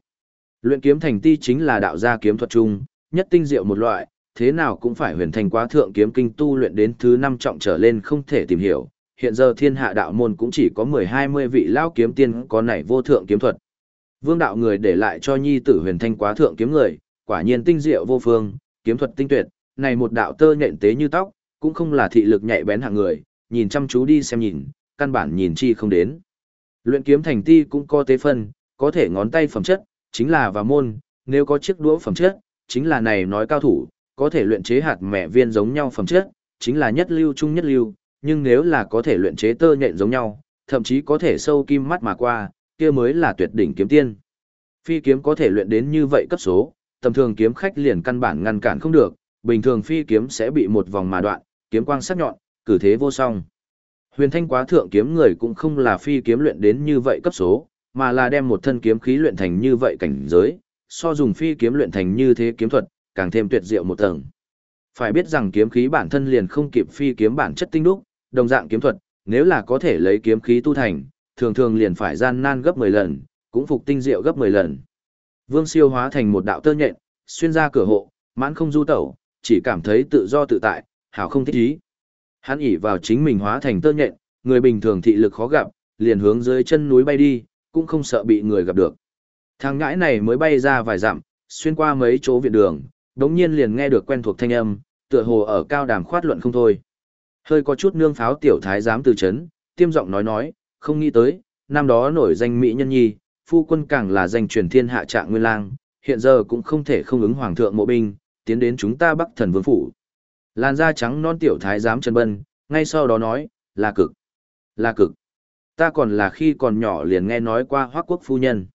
Luyện kiếm thành ti chính là đạo gia kiếm thuật chung, nhất tinh diệu một loại, thế nào cũng phải huyền thành quá thượng kiếm kinh tu luyện đến thứ năm trọng trở lên không thể tìm hiểu. Hiện giờ thiên hạ đạo môn cũng chỉ có 10-20 vị lao kiếm tiên có nảy vô thượng kiếm thuật. Vương đạo người để lại cho nhi tử huyền thanh quá thượng kiếm người, quả nhiên tinh diệu vô phương, kiếm thuật tinh tuyệt, này một đạo tơ nhện tế như tóc, cũng không là thị lực nhạy bén hạng người, nhìn chăm chú đi xem nhìn, căn bản nhìn chi không đến. Luyện kiếm thành ti cũng có tế phân, có thể ngón tay phẩm chất, chính là và môn, nếu có chiếc đũa phẩm chất, chính là này nói cao thủ, có thể luyện chế hạt mẹ viên giống nhau phẩm chất, chính là nhất lưu trung nhất lưu, nhưng nếu là có thể luyện chế tơ nhện giống nhau, thậm chí có thể sâu kim mắt mà qua, kia mới là tuyệt đỉnh kiếm tiên. Phi kiếm có thể luyện đến như vậy cấp số, tầm thường kiếm khách liền căn bản ngăn cản không được, bình thường phi kiếm sẽ bị một vòng mà đoạn, kiếm quang sắc nhọn, cử thế vô song. Huyền Thanh quá thượng kiếm người cũng không là phi kiếm luyện đến như vậy cấp số, mà là đem một thân kiếm khí luyện thành như vậy cảnh giới, so dùng phi kiếm luyện thành như thế kiếm thuật, càng thêm tuyệt diệu một tầng. Phải biết rằng kiếm khí bản thân liền không kịp phi kiếm bản chất tinh đúc, đồng dạng kiếm thuật, nếu là có thể lấy kiếm khí tu thành, thường thường liền phải gian nan gấp 10 lần, cũng phục tinh diệu gấp 10 lần. Vương Siêu hóa thành một đạo tơ nhện, xuyên ra cửa hộ, mãn không du tẩu, chỉ cảm thấy tự do tự tại, hảo không thích ý. Hắn ỉ vào chính mình hóa thành tơ nhện, người bình thường thị lực khó gặp, liền hướng dưới chân núi bay đi, cũng không sợ bị người gặp được. Thằng ngãi này mới bay ra vài dặm, xuyên qua mấy chỗ viện đường, đống nhiên liền nghe được quen thuộc thanh âm, tựa hồ ở cao đàm khoát luận không thôi. Hơi có chút nương pháo tiểu thái giám từ chấn, tiêm giọng nói nói, không nghĩ tới, năm đó nổi danh mỹ nhân nhi, phu quân càng là danh truyền thiên hạ trạng nguyên lang, hiện giờ cũng không thể không ứng hoàng thượng mộ binh, tiến đến chúng ta bắc thần vương phủ. Làn da trắng non tiểu thái giám Trần Bân, ngay sau đó nói, là cực, là cực. Ta còn là khi còn nhỏ liền nghe nói qua hoác quốc phu nhân.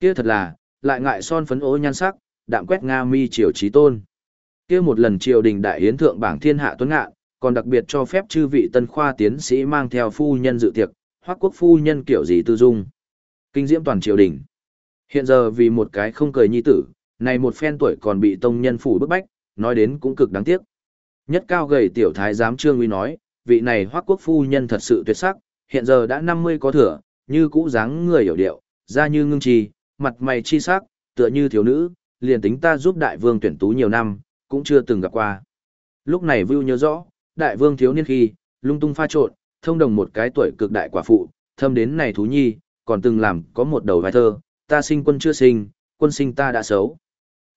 Kia thật là, lại ngại son phấn ố nhan sắc, đạm quét Nga mi triều trí tôn. Kia một lần triều đình đại hiến thượng bảng thiên hạ tuấn ngạ, còn đặc biệt cho phép chư vị tân khoa tiến sĩ mang theo phu nhân dự tiệc, hoác quốc phu nhân kiểu gì tư dung. Kinh diễm toàn triều đình. Hiện giờ vì một cái không cười nhi tử, này một phen tuổi còn bị tông nhân phủ bức bách, nói đến cũng cực đáng tiếc. Nhất cao gầy tiểu thái giám trương uy nói, vị này hoác quốc phu nhân thật sự tuyệt sắc, hiện giờ đã 50 có thừa, như cũ dáng người hiểu điệu, da như ngưng trì, mặt mày chi sắc, tựa như thiếu nữ, liền tính ta giúp đại vương tuyển tú nhiều năm, cũng chưa từng gặp qua. Lúc này Vưu nhớ rõ, đại vương thiếu niên khi, lung tung pha trộn, thông đồng một cái tuổi cực đại quả phụ, thâm đến này thú nhi, còn từng làm có một đầu vai thơ, ta sinh quân chưa sinh, quân sinh ta đã xấu.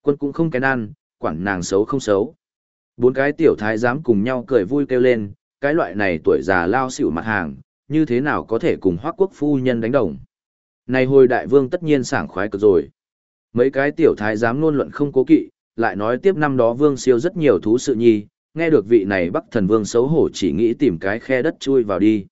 Quân cũng không kén ăn, quản nàng xấu không xấu. Bốn cái tiểu thái giám cùng nhau cười vui kêu lên, cái loại này tuổi già lao xỉu mặt hàng, như thế nào có thể cùng hoác quốc phu nhân đánh đồng. Này hồi đại vương tất nhiên sảng khoái cực rồi. Mấy cái tiểu thái giám luôn luận không cố kỵ, lại nói tiếp năm đó vương siêu rất nhiều thú sự nhi, nghe được vị này bắc thần vương xấu hổ chỉ nghĩ tìm cái khe đất chui vào đi.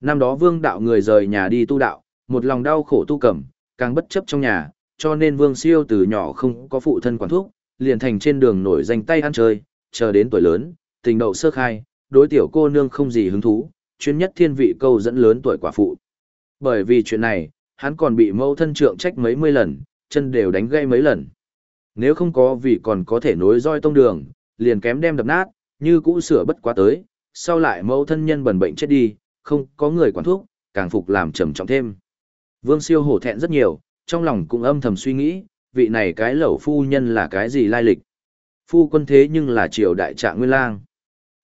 Năm đó vương đạo người rời nhà đi tu đạo, một lòng đau khổ tu cẩm, càng bất chấp trong nhà, cho nên vương siêu từ nhỏ không có phụ thân quản thúc, liền thành trên đường nổi danh tay ăn chơi, chờ đến tuổi lớn, tình đậu sơ khai, đối tiểu cô nương không gì hứng thú, chuyên nhất thiên vị câu dẫn lớn tuổi quả phụ. Bởi vì chuyện này, hắn còn bị mẫu thân trượng trách mấy mươi lần, chân đều đánh gây mấy lần. Nếu không có vì còn có thể nối roi tông đường, liền kém đem đập nát, như cũ sửa bất quá tới, sau lại mẫu thân nhân bẩn bệnh chết đi, không có người quản thuốc, càng phục làm trầm trọng thêm. Vương siêu hổ thẹn rất nhiều, trong lòng cũng âm thầm suy nghĩ, vị này cái lẩu phu nhân là cái gì lai lịch. Phu quân thế nhưng là triều đại trạng nguyên lang.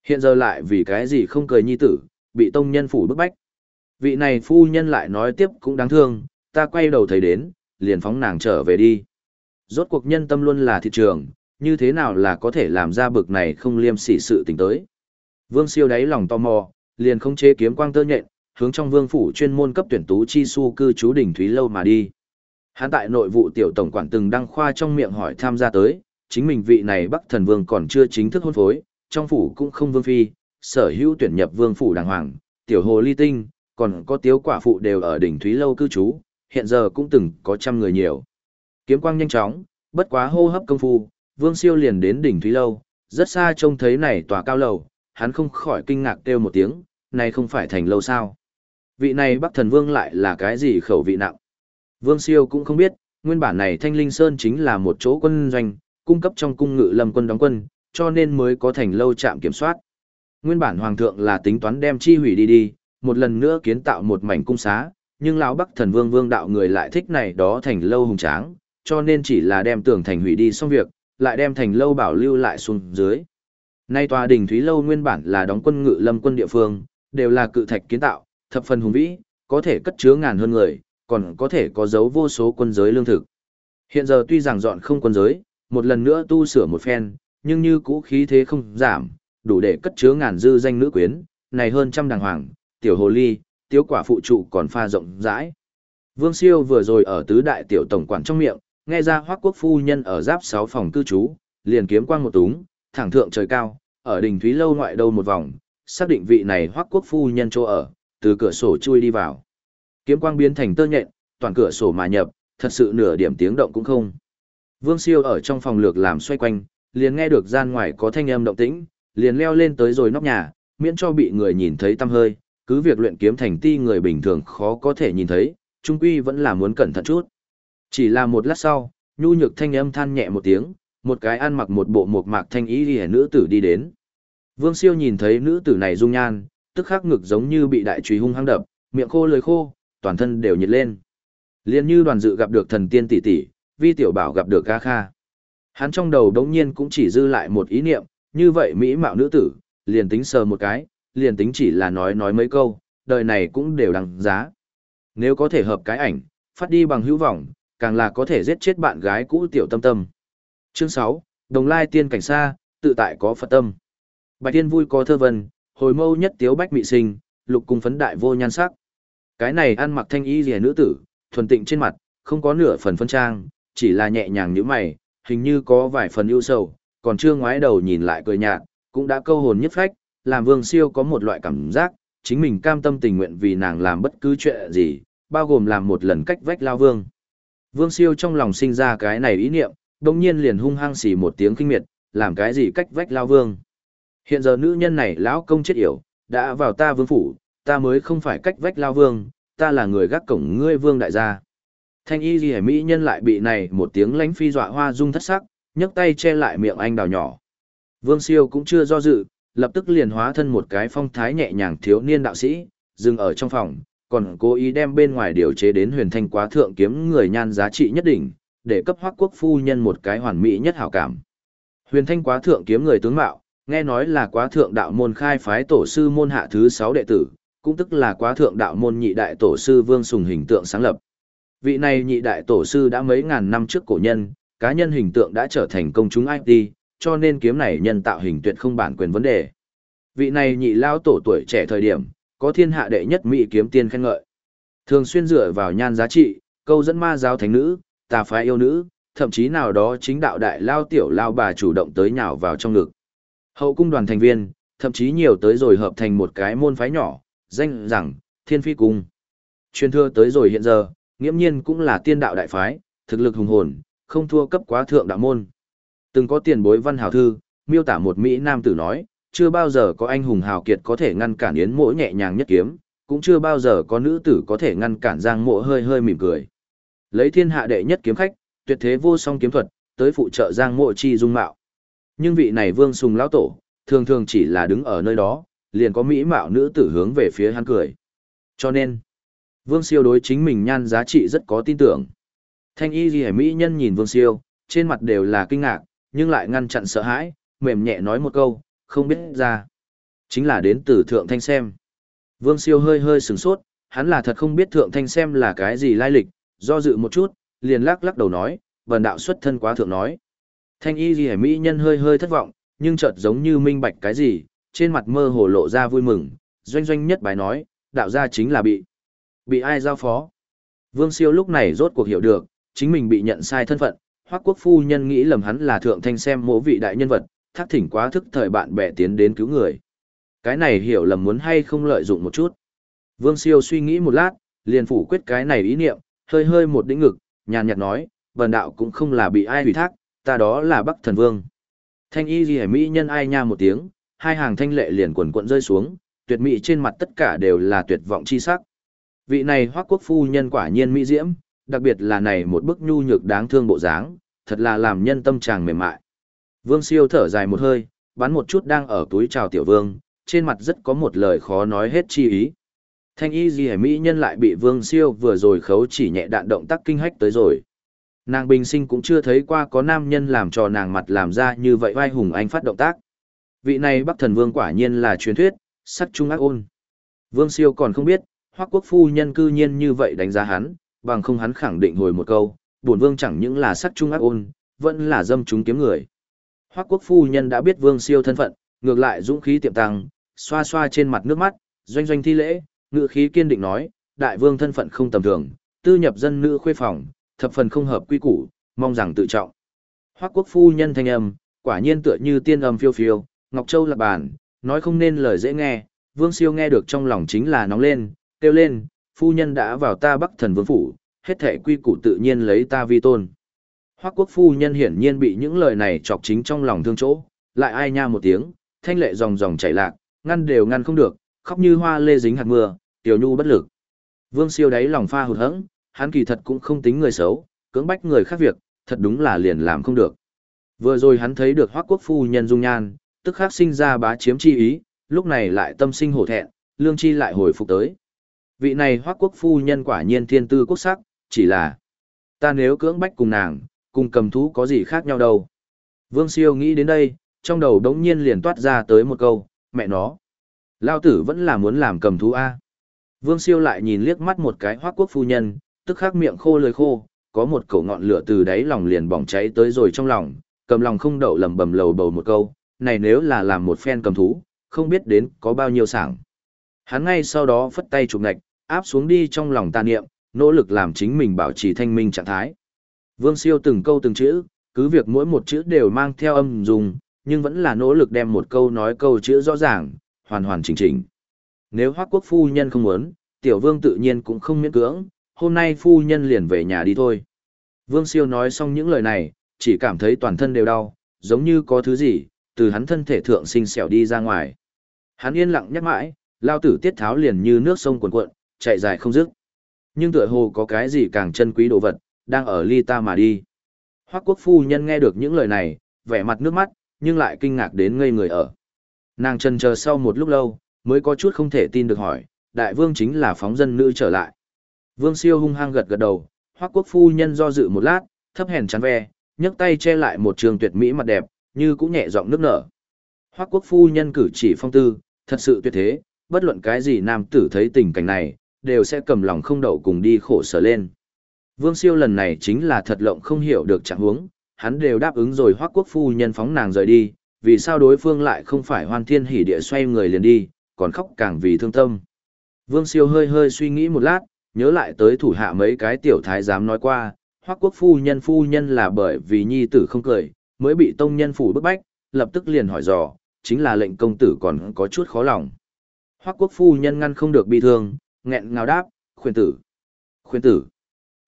Hiện giờ lại vì cái gì không cười nhi tử, bị tông nhân phủ bức bách. Vị này phu nhân lại nói tiếp cũng đáng thương, ta quay đầu thấy đến, liền phóng nàng trở về đi. Rốt cuộc nhân tâm luôn là thị trường, như thế nào là có thể làm ra bực này không liêm sỉ sự tình tới. Vương siêu đáy lòng tò mò, liền không chế kiếm quang tơ nhện, hướng trong vương phủ chuyên môn cấp tuyển tú chi su cư trú đỉnh Thúy Lâu mà đi. Hán tại nội vụ tiểu tổng quản từng đăng khoa trong miệng hỏi tham gia tới, chính mình vị này Bắc Thần Vương còn chưa chính thức hôn phối, trong phủ cũng không vương phi, sở hữu tuyển nhập vương phủ đàng hoàng, tiểu hồ ly tinh, còn có tiếu quả phụ đều ở đỉnh Thúy Lâu cư trú, hiện giờ cũng từng có trăm người nhiều. Kiếm quang nhanh chóng, bất quá hô hấp công phu, Vương Siêu liền đến đỉnh Thúy Lâu, rất xa trông thấy này tòa cao lầu, hắn không khỏi kinh ngạc kêu một tiếng, này không phải thành lâu sao. Vị này Bắc Thần Vương lại là cái gì khẩu vị nặng. Vương Siêu cũng không biết, nguyên bản này Thanh Linh Sơn chính là một chỗ quân doanh, cung cấp trong cung ngự lâm quân đóng quân, cho nên mới có thành lâu trạm kiểm soát. Nguyên bản Hoàng thượng là tính toán đem chi hủy đi đi, một lần nữa kiến tạo một mảnh cung xá, nhưng lão Bắc Thần Vương Vương đạo người lại thích này đó thành lâu hùng tráng, cho nên chỉ là đem tường thành hủy đi xong việc, lại đem thành lâu bảo lưu lại xuống dưới. Nay tòa đỉnh Thúy Lâu nguyên bản là đóng quân ngự lâm quân địa phương, đều là cự thạch kiến tạo, thập phần hùng vĩ, có thể cất chứa ngàn hơn người, còn có thể có dấu vô số quân giới lương thực. Hiện giờ tuy rằng dọn không quân giới, một lần nữa tu sửa một phen, nhưng như cũ khí thế không giảm, đủ để cất chứa ngàn dư danh nữ quyến, này hơn trăm đàng hoàng, tiểu hồ ly, tiểu quả phụ trụ còn pha rộng rãi. Vương Siêu vừa rồi ở tứ đại tiểu tổng quản trong miệng, nghe ra hoác quốc phu nhân ở giáp sáu phòng cư trú, liền kiếm quang một túng, thẳng thượng trời cao, ở đỉnh Thúy Lâu ngoại đâu một vòng, xác định vị này hoác quốc phu nhân chỗ ở, từ cửa sổ chui đi vào. Kiếm quang biến thành tơ nhện, toàn cửa sổ mà nhập, thật sự nửa điểm tiếng động cũng không. Vương Siêu ở trong phòng lược làm xoay quanh, liền nghe được gian ngoài có thanh âm động tĩnh, liền leo lên tới rồi nóc nhà, miễn cho bị người nhìn thấy tăm hơi, cứ việc luyện kiếm thành ti người bình thường khó có thể nhìn thấy, trung quy vẫn là muốn cẩn thận chút. Chỉ là một lát sau, nhu nhược thanh âm than nhẹ một tiếng, một cái ăn mặc một bộ mộc mạc thanh ý liễu nữ tử đi đến. Vương Siêu nhìn thấy nữ tử này dung nhan, tức khắc ngực giống như bị đại trùy hung hăng đập, miệng khô lưỡi khô, toàn thân đều nhiệt lên. Liên như đoàn dự gặp được thần tiên tỷ tỷ, vi tiểu bảo gặp được ca kha. Hắn trong đầu đống nhiên cũng chỉ dư lại một ý niệm, như vậy mỹ mạo nữ tử, liền tính sờ một cái, liền tính chỉ là nói nói mấy câu, đời này cũng đều đằng giá. Nếu có thể hợp cái ảnh, phát đi bằng hữu vọng, càng là có thể giết chết bạn gái cũ tiểu tâm tâm. Chương 6, Đồng Lai Tiên Cảnh Sa, tự tại có Phật tâm. Bạch Tiên vui có thơ vân, hồi mâu nhất tiếu bách mị sinh, lục cung phấn đại vô nhan sắc. Cái này ăn mặc thanh y rìa nữ tử, thuần tịnh trên mặt, không có nửa phần phân trang, chỉ là nhẹ nhàng như mày, hình như có vài phần ưu sầu, còn chưa ngoái đầu nhìn lại cười nhạt, cũng đã câu hồn nhất phách, làm vương siêu có một loại cảm giác, chính mình cam tâm tình nguyện vì nàng làm bất cứ chuyện gì, bao gồm làm một lần cách vách lao vương. Vương siêu trong lòng sinh ra cái này ý niệm, đồng nhiên liền hung hăng xỉ một tiếng kinh miệt, làm cái gì cách vách lao vương. Hiện giờ nữ nhân này lão công chết yểu, đã vào ta vương phủ, ta mới không phải cách vách lao vương, ta là người gác cổng ngươi vương đại gia. Thanh y ghi mỹ nhân lại bị này một tiếng lánh phi dọa hoa dung thất sắc, nhấc tay che lại miệng anh đào nhỏ. Vương siêu cũng chưa do dự, lập tức liền hóa thân một cái phong thái nhẹ nhàng thiếu niên đạo sĩ, dừng ở trong phòng, còn cố ý đem bên ngoài điều chế đến huyền thanh quá thượng kiếm người nhan giá trị nhất định, để cấp hoác quốc phu nhân một cái hoàn mỹ nhất hảo cảm. Huyền thanh quá thượng kiếm người tướng mạo, nghe nói là quá thượng đạo môn khai phái tổ sư môn hạ thứ 6 đệ tử, cũng tức là quá thượng đạo môn nhị đại tổ sư Vương Sùng hình tượng sáng lập. Vị này nhị đại tổ sư đã mấy ngàn năm trước cổ nhân, cá nhân hình tượng đã trở thành công chúng IT, cho nên kiếm này nhân tạo hình tuyệt không bản quyền vấn đề. Vị này nhị lao tổ tuổi trẻ thời điểm, có thiên hạ đệ nhất mỹ kiếm tiên khen ngợi. Thường xuyên dựa vào nhan giá trị, câu dẫn ma giáo thánh nữ, tà phái yêu nữ, thậm chí nào đó chính đạo đại lao tiểu lao bà chủ động tới nhào vào trong ngực. Hậu cung đoàn thành viên, thậm chí nhiều tới rồi hợp thành một cái môn phái nhỏ, danh rằng, thiên phi cung. Truyền thừa tới rồi hiện giờ, nghiễm nhiên cũng là tiên đạo đại phái, thực lực hùng hồn, không thua cấp quá thượng đạo môn. Từng có tiền bối văn hào thư, miêu tả một Mỹ Nam tử nói, chưa bao giờ có anh hùng hào kiệt có thể ngăn cản yến mỗ nhẹ nhàng nhất kiếm, cũng chưa bao giờ có nữ tử có thể ngăn cản giang mộ hơi hơi mỉm cười. Lấy thiên hạ đệ nhất kiếm khách, tuyệt thế vô song kiếm thuật, tới phụ trợ giang mộ chi dung mạo. Nhưng vị này vương sùng lão tổ, thường thường chỉ là đứng ở nơi đó, liền có mỹ mạo nữ tử hướng về phía hắn cười. Cho nên, vương siêu đối chính mình nhan giá trị rất có tin tưởng. Thanh y ghi mỹ nhân nhìn vương siêu, trên mặt đều là kinh ngạc, nhưng lại ngăn chặn sợ hãi, mềm nhẹ nói một câu, không biết ra. Chính là đến từ thượng thanh xem. Vương siêu hơi hơi sửng sốt, hắn là thật không biết thượng thanh xem là cái gì lai lịch, do dự một chút, liền lắc lắc đầu nói, vần đạo xuất thân quá thượng nói. Thanh y gì mỹ nhân hơi hơi thất vọng, nhưng chợt giống như minh bạch cái gì, trên mặt mơ hồ lộ ra vui mừng, doanh doanh nhất bài nói, đạo gia chính là bị. Bị ai giao phó? Vương siêu lúc này rốt cuộc hiểu được, chính mình bị nhận sai thân phận, hoắc quốc phu nhân nghĩ lầm hắn là thượng thanh xem mỗ vị đại nhân vật, thác thỉnh quá thức thời bạn bè tiến đến cứu người. Cái này hiểu lầm muốn hay không lợi dụng một chút. Vương siêu suy nghĩ một lát, liền phủ quyết cái này ý niệm, hơi hơi một đĩnh ngực, nhàn nhạt nói, vần đạo cũng không là bị ai hủy thác, ta đó là Bắc Thần Vương. Thanh y ghi mỹ nhân ai nha một tiếng, hai hàng thanh lệ liền quần quận rơi xuống, tuyệt mỹ trên mặt tất cả đều là tuyệt vọng chi sắc. Vị này hoác quốc phu nhân quả nhiên mỹ diễm, đặc biệt là này một bức nhu nhược đáng thương bộ dáng, thật là làm nhân tâm tràng mềm mại. Vương siêu thở dài một hơi, bắn một chút đang ở túi chào tiểu vương, trên mặt rất có một lời khó nói hết chi ý. Thanh y gì mỹ nhân lại bị vương siêu vừa rồi khấu chỉ nhẹ đạn động tác kinh hách tới rồi. Nàng bình sinh cũng chưa thấy qua có nam nhân làm cho nàng mặt làm ra như vậy vai hùng anh phát động tác. Vị này bắc thần vương quả nhiên là truyền thuyết, sắc trung ác ôn. Vương siêu còn không biết, hoắc quốc phu nhân cư nhiên như vậy đánh giá hắn, bằng không hắn khẳng định hồi một câu, bổn vương chẳng những là sắc trung ác ôn, vẫn là dâm chúng kiếm người. Hoắc quốc phu nhân đã biết vương siêu thân phận, ngược lại dũng khí tiệm tăng, xoa xoa trên mặt nước mắt, doanh doanh thi lễ, ngự khí kiên định nói, đại vương thân phận không tầm thường, tư nhập dân nữ khuê phòng, thập phần không hợp quy củ, mong rằng tự trọng. Hoắc quốc phu nhân thanh âm, quả nhiên tựa như tiên âm phiêu phiêu, Ngọc Châu lạc bàn, nói không nên lời dễ nghe, Vương Siêu nghe được trong lòng chính là nóng lên, kêu lên, phu nhân đã vào ta Bắc Thần Vương phủ, hết thể quy củ tự nhiên lấy ta vi tôn. Hoắc quốc phu nhân hiển nhiên bị những lời này chọc chính trong lòng thương chỗ, lại ai nha một tiếng, thanh lệ dòng dòng chảy lạc, ngăn đều ngăn không được, khóc như hoa lê dính hạt mưa, tiểu nhu bất lực. Vương Siêu đáy lòng pha hụt hẫng, hắn kỳ thật cũng không tính người xấu, cưỡng bách người khác việc, thật đúng là liền làm không được. Vừa rồi hắn thấy được Hoắc Quốc phu nhân dung nhan, tức khắc sinh ra bá chiếm chi ý, lúc này lại tâm sinh hổ thẹn, lương chi lại hồi phục tới. Vị này Hoắc Quốc phu nhân quả nhiên thiên tư quốc sắc, chỉ là ta nếu cưỡng bách cùng nàng, cùng cầm thú có gì khác nhau đâu. Vương Siêu nghĩ đến đây, trong đầu đống nhiên liền toát ra tới một câu, mẹ nó. Lao tử vẫn là muốn làm cầm thú A. Vương Siêu lại nhìn liếc mắt một cái hoác quốc phu nhân, tức khắc miệng khô lời khô, có một cổ ngọn lửa từ đáy lòng liền bỏng cháy tới rồi trong lòng, cầm lòng không đậu lầm bầm lầu bầu một câu, này nếu là làm một phen cầm thú, không biết đến có bao nhiêu sảng. Hắn ngay sau đó phất tay chụp ngạch, áp xuống đi trong lòng tà niệm, nỗ lực làm chính mình bảo trì thanh minh trạng thái. Vương Siêu từng câu từng chữ, cứ việc mỗi một chữ đều mang theo âm dùng, nhưng vẫn là nỗ lực đem một câu nói câu chữ rõ ràng, hoàn hoàn chỉnh chỉnh. Nếu Hoắc Quốc phu nhân không muốn, Tiểu Vương tự nhiên cũng không miễn cưỡng, hôm nay phu nhân liền về nhà đi thôi. Vương Siêu nói xong những lời này, chỉ cảm thấy toàn thân đều đau, giống như có thứ gì, từ hắn thân thể thượng sinh xẻo đi ra ngoài. Hắn yên lặng nhắc mãi, lao tử tiết tháo liền như nước sông cuồn cuộn, chạy dài không dứt. Nhưng tựa hồ có cái gì càng chân quý đồ vật, đang ở ly ta mà đi. Hoắc quốc phu nhân nghe được những lời này, vẻ mặt nước mắt, nhưng lại kinh ngạc đến ngây người ở. Nàng trần chờ sau một lúc lâu, mới có chút không thể tin được hỏi, đại vương chính là phóng dân nữ trở lại. Vương siêu hung hăng gật gật đầu, Hoắc quốc phu nhân do dự một lát, thấp hèn chán ve, nhấc tay che lại một trường tuyệt mỹ mặt đẹp, như cũng nhẹ giọng nước nở. Hoắc quốc phu nhân cử chỉ phong tư, thật sự tuyệt thế, bất luận cái gì nam tử thấy tình cảnh này, đều sẽ cầm lòng không đậu cùng đi khổ sở lên. Vương siêu lần này chính là thật lộng không hiểu được trạng huống, hắn đều đáp ứng rồi Hoắc quốc phu nhân phóng nàng rời đi, vì sao đối phương lại không phải hoan thiên hỉ địa xoay người liền đi, còn khóc càng vì thương tâm. Vương siêu hơi hơi suy nghĩ một lát, nhớ lại tới thủ hạ mấy cái tiểu thái giám nói qua, Hoắc quốc phu nhân phu nhân là bởi vì nhi tử không cười, mới bị tông nhân phủ bức bách, lập tức liền hỏi dò, chính là lệnh công tử còn có chút khó lòng. Hoắc quốc phu nhân ngăn không được bị thương, nghẹn ngào đáp, khuyên tử. Khuyên tử.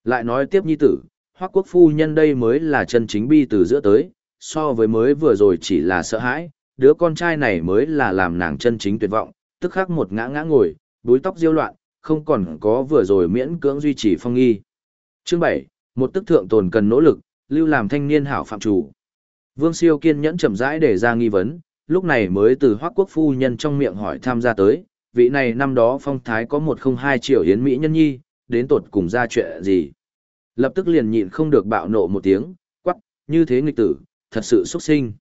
Lại nói tiếp nhi tử, hoắc quốc phu nhân đây mới là chân chính bi từ giữa tới, so với mới vừa rồi chỉ là sợ hãi, đứa con trai này mới là làm nàng chân chính tuyệt vọng, tức khắc một ngã ngã ngồi, búi tóc diêu loạn, không còn có vừa rồi miễn cưỡng duy trì phong nghi. Chương 7, một tức thượng tồn cần nỗ lực, lưu làm thanh niên hảo phạm chủ. Vương Siêu kiên nhẫn chậm rãi để ra nghi vấn, lúc này mới từ Hoắc Quốc phu nhân trong miệng hỏi tham gia tới, vị này năm đó phong thái có một không hai triệu yến mỹ nhân nhi, đến tột cùng ra chuyện gì. Lập tức liền nhịn không được bạo nộ một tiếng, quắc, như thế nghịch tử, thật sự xuất sinh.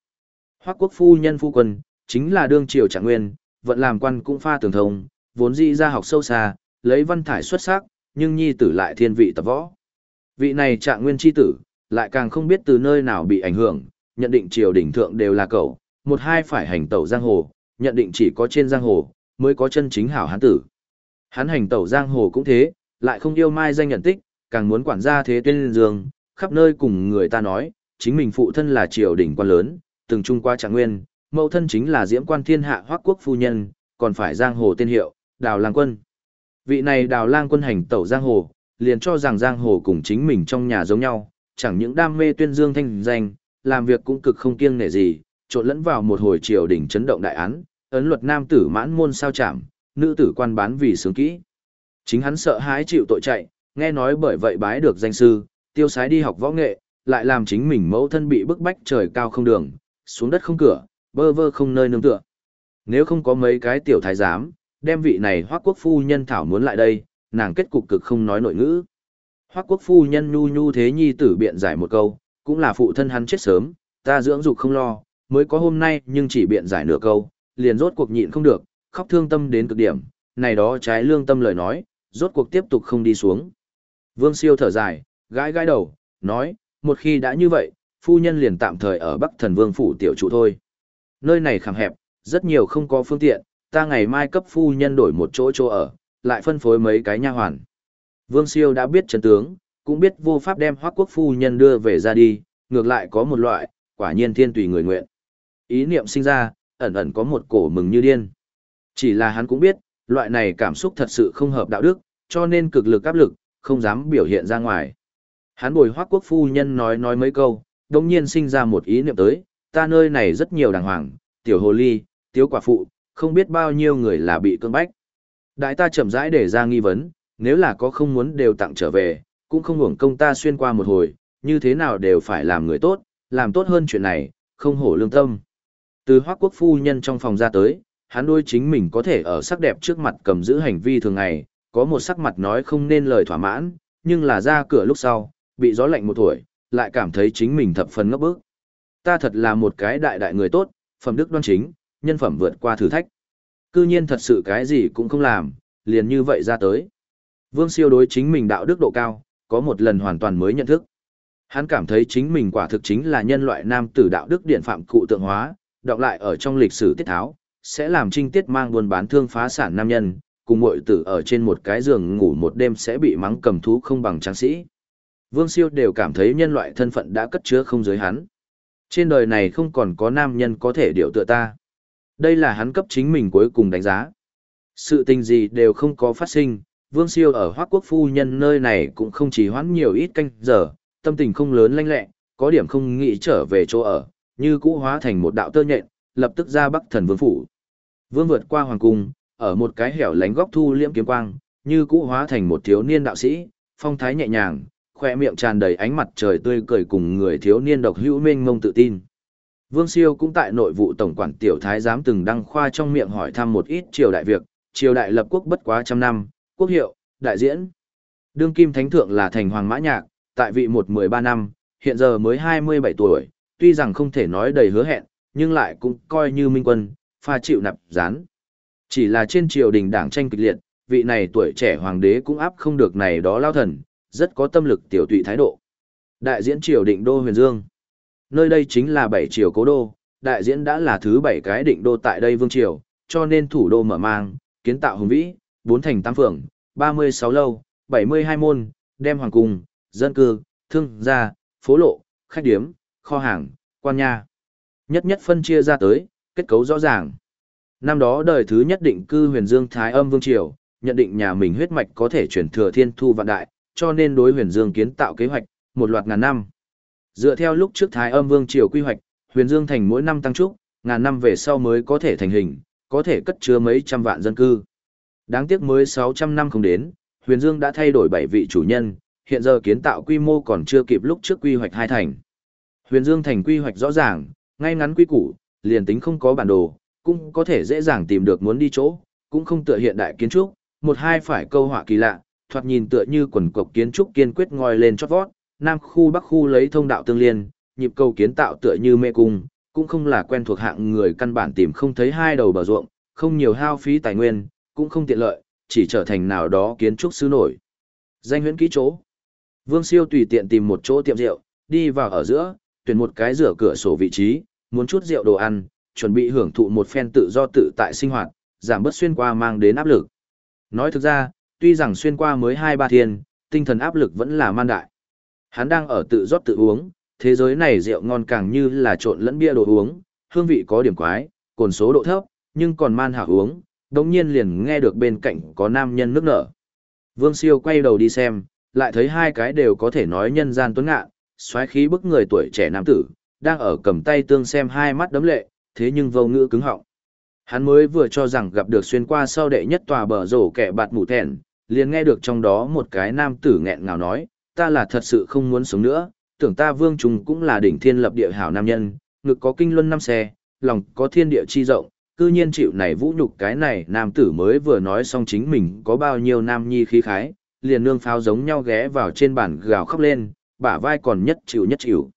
Hoắc quốc phu nhân phu quân, chính là đương triều trạng nguyên, vận làm quan cũng pha tường thông, vốn dĩ ra học sâu xa, lấy văn thải xuất sắc, nhưng nhi tử lại thiên vị tập võ. Vị này trạng nguyên chi tử, lại càng không biết từ nơi nào bị ảnh hưởng, nhận định triều đỉnh thượng đều là cậu, một hai phải hành tẩu giang hồ, nhận định chỉ có trên giang hồ, mới có chân chính hảo hán tử. Hắn hành tẩu giang hồ cũng thế, lại không yêu mai danh nhận tích, càng muốn quản gia thế tuyên dương, khắp nơi cùng người ta nói, chính mình phụ thân là triều đình quan lớn, từng trung qua trạng nguyên, mẫu thân chính là diễm quan thiên hạ hoác quốc phu nhân, còn phải giang hồ tên hiệu, đào lang quân. Vị này đào lang quân hành tẩu giang hồ, liền cho rằng giang hồ cùng chính mình trong nhà giống nhau, chẳng những đam mê tuyên dương thanh danh, làm việc cũng cực không kiêng nể gì, trộn lẫn vào một hồi triều đình chấn động đại án, ấn luật nam tử mãn môn sao chạm, nữ tử quan bán vì sướng kỹ. Chính hắn sợ hãi chịu tội chạy, nghe nói bởi vậy bái được danh sư, tiêu sái đi học võ nghệ, lại làm chính mình mẫu thân bị bức bách trời cao không đường, xuống đất không cửa, bơ vơ không nơi nương tựa. Nếu không có mấy cái tiểu thái giám, đem vị này hoác quốc phu nhân thảo muốn lại đây, nàng kết cục cực không nói nội ngữ. Hoác quốc phu nhân nhu nhu thế nhi tử biện giải một câu, cũng là phụ thân hắn chết sớm, ta dưỡng dục không lo, mới có hôm nay nhưng chỉ biện giải nửa câu, liền rốt cuộc nhịn không được, khóc thương tâm đến cực điểm, này đó trái lương tâm lời nói, rốt cuộc tiếp tục không đi xuống. Vương siêu thở dài, gãi gãi đầu, nói, một khi đã như vậy, phu nhân liền tạm thời ở Bắc Thần Vương phủ tiểu trụ thôi. Nơi này khẳng hẹp, rất nhiều không có phương tiện, ta ngày mai cấp phu nhân đổi một chỗ chỗ ở, lại phân phối mấy cái nha hoàn. Vương siêu đã biết chân tướng, cũng biết vô pháp đem hoác quốc phu nhân đưa về ra đi, ngược lại có một loại, quả nhiên thiên tùy người nguyện. Ý niệm sinh ra, ẩn ẩn có một cổ mừng như điên. Chỉ là hắn cũng biết, loại này cảm xúc thật sự không hợp đạo đức, cho nên cực lực áp lực, không dám biểu hiện ra ngoài. Hắn bồi hoác quốc phu nhân nói nói mấy câu, đồng nhiên sinh ra một ý niệm tới, ta nơi này rất nhiều đàng hoàng, tiểu hồ ly, tiếu quả phụ, không biết bao nhiêu người là bị cưỡng bách. Đại ta chậm rãi để ra nghi vấn, nếu là có không muốn đều tặng trở về, cũng không hưởng công ta xuyên qua một hồi, như thế nào đều phải làm người tốt, làm tốt hơn chuyện này, không hổ lương tâm. Từ hoác quốc phu nhân trong phòng ra tới, hắn đôi chính mình có thể ở sắc đẹp trước mặt cầm giữ hành vi thường ngày, có một sắc mặt nói không nên lời thỏa mãn, nhưng là ra cửa lúc sau, bị gió lạnh một tuổi, lại cảm thấy chính mình thập phần ngốc bức. Ta thật là một cái đại đại người tốt, phẩm đức đoan chính, nhân phẩm vượt qua thử thách. Cư nhiên thật sự cái gì cũng không làm, liền như vậy ra tới. Vương siêu đối chính mình đạo đức độ cao, có một lần hoàn toàn mới nhận thức. Hắn cảm thấy chính mình quả thực chính là nhân loại nam tử đạo đức điện phạm cụ tượng hóa, đọc lại ở trong lịch sử tiết tháo, sẽ làm trinh tiết mang buôn bán thương phá sản nam nhân, cùng mội tử ở trên một cái giường ngủ một đêm sẽ bị mắng cầm thú không bằng tráng sĩ. Vương siêu đều cảm thấy nhân loại thân phận đã cất chứa không giới hắn. Trên đời này không còn có nam nhân có thể điều tựa ta. Đây là hắn cấp chính mình cuối cùng đánh giá. Sự tình gì đều không có phát sinh, Vương Siêu ở Hoác Quốc Phu Nhân nơi này cũng không chỉ hoãn nhiều ít canh giờ, tâm tình không lớn lanh lẹ, có điểm không nghĩ trở về chỗ ở, như cũ hóa thành một đạo tơ nhện, lập tức ra Bắc Thần Vương phủ. Vương vượt qua hoàng cung, ở một cái hẻo lánh góc thu liễm kiếm quang, như cũ hóa thành một thiếu niên đạo sĩ, phong thái nhẹ nhàng, khoe miệng tràn đầy ánh mặt trời tươi cười cùng người thiếu niên độc hữu mênh mông tự tin. Vương Siêu cũng tại nội vụ tổng quản tiểu thái giám từng đăng khoa trong miệng hỏi thăm một ít triều đại việc, triều đại lập quốc bất quá trăm năm, quốc hiệu, đại diễn. Đương kim thánh thượng là thành hoàng mã nhạc, tại vị một mười ba năm, hiện giờ mới hai mươi bảy tuổi, tuy rằng không thể nói đầy hứa hẹn, nhưng lại cũng coi như minh quân, pha chịu nạp gián. Chỉ là trên triều đình đảng tranh kịch liệt, vị này tuổi trẻ hoàng đế cũng áp không được này đó lao thần, rất có tâm lực tiểu tụy thái độ. Đại diễn triều định đô huyền dương. Nơi đây chính là bảy triều cố đô, đại diễn đã là thứ bảy cái định đô tại đây vương triều, cho nên thủ đô mở mang, kiến tạo hùng vĩ, bốn thành tám phường, 36 lâu, 72 môn, đem hoàng cung, dân cư, thương gia, phố lộ, khách điếm, kho hàng, quan nha. Nhất nhất phân chia ra tới, kết cấu rõ ràng. Năm đó đời thứ nhất định cư huyền dương Thái âm vương triều, nhận định nhà mình huyết mạch có thể chuyển thừa thiên thu vạn đại, cho nên đối huyền dương kiến tạo kế hoạch, một loạt ngàn năm. Dựa theo lúc trước Thái âm vương triều quy hoạch, huyền dương thành mỗi năm tăng trúc, ngàn năm về sau mới có thể thành hình, có thể cất chứa mấy trăm vạn dân cư. Đáng tiếc mới 600 năm không đến, huyền dương đã thay đổi bảy vị chủ nhân, hiện giờ kiến tạo quy mô còn chưa kịp lúc trước quy hoạch hai thành. Huyền dương thành quy hoạch rõ ràng, ngay ngắn quy củ, liền tính không có bản đồ, cũng có thể dễ dàng tìm được muốn đi chỗ, cũng không tựa hiện đại kiến trúc, một hai phải câu họa kỳ lạ, thoạt nhìn tựa như quần cộc kiến trúc kiên quyết ngoi lên chót vót, nam khu bắc khu lấy thông đạo tương liên, nhịp cầu kiến tạo tựa như mê cung, cũng không là quen thuộc hạng người căn bản tìm không thấy hai đầu bờ ruộng, không nhiều hao phí tài nguyên, cũng không tiện lợi, chỉ trở thành nào đó kiến trúc sư nổi. Danh huyễn kỹ chỗ. Vương Siêu tùy tiện tìm một chỗ tiệm rượu, đi vào ở giữa, tuyển một cái rửa cửa sổ vị trí, muốn chút rượu đồ ăn, chuẩn bị hưởng thụ một phen tự do tự tại sinh hoạt, giảm bớt xuyên qua mang đến áp lực. Nói thực ra, tuy rằng xuyên qua mới hai ba thiên, tinh thần áp lực vẫn là man đại. Hắn đang ở tự rót tự uống, thế giới này rượu ngon càng như là trộn lẫn bia đồ uống, hương vị có điểm quái, cồn số độ thấp, nhưng còn man hảo uống, đồng nhiên liền nghe được bên cạnh có nam nhân nước nở. Vương Siêu quay đầu đi xem, lại thấy hai cái đều có thể nói nhân gian tuấn ngạ, xoáy khí bức người tuổi trẻ nam tử, đang ở cầm tay tương xem hai mắt đấm lệ, thế nhưng vô ngữ cứng họng. Hắn mới vừa cho rằng gặp được xuyên qua sau đệ nhất tòa bờ rổ kẻ bạt mù thẹn, liền nghe được trong đó một cái nam tử nghẹn ngào nói, ta là thật sự không muốn sống nữa, tưởng ta vương trùng cũng là đỉnh thiên lập địa hảo nam nhân, ngực có kinh luân năm xe, lòng có thiên địa chi rộng, cư nhiên chịu này vũ nhục cái này nam tử mới vừa nói xong chính mình có bao nhiêu nam nhi khí khái, liền nương pháo giống nhau ghé vào trên bàn gào khóc lên, bả vai còn nhất chịu nhất chịu.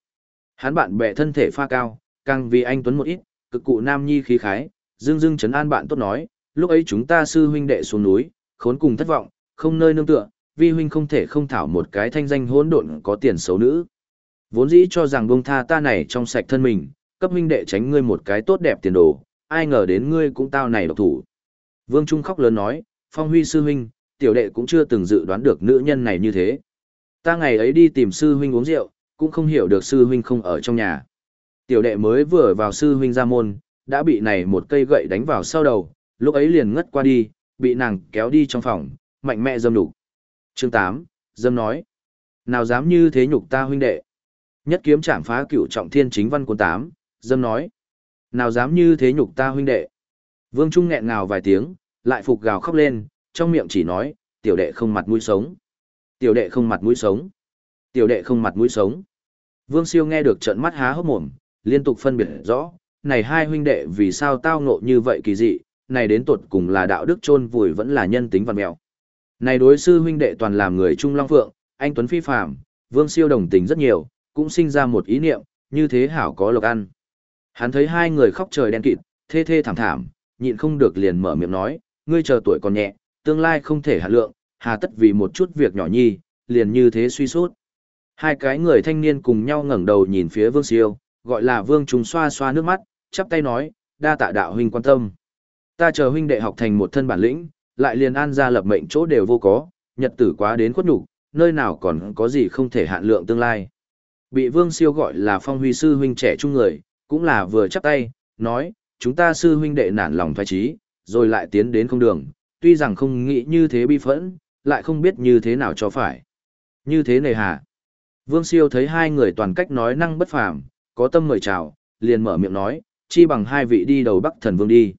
Hắn bạn bè thân thể pha cao, càng vì anh tuấn một ít, cực cụ nam nhi khí khái, dương dương chấn an bạn tốt nói, lúc ấy chúng ta sư huynh đệ xuống núi, khốn cùng thất vọng, không nơi nương tựa, vi huynh không thể không thảo một cái thanh danh hỗn độn có tiền xấu nữ. Vốn dĩ cho rằng bông tha ta này trong sạch thân mình, cấp huynh đệ tránh ngươi một cái tốt đẹp tiền đồ, ai ngờ đến ngươi cũng tao này độc thủ. Vương Trung khóc lớn nói, Phong Huy sư huynh, tiểu đệ cũng chưa từng dự đoán được nữ nhân này như thế. Ta ngày ấy đi tìm sư huynh uống rượu, cũng không hiểu được sư huynh không ở trong nhà. Tiểu đệ mới vừa vào sư huynh ra môn, đã bị này một cây gậy đánh vào sau đầu, lúc ấy liền ngất qua đi, bị nàng kéo đi trong phòng, mạnh mẽ dâm đủ Chương 8, dâm nói. Nào dám như thế nhục ta huynh đệ. Nhất kiếm chạm phá cửu trọng thiên chính văn cuốn 8, dâm nói. Nào dám như thế nhục ta huynh đệ. Vương Trung nghẹn ngào vài tiếng, lại phục gào khóc lên, trong miệng chỉ nói, tiểu đệ không mặt mũi sống. Tiểu đệ không mặt mũi sống. Tiểu đệ không mặt mũi sống. Vương Siêu nghe được trận mắt há hốc mồm, liên tục phân biệt rõ, này hai huynh đệ vì sao tao ngộ như vậy kỳ dị, này đến tột cùng là đạo đức chôn vùi vẫn là nhân tính văn mèo. Này đối sư huynh đệ toàn làm người Trung Long Phượng, anh Tuấn Phi Phạm, Vương Siêu đồng tình rất nhiều, cũng sinh ra một ý niệm, như thế hảo có lộc ăn. Hắn thấy hai người khóc trời đen kịt, thê thê thảm thảm, nhịn không được liền mở miệng nói, ngươi chờ tuổi còn nhẹ, tương lai không thể hạ lượng, hà tất vì một chút việc nhỏ nhi, liền như thế suy sút. Hai cái người thanh niên cùng nhau ngẩng đầu nhìn phía Vương Siêu, gọi là Vương Trung xoa xoa nước mắt, chắp tay nói, đa tạ đạo huynh quan tâm. Ta chờ huynh đệ học thành một thân bản lĩnh, lại liền an gia lập mệnh chỗ đều vô có, nhật tử quá đến khuất nhục, nơi nào còn có gì không thể hạn lượng tương lai. Bị Vương Siêu gọi là phong huy sư huynh trẻ trung người, cũng là vừa chắp tay, nói, chúng ta sư huynh đệ nản lòng thoái trí, rồi lại tiến đến không đường, tuy rằng không nghĩ như thế bi phẫn, lại không biết như thế nào cho phải. Như thế này hả? Vương Siêu thấy hai người toàn cách nói năng bất phàm, có tâm mời chào, liền mở miệng nói, chi bằng hai vị đi đầu Bắc Thần Vương đi.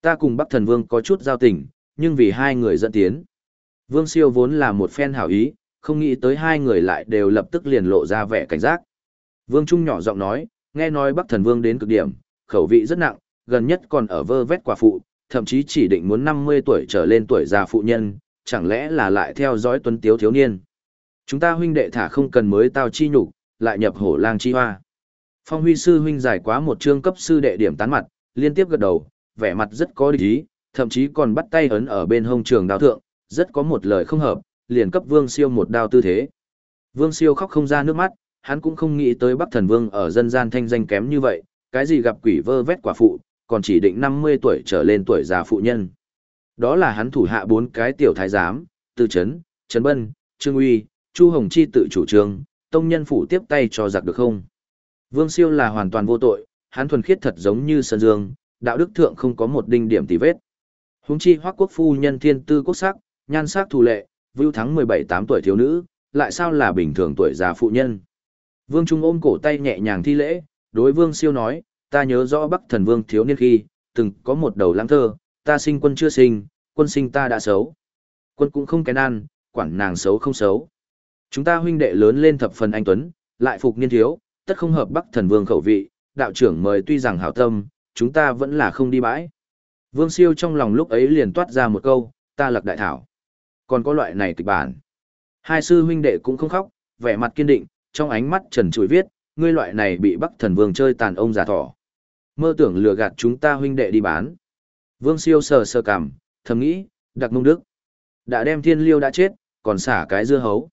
Ta cùng Bắc Thần Vương có chút giao tình, nhưng vì hai người dẫn tiến. Vương Siêu vốn là một phen hảo ý, không nghĩ tới hai người lại đều lập tức liền lộ ra vẻ cảnh giác. Vương Trung nhỏ giọng nói, nghe nói Bắc Thần Vương đến cực điểm, khẩu vị rất nặng, gần nhất còn ở vơ vét quả phụ, thậm chí chỉ định muốn 50 tuổi trở lên tuổi già phụ nhân, chẳng lẽ là lại theo dõi tuấn tiếu thiếu niên. Chúng ta huynh đệ thả không cần mới tao chi nhục, lại nhập hổ lang chi hoa. Phong huy sư huynh giải quá một chương cấp sư đệ điểm tán mặt, liên tiếp gật đầu, vẻ mặt rất có địch ý, thậm chí còn bắt tay ấn ở bên hông trường đao thượng, rất có một lời không hợp, liền cấp vương siêu một đao tư thế. Vương siêu khóc không ra nước mắt, hắn cũng không nghĩ tới bắc thần vương ở dân gian thanh danh kém như vậy, cái gì gặp quỷ vơ vét quả phụ, còn chỉ định 50 tuổi trở lên tuổi già phụ nhân. Đó là hắn thủ hạ bốn cái tiểu thái giám, Từ Trấn, Trấn Bân, Trương Uy, Chu Hồng Chi tự chủ trương, tông nhân phủ tiếp tay cho giặc được không? Vương Siêu là hoàn toàn vô tội, hắn thuần khiết thật giống như Sơn Dương, đạo đức thượng không có một đinh điểm tì vết. Huống chi Hoắc Quốc phu nhân thiên tư quốc sắc, nhan sắc thù lệ, vưu thắng 17-8 tuổi thiếu nữ, lại sao là bình thường tuổi già phụ nhân? Vương Trung ôm cổ tay nhẹ nhàng thi lễ, đối Vương Siêu nói, ta nhớ rõ Bắc Thần Vương thiếu niên khi, từng có một đầu lãng thơ, ta sinh quân chưa sinh, quân sinh ta đã xấu. Quân cũng không kén ăn, quản nàng xấu không xấu. Chúng ta huynh đệ lớn lên thập phần anh tuấn, lại phục niên thiếu, tất không hợp Bắc Thần Vương khẩu vị, đạo trưởng mời tuy rằng hảo tâm, chúng ta vẫn là không đi bãi. Vương Siêu trong lòng lúc ấy liền toát ra một câu, ta lặc đại thảo. Còn có loại này kịch bản. Hai sư huynh đệ cũng không khóc, vẻ mặt kiên định, trong ánh mắt trần trụi viết, ngươi loại này bị Bắc Thần Vương chơi tàn ông giả thỏ. Mơ tưởng lừa gạt chúng ta huynh đệ đi bán. Vương Siêu sờ sờ cằm, thầm nghĩ, đặc mông đức. Đã đem thiên liêu đã chết, còn xả cái dưa hấu.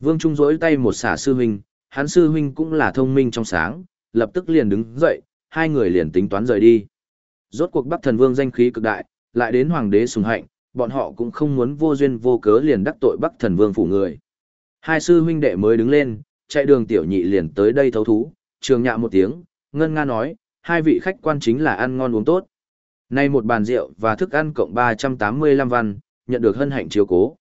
Vương Trung rỗi tay một xả sư huynh, hắn sư huynh cũng là thông minh trong sáng, lập tức liền đứng dậy, hai người liền tính toán rời đi. Rốt cuộc Bắc Thần Vương danh khí cực đại, lại đến hoàng đế sùng hạnh, bọn họ cũng không muốn vô duyên vô cớ liền đắc tội Bắc Thần Vương phủ người. Hai sư huynh đệ mới đứng lên, chạy đường tiểu nhị liền tới đây thấu thú, trường nhạ một tiếng, ngân nga nói, hai vị khách quan chính là ăn ngon uống tốt. Nay một bàn rượu và thức ăn cộng 385 văn, nhận được hân hạnh chiếu cố.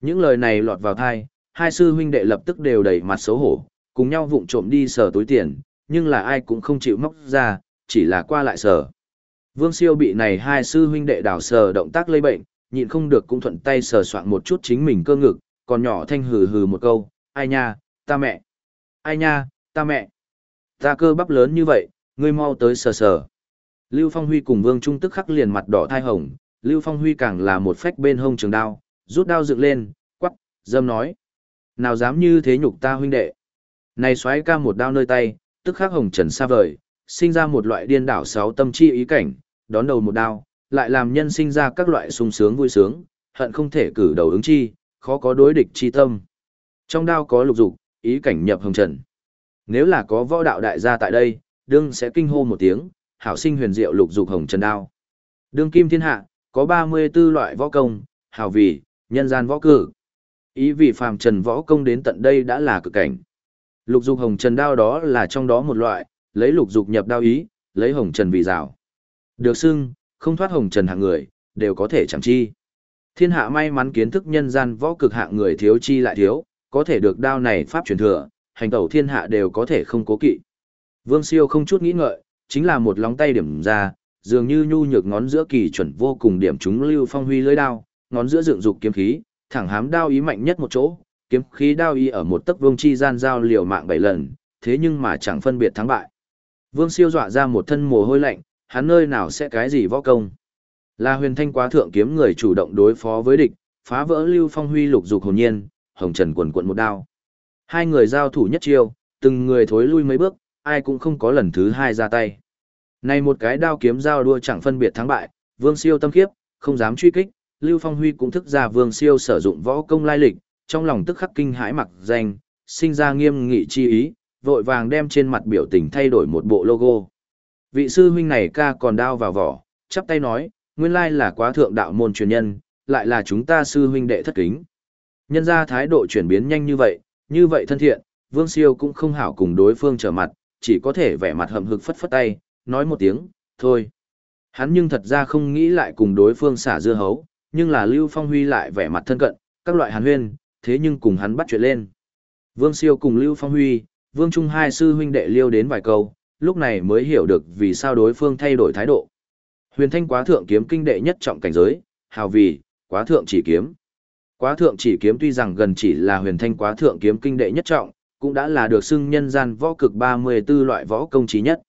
Những lời này lọt vào thai, hai sư huynh đệ lập tức đều đầy mặt xấu hổ, cùng nhau vụng trộm đi sờ túi tiền, nhưng là ai cũng không chịu móc ra, chỉ là qua lại sờ. Vương siêu bị này hai sư huynh đệ đảo sờ động tác lây bệnh, nhịn không được cũng thuận tay sờ soạn một chút chính mình cơ ngực, còn nhỏ thanh hừ hừ một câu, ai nha, ta mẹ, ai nha, ta mẹ, ta cơ bắp lớn như vậy, ngươi mau tới sờ sờ. Lưu Phong Huy cùng Vương Trung tức khắc liền mặt đỏ thai hồng, Lưu Phong Huy càng là một phách bên hông trường đao, rút đao dựng lên, quắc, dâm nói. Nào dám như thế nhục ta huynh đệ. Này xoáy ca một đao nơi tay, tức khắc hồng trần xa vời, sinh ra một loại điên đảo sáu tâm chi ý cảnh, đón đầu một đao, lại làm nhân sinh ra các loại sung sướng vui sướng, hận không thể cử đầu ứng chi, khó có đối địch chi tâm. Trong đao có lục dục, ý cảnh nhập hồng trần. Nếu là có võ đạo đại gia tại đây, đương sẽ kinh hô một tiếng, hảo sinh huyền diệu lục dục hồng trần đao. Đương kim thiên hạ, có 34 loại võ công, hảo vì, nhân gian võ cử. Ý vì phàm trần võ công đến tận đây đã là cực cảnh. Lục dục hồng trần đao đó là trong đó một loại, lấy lục dục nhập đao ý, lấy hồng trần vì rào. Được xưng, không thoát hồng trần hạng người, đều có thể chẳng chi. Thiên hạ may mắn kiến thức nhân gian võ cực hạng người thiếu chi lại thiếu, có thể được đao này pháp truyền thừa, hành tẩu thiên hạ đều có thể không cố kỵ. Vương Siêu không chút nghĩ ngợi, chính là một lóng tay điểm ra, dường như nhu nhược ngón giữa kỳ chuẩn vô cùng điểm chúng lưu phong huy lưỡi đao, ngón giữa dựng dục kiếm khí, thẳng hám đao ý mạnh nhất một chỗ, kiếm khí đao ý ở một tấc vương chi gian giao liều mạng bảy lần, thế nhưng mà chẳng phân biệt thắng bại. Vương Siêu dọa ra một thân mồ hôi lạnh, hắn nơi nào sẽ cái gì võ công? Là Huyền Thanh quá thượng kiếm người chủ động đối phó với địch, phá vỡ Lưu Phong Huy lục dục hồn nhiên, Hồng Trần quần quận một đao. Hai người giao thủ nhất chiêu, từng người thối lui mấy bước, ai cũng không có lần thứ hai ra tay. Này một cái đao kiếm giao đua chẳng phân biệt thắng bại, Vương Siêu tâm khiếp, không dám truy kích, Lưu Phong Huy cũng thức ra Vương Siêu sử dụng võ công lai lịch, trong lòng tức khắc kinh hãi mặc danh, sinh ra nghiêm nghị chi ý, vội vàng đem trên mặt biểu tình thay đổi một bộ logo. Vị sư huynh này ca còn đao vào vỏ, chắp tay nói, nguyên lai là quá thượng đạo môn truyền nhân, lại là chúng ta sư huynh đệ thất kính. Nhân ra thái độ chuyển biến nhanh như vậy, như vậy thân thiện, Vương Siêu cũng không hảo cùng đối phương trở mặt, chỉ có thể vẻ mặt hậm hực phất phất tay, nói một tiếng, thôi. Hắn nhưng thật ra không nghĩ lại cùng đối phương xả dưa hấu, nhưng là Lưu Phong Huy lại vẻ mặt thân cận, các loại hàn huyên, thế nhưng cùng hắn bắt chuyện lên. Vương Siêu cùng Lưu Phong Huy, Vương Trung hai sư huynh đệ liêu đến vài câu, lúc này mới hiểu được vì sao đối phương thay đổi thái độ. Huyền Thanh quá thượng kiếm kinh đệ nhất trọng cảnh giới, hào vì, quá thượng chỉ kiếm. Quá thượng chỉ kiếm tuy rằng gần chỉ là huyền thanh quá thượng kiếm kinh đệ nhất trọng, cũng đã là được xưng nhân gian võ cực 34 loại võ công trí nhất.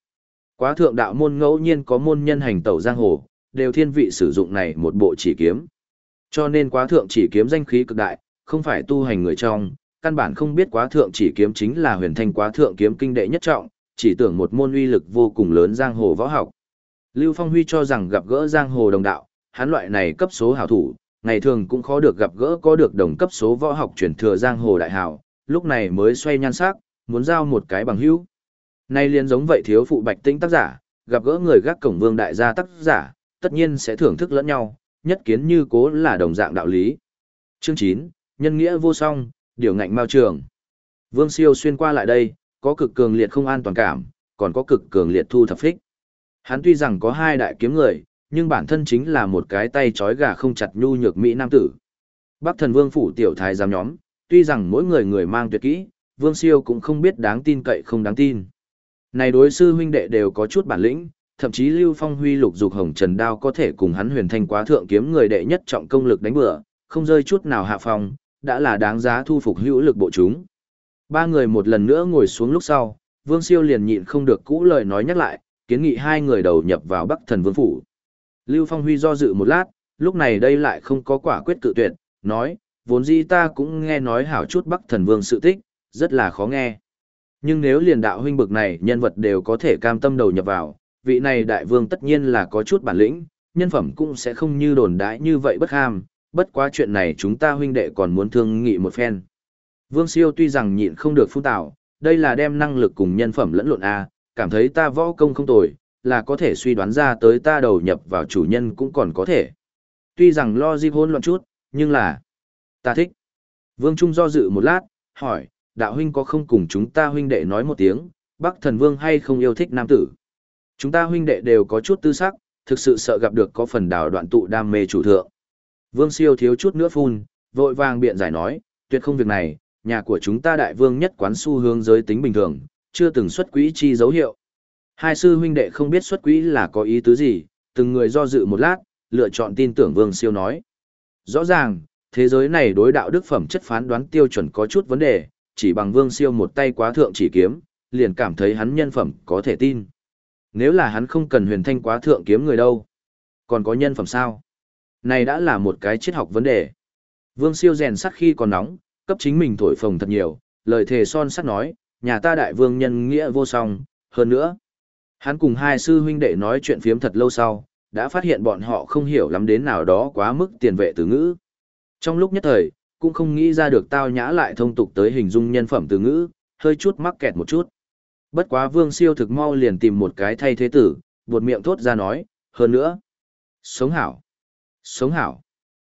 Quá thượng đạo môn ngẫu nhiên có môn nhân hành tẩu giang hồ, đều thiên vị sử dụng này một bộ chỉ kiếm. Cho nên quá thượng chỉ kiếm danh khí cực đại, không phải tu hành người trong, căn bản không biết quá thượng chỉ kiếm chính là huyền thanh quá thượng kiếm kinh đệ nhất trọng, chỉ tưởng một môn uy lực vô cùng lớn giang hồ võ học. Lưu Phong Huy cho rằng gặp gỡ giang hồ đồng đạo, hắn loại này cấp số hảo thủ, ngày thường cũng khó được gặp gỡ có được đồng cấp số võ học truyền thừa giang hồ đại hảo, lúc này mới xoay nhan sắc, muốn giao một cái bằng hữu. Nay liền giống vậy thiếu phụ bạch tinh tác giả, gặp gỡ người gác cổng vương đại gia tác giả, tất nhiên sẽ thưởng thức lẫn nhau, nhất kiến như cố là đồng dạng đạo lý. Chương 9, nhân nghĩa vô song, điều ngạnh mao trường. Vương siêu xuyên qua lại đây, có cực cường liệt không an toàn cảm, còn có cực cường liệt thu thập phích. Hắn tuy rằng có hai đại kiếm người, nhưng bản thân chính là một cái tay trói gà không chặt nhu nhược mỹ nam tử. Bắc thần vương phủ tiểu thái giám nhóm, tuy rằng mỗi người người mang tuyệt kỹ, vương siêu cũng không biết đáng tin cậy không đáng tin. Này đối sư huynh đệ đều có chút bản lĩnh, thậm chí Lưu Phong Huy lục dục hồng trần đao có thể cùng hắn huyền thanh quá thượng kiếm người đệ nhất trọng công lực đánh bừa, không rơi chút nào hạ phong, đã là đáng giá thu phục hữu lực bộ chúng. Ba người một lần nữa ngồi xuống lúc sau, Vương Siêu liền nhịn không được cũ lời nói nhắc lại, kiến nghị hai người đầu nhập vào Bắc Thần Vương phủ. Lưu Phong Huy do dự một lát, lúc này đây lại không có quả quyết cự tuyệt, nói, vốn dĩ ta cũng nghe nói hảo chút Bắc Thần Vương sự tích, rất là khó nghe. Nhưng nếu liền đạo huynh bực này nhân vật đều có thể cam tâm đầu nhập vào, vị này đại vương tất nhiên là có chút bản lĩnh, nhân phẩm cũng sẽ không như đồn đãi như vậy bất ham, bất quá chuyện này chúng ta huynh đệ còn muốn thương nghị một phen. Vương siêu tuy rằng nhịn không được phun tạo, đây là đem năng lực cùng nhân phẩm lẫn lộn A, cảm thấy ta võ công không tồi, là có thể suy đoán ra tới ta đầu nhập vào chủ nhân cũng còn có thể. Tuy rằng lo dịp hôn loạn chút, nhưng là... Ta thích. Vương Trung do dự một lát, hỏi, đạo huynh có không cùng chúng ta huynh đệ nói một tiếng, Bắc thần vương hay không yêu thích nam tử. Chúng ta huynh đệ đều có chút tư sắc, thực sự sợ gặp được có phần đảo đoạn tụ đam mê chủ thượng. Vương siêu thiếu chút nữa phun, vội vàng biện giải nói, tuyệt không việc này, nhà của chúng ta đại vương nhất quán xu hướng giới tính bình thường, chưa từng xuất quỹ chi dấu hiệu. Hai sư huynh đệ không biết xuất quỹ là có ý tứ gì, từng người do dự một lát, lựa chọn tin tưởng vương siêu nói. Rõ ràng, thế giới này đối đạo đức phẩm chất phán đoán tiêu chuẩn có chút vấn đề, chỉ bằng vương siêu một tay quá thượng chỉ kiếm, liền cảm thấy hắn nhân phẩm có thể tin. Nếu là hắn không cần huyền thanh quá thượng kiếm người đâu, còn có nhân phẩm sao? Này đã là một cái triết học vấn đề. Vương siêu rèn sắt khi còn nóng, cấp chính mình thổi phồng thật nhiều, lời thề son sắt nói, nhà ta đại vương nhân nghĩa vô song, hơn nữa. Hắn cùng hai sư huynh đệ nói chuyện phiếm thật lâu sau, đã phát hiện bọn họ không hiểu lắm đến nào đó quá mức tiền vệ từ ngữ. Trong lúc nhất thời, cũng không nghĩ ra được tao nhã lại thông tục tới hình dung nhân phẩm từ ngữ, hơi chút mắc kẹt một chút. Bất quá vương siêu thực mau liền tìm một cái thay thế tử, buột miệng thốt ra nói, hơn nữa. Sống hảo. Sống hảo.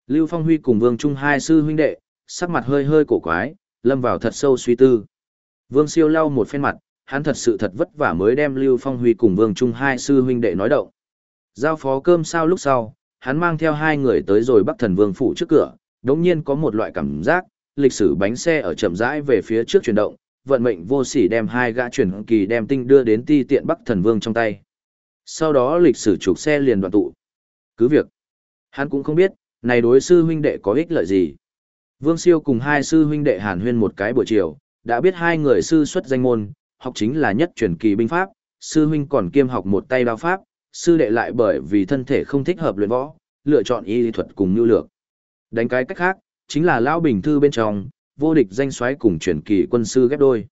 Lưu Phong Huy cùng vương trung hai sư huynh đệ, sắc mặt hơi hơi cổ quái, lâm vào thật sâu suy tư. Vương Siêu lau một phen mặt, hắn thật sự thật vất vả mới đem Lưu Phong Huy cùng Vương Trung hai sư huynh đệ nói động. Giao phó cơm sao lúc sau, hắn mang theo hai người tới rồi Bắc Thần Vương phủ trước cửa, đột nhiên có một loại cảm giác, lịch sử bánh xe ở chậm rãi về phía trước chuyển động, vận mệnh vô sỉ đem hai gã chuyển kỳ đem tinh đưa đến ti tiện Bắc Thần Vương trong tay. Sau đó lịch sử trục xe liền đoàn tụ. Cứ việc, hắn cũng không biết, này đối sư huynh đệ có ích lợi gì. Vương Siêu cùng hai sư huynh đệ hàn huyên một cái buổi chiều, đã biết hai người sư xuất danh môn, học chính là nhất truyền kỳ binh pháp, sư huynh còn kiêm học một tay đao pháp, sư đệ lại bởi vì thân thể không thích hợp luyện võ, lựa chọn y thuật cùng nhu lược. Đánh cái cách khác, chính là lão bình thư bên trong, vô địch danh xoáy cùng truyền kỳ quân sư ghép đôi.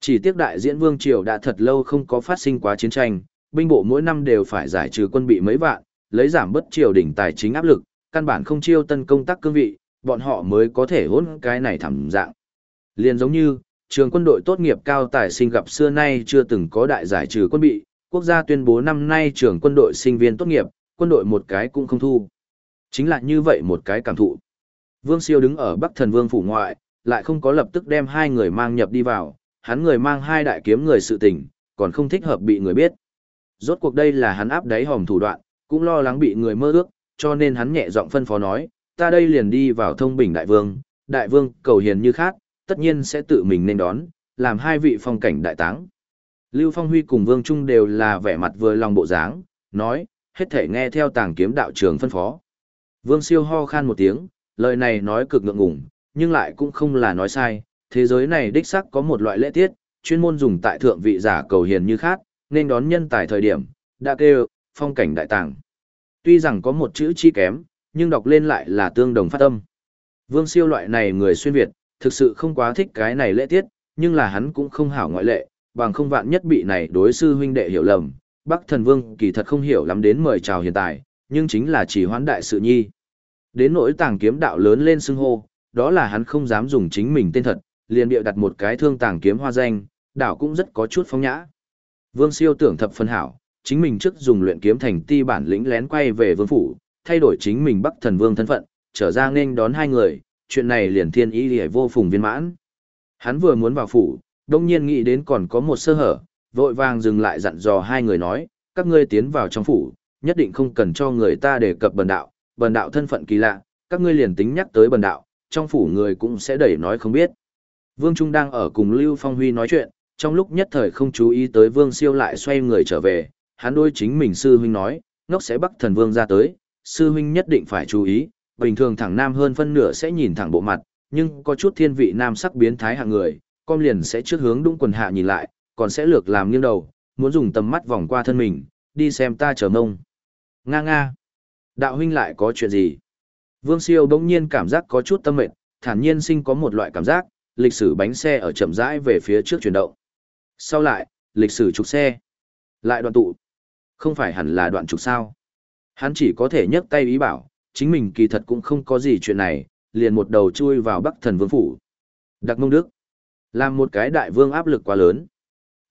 Chỉ tiếc đại diễn vương triều đã thật lâu không có phát sinh quá chiến tranh, binh bộ mỗi năm đều phải giải trừ quân bị mấy vạn, lấy giảm bất triều đỉnh tài chính áp lực, căn bản không chiêu tân công tác cương vị, bọn họ mới có thể hỗn cái này thảm dạng. Liên giống như, trường quân đội tốt nghiệp cao tài sinh gặp xưa nay chưa từng có đại giải trừ quân bị, quốc gia tuyên bố năm nay trường quân đội sinh viên tốt nghiệp, quân đội một cái cũng không thu. Chính là như vậy một cái cảm thụ. Vương Siêu đứng ở Bắc Thần Vương phủ ngoại, lại không có lập tức đem hai người mang nhập đi vào, hắn người mang hai đại kiếm người sự tình, còn không thích hợp bị người biết. Rốt cuộc đây là hắn áp đáy hòm thủ đoạn, cũng lo lắng bị người mơ ước, cho nên hắn nhẹ giọng phân phó nói, ta đây liền đi vào thông bình đại vương, đại vương cầu hiền như khác, tất nhiên sẽ tự mình nên đón, làm hai vị phong cảnh đại táng. Lưu Phong Huy cùng Vương Trung đều là vẻ mặt vừa lòng bộ dáng, nói, hết thể nghe theo tàng kiếm đạo trường phân phó. Vương Siêu ho khan một tiếng, lời này nói cực ngượng ngùng, nhưng lại cũng không là nói sai, thế giới này đích xác có một loại lễ tiết, chuyên môn dùng tại thượng vị giả cầu hiền như khác, nên đón nhân tài thời điểm, đã kêu, phong cảnh đại tàng. Tuy rằng có một chữ chi kém, nhưng đọc lên lại là tương đồng phát âm. Vương siêu loại này người xuyên Việt, thực sự không quá thích cái này lễ tiết, nhưng là hắn cũng không hảo ngoại lệ, bằng không vạn nhất bị này đối sư huynh đệ hiểu lầm. Bắc thần vương kỳ thật không hiểu lắm đến mời chào hiện tại, nhưng chính là chỉ hoán đại sự nhi. Đến nỗi tàng kiếm đạo lớn lên xưng hô, đó là hắn không dám dùng chính mình tên thật, liền bịa đặt một cái thương tàng kiếm hoa danh, đạo cũng rất có chút phong nhã. Vương siêu tưởng thập phân hảo, chính mình trước dùng luyện kiếm thành ti bản lĩnh lén quay về vương phủ, thay đổi chính mình Bắc Thần Vương thân phận, trở ra nên đón hai người, chuyện này liền thiên ý liễu vô phùng viên mãn. Hắn vừa muốn vào phủ, đông nhiên nghĩ đến còn có một sơ hở, vội vàng dừng lại dặn dò hai người nói, các ngươi tiến vào trong phủ, nhất định không cần cho người ta đề cập bần đạo, bần đạo thân phận kỳ lạ, các ngươi liền tính nhắc tới bần đạo, trong phủ người cũng sẽ đẩy nói không biết. Vương Trung đang ở cùng Lưu Phong Huy nói chuyện, trong lúc nhất thời không chú ý tới Vương Siêu lại xoay người trở về, hắn đôi chính mình sư huynh nói, ngốc sẽ bắt thần vương ra tới, sư huynh nhất định phải chú ý, bình thường thẳng nam hơn phân nửa sẽ nhìn thẳng bộ mặt, nhưng có chút thiên vị nam sắc biến thái hạng người, con liền sẽ trước hướng đúng quần hạ nhìn lại, còn sẽ lược làm nghiêng đầu, muốn dùng tầm mắt vòng qua thân mình, đi xem ta chờ mông. Nga nga. Đạo huynh lại có chuyện gì? Vương siêu đống nhiên cảm giác có chút tâm mệt, thản nhiên sinh có một loại cảm giác, lịch sử bánh xe ở chậm rãi về phía trước chuyển động. Sau lại, lịch sử trục xe. Lại đoạn tụ. Không phải hẳn là đoạn trục sao? Hắn chỉ có thể nhấc tay ý bảo, chính mình kỳ thật cũng không có gì chuyện này, liền một đầu chui vào Bắc Thần Vương phủ. Đặc Mông Đức, làm một cái đại vương áp lực quá lớn.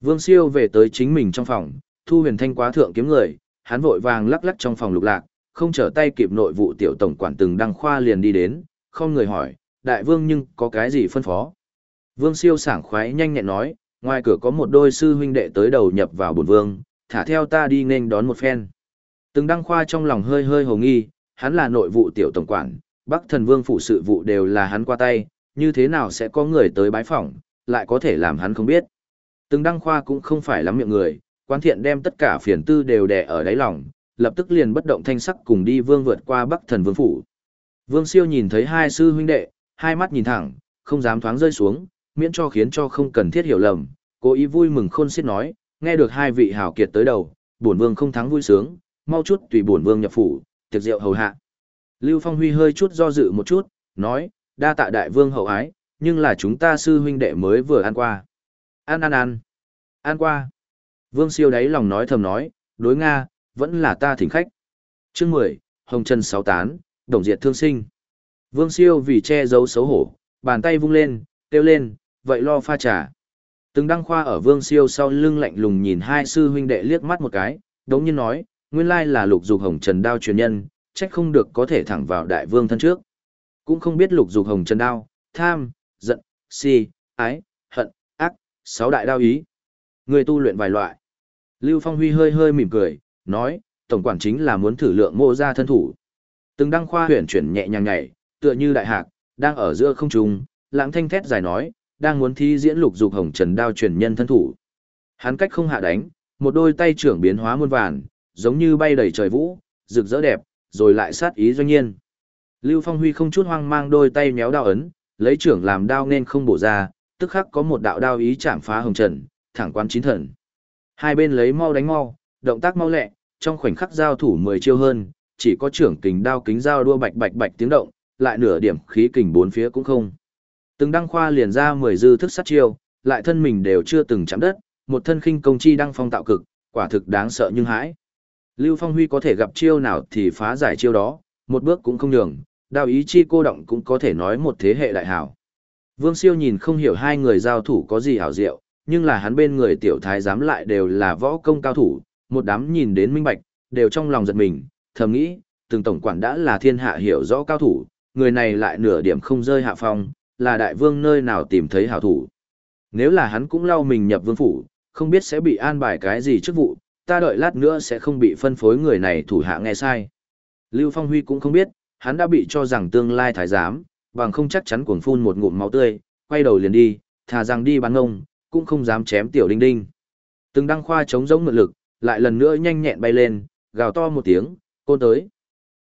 Vương Siêu về tới chính mình trong phòng, Thu Huyền Thanh quá thượng kiếm người, hắn vội vàng lắc lắc trong phòng lục lạc, không trở tay kịp nội vụ tiểu tổng quản từng đăng khoa liền đi đến, không người hỏi, đại vương nhưng có cái gì phân phó. Vương Siêu sảng khoái nhanh nhẹn nói, ngoài cửa có một đôi sư huynh đệ tới đầu nhập vào bổn vương, thả theo ta đi nên đón một phen. Từng đăng khoa trong lòng hơi hơi hồ nghi, hắn là nội vụ tiểu tổng quản, Bắc thần vương phụ sự vụ đều là hắn qua tay, như thế nào sẽ có người tới bái phỏng, lại có thể làm hắn không biết. Từng đăng khoa cũng không phải lắm miệng người, quán thiện đem tất cả phiền tư đều đè ở đáy lòng, lập tức liền bất động thanh sắc cùng đi vương vượt qua Bắc thần vương phủ. Vương siêu nhìn thấy hai sư huynh đệ, hai mắt nhìn thẳng, không dám thoáng rơi xuống, miễn cho khiến cho không cần thiết hiểu lầm, cố ý vui mừng khôn xiết nói, nghe được hai vị hảo kiệt tới đầu, bổn vương không thắng vui sướng, mau chút tùy bổn vương nhập phủ, tiệc rượu hầu hạ. Lưu Phong Huy hơi chút do dự một chút, nói, đa tạ đại vương hậu ái, nhưng là chúng ta sư huynh đệ mới vừa ăn qua. Ăn ăn ăn. Ăn qua. Vương siêu đáy lòng nói thầm nói, đối Nga, vẫn là ta thỉnh khách. Chương 10, Hồng Trần Sáu Tán, Đồng Diệt Thương Sinh. Vương siêu vì che giấu xấu hổ, bàn tay vung lên, kêu lên, vậy lo pha trà. Từng đăng khoa ở vương siêu sau lưng lạnh lùng nhìn hai sư huynh đệ liếc mắt một cái, đống nhiên nói, nguyên lai là lục dục hồng trần đao truyền nhân, trách không được có thể thẳng vào đại vương thân trước. Cũng không biết lục dục hồng trần đao, tham, giận, si, ái, hận, ác, sáu đại đao ý. Người tu luyện vài loại. Lưu Phong Huy hơi hơi mỉm cười, nói, tổng quản chính là muốn thử lượng mô ra thân thủ. Từng đăng khoa huyền chuyển nhẹ nhàng nhảy, tựa như đại hạc, đang ở giữa không trung, lãng thanh thét dài nói, đang muốn thi diễn lục dục hồng trần đao truyền nhân thân thủ. Hắn cách không hạ đánh, một đôi tay trưởng biến hóa muôn vàn, giống như bay đầy trời vũ, rực rỡ đẹp, rồi lại sát ý doanh nhiên. Lưu Phong Huy không chút hoang mang đôi tay méo đao ấn, lấy trưởng làm đao nên không bổ ra, tức khắc có một đạo đao ý chạm phá hồng trần, thẳng quan chín thần. Hai bên lấy mau đánh mau, động tác mau lẹ, trong khoảnh khắc giao thủ 10 chiêu hơn, chỉ có trưởng kình đao kính giao đua bạch bạch bạch tiếng động, lại nửa điểm khí kình bốn phía cũng không. Từng đăng khoa liền ra 10 dư thức sát chiêu, lại thân mình đều chưa từng chạm đất, một thân khinh công chi đăng phong tạo cực, quả thực đáng sợ nhưng hãi. Lưu Phong Huy có thể gặp chiêu nào thì phá giải chiêu đó, một bước cũng không nhường, đao ý chi cô động cũng có thể nói một thế hệ đại hảo. Vương Siêu nhìn không hiểu hai người giao thủ có gì hảo diệu, nhưng là hắn bên người tiểu thái giám lại đều là võ công cao thủ, một đám nhìn đến minh bạch, đều trong lòng giật mình, thầm nghĩ, từng tổng quản đã là thiên hạ hiểu rõ cao thủ, người này lại nửa điểm không rơi hạ phong, là đại vương nơi nào tìm thấy hảo thủ. Nếu là hắn cũng lau mình nhập vương phủ, không biết sẽ bị an bài cái gì chức vụ, ta đợi lát nữa sẽ không bị phân phối người này thủ hạ nghe sai. Lưu Phong Huy cũng không biết, hắn đã bị cho rằng tương lai thái giám, bằng không chắc chắn cuồng phun một ngụm máu tươi, quay đầu liền đi, thà rằng đi bán ngông, cũng không dám chém tiểu đinh đinh. Từng đăng khoa chống giống mượn lực, lại lần nữa nhanh nhẹn bay lên, gào to một tiếng, côn tới.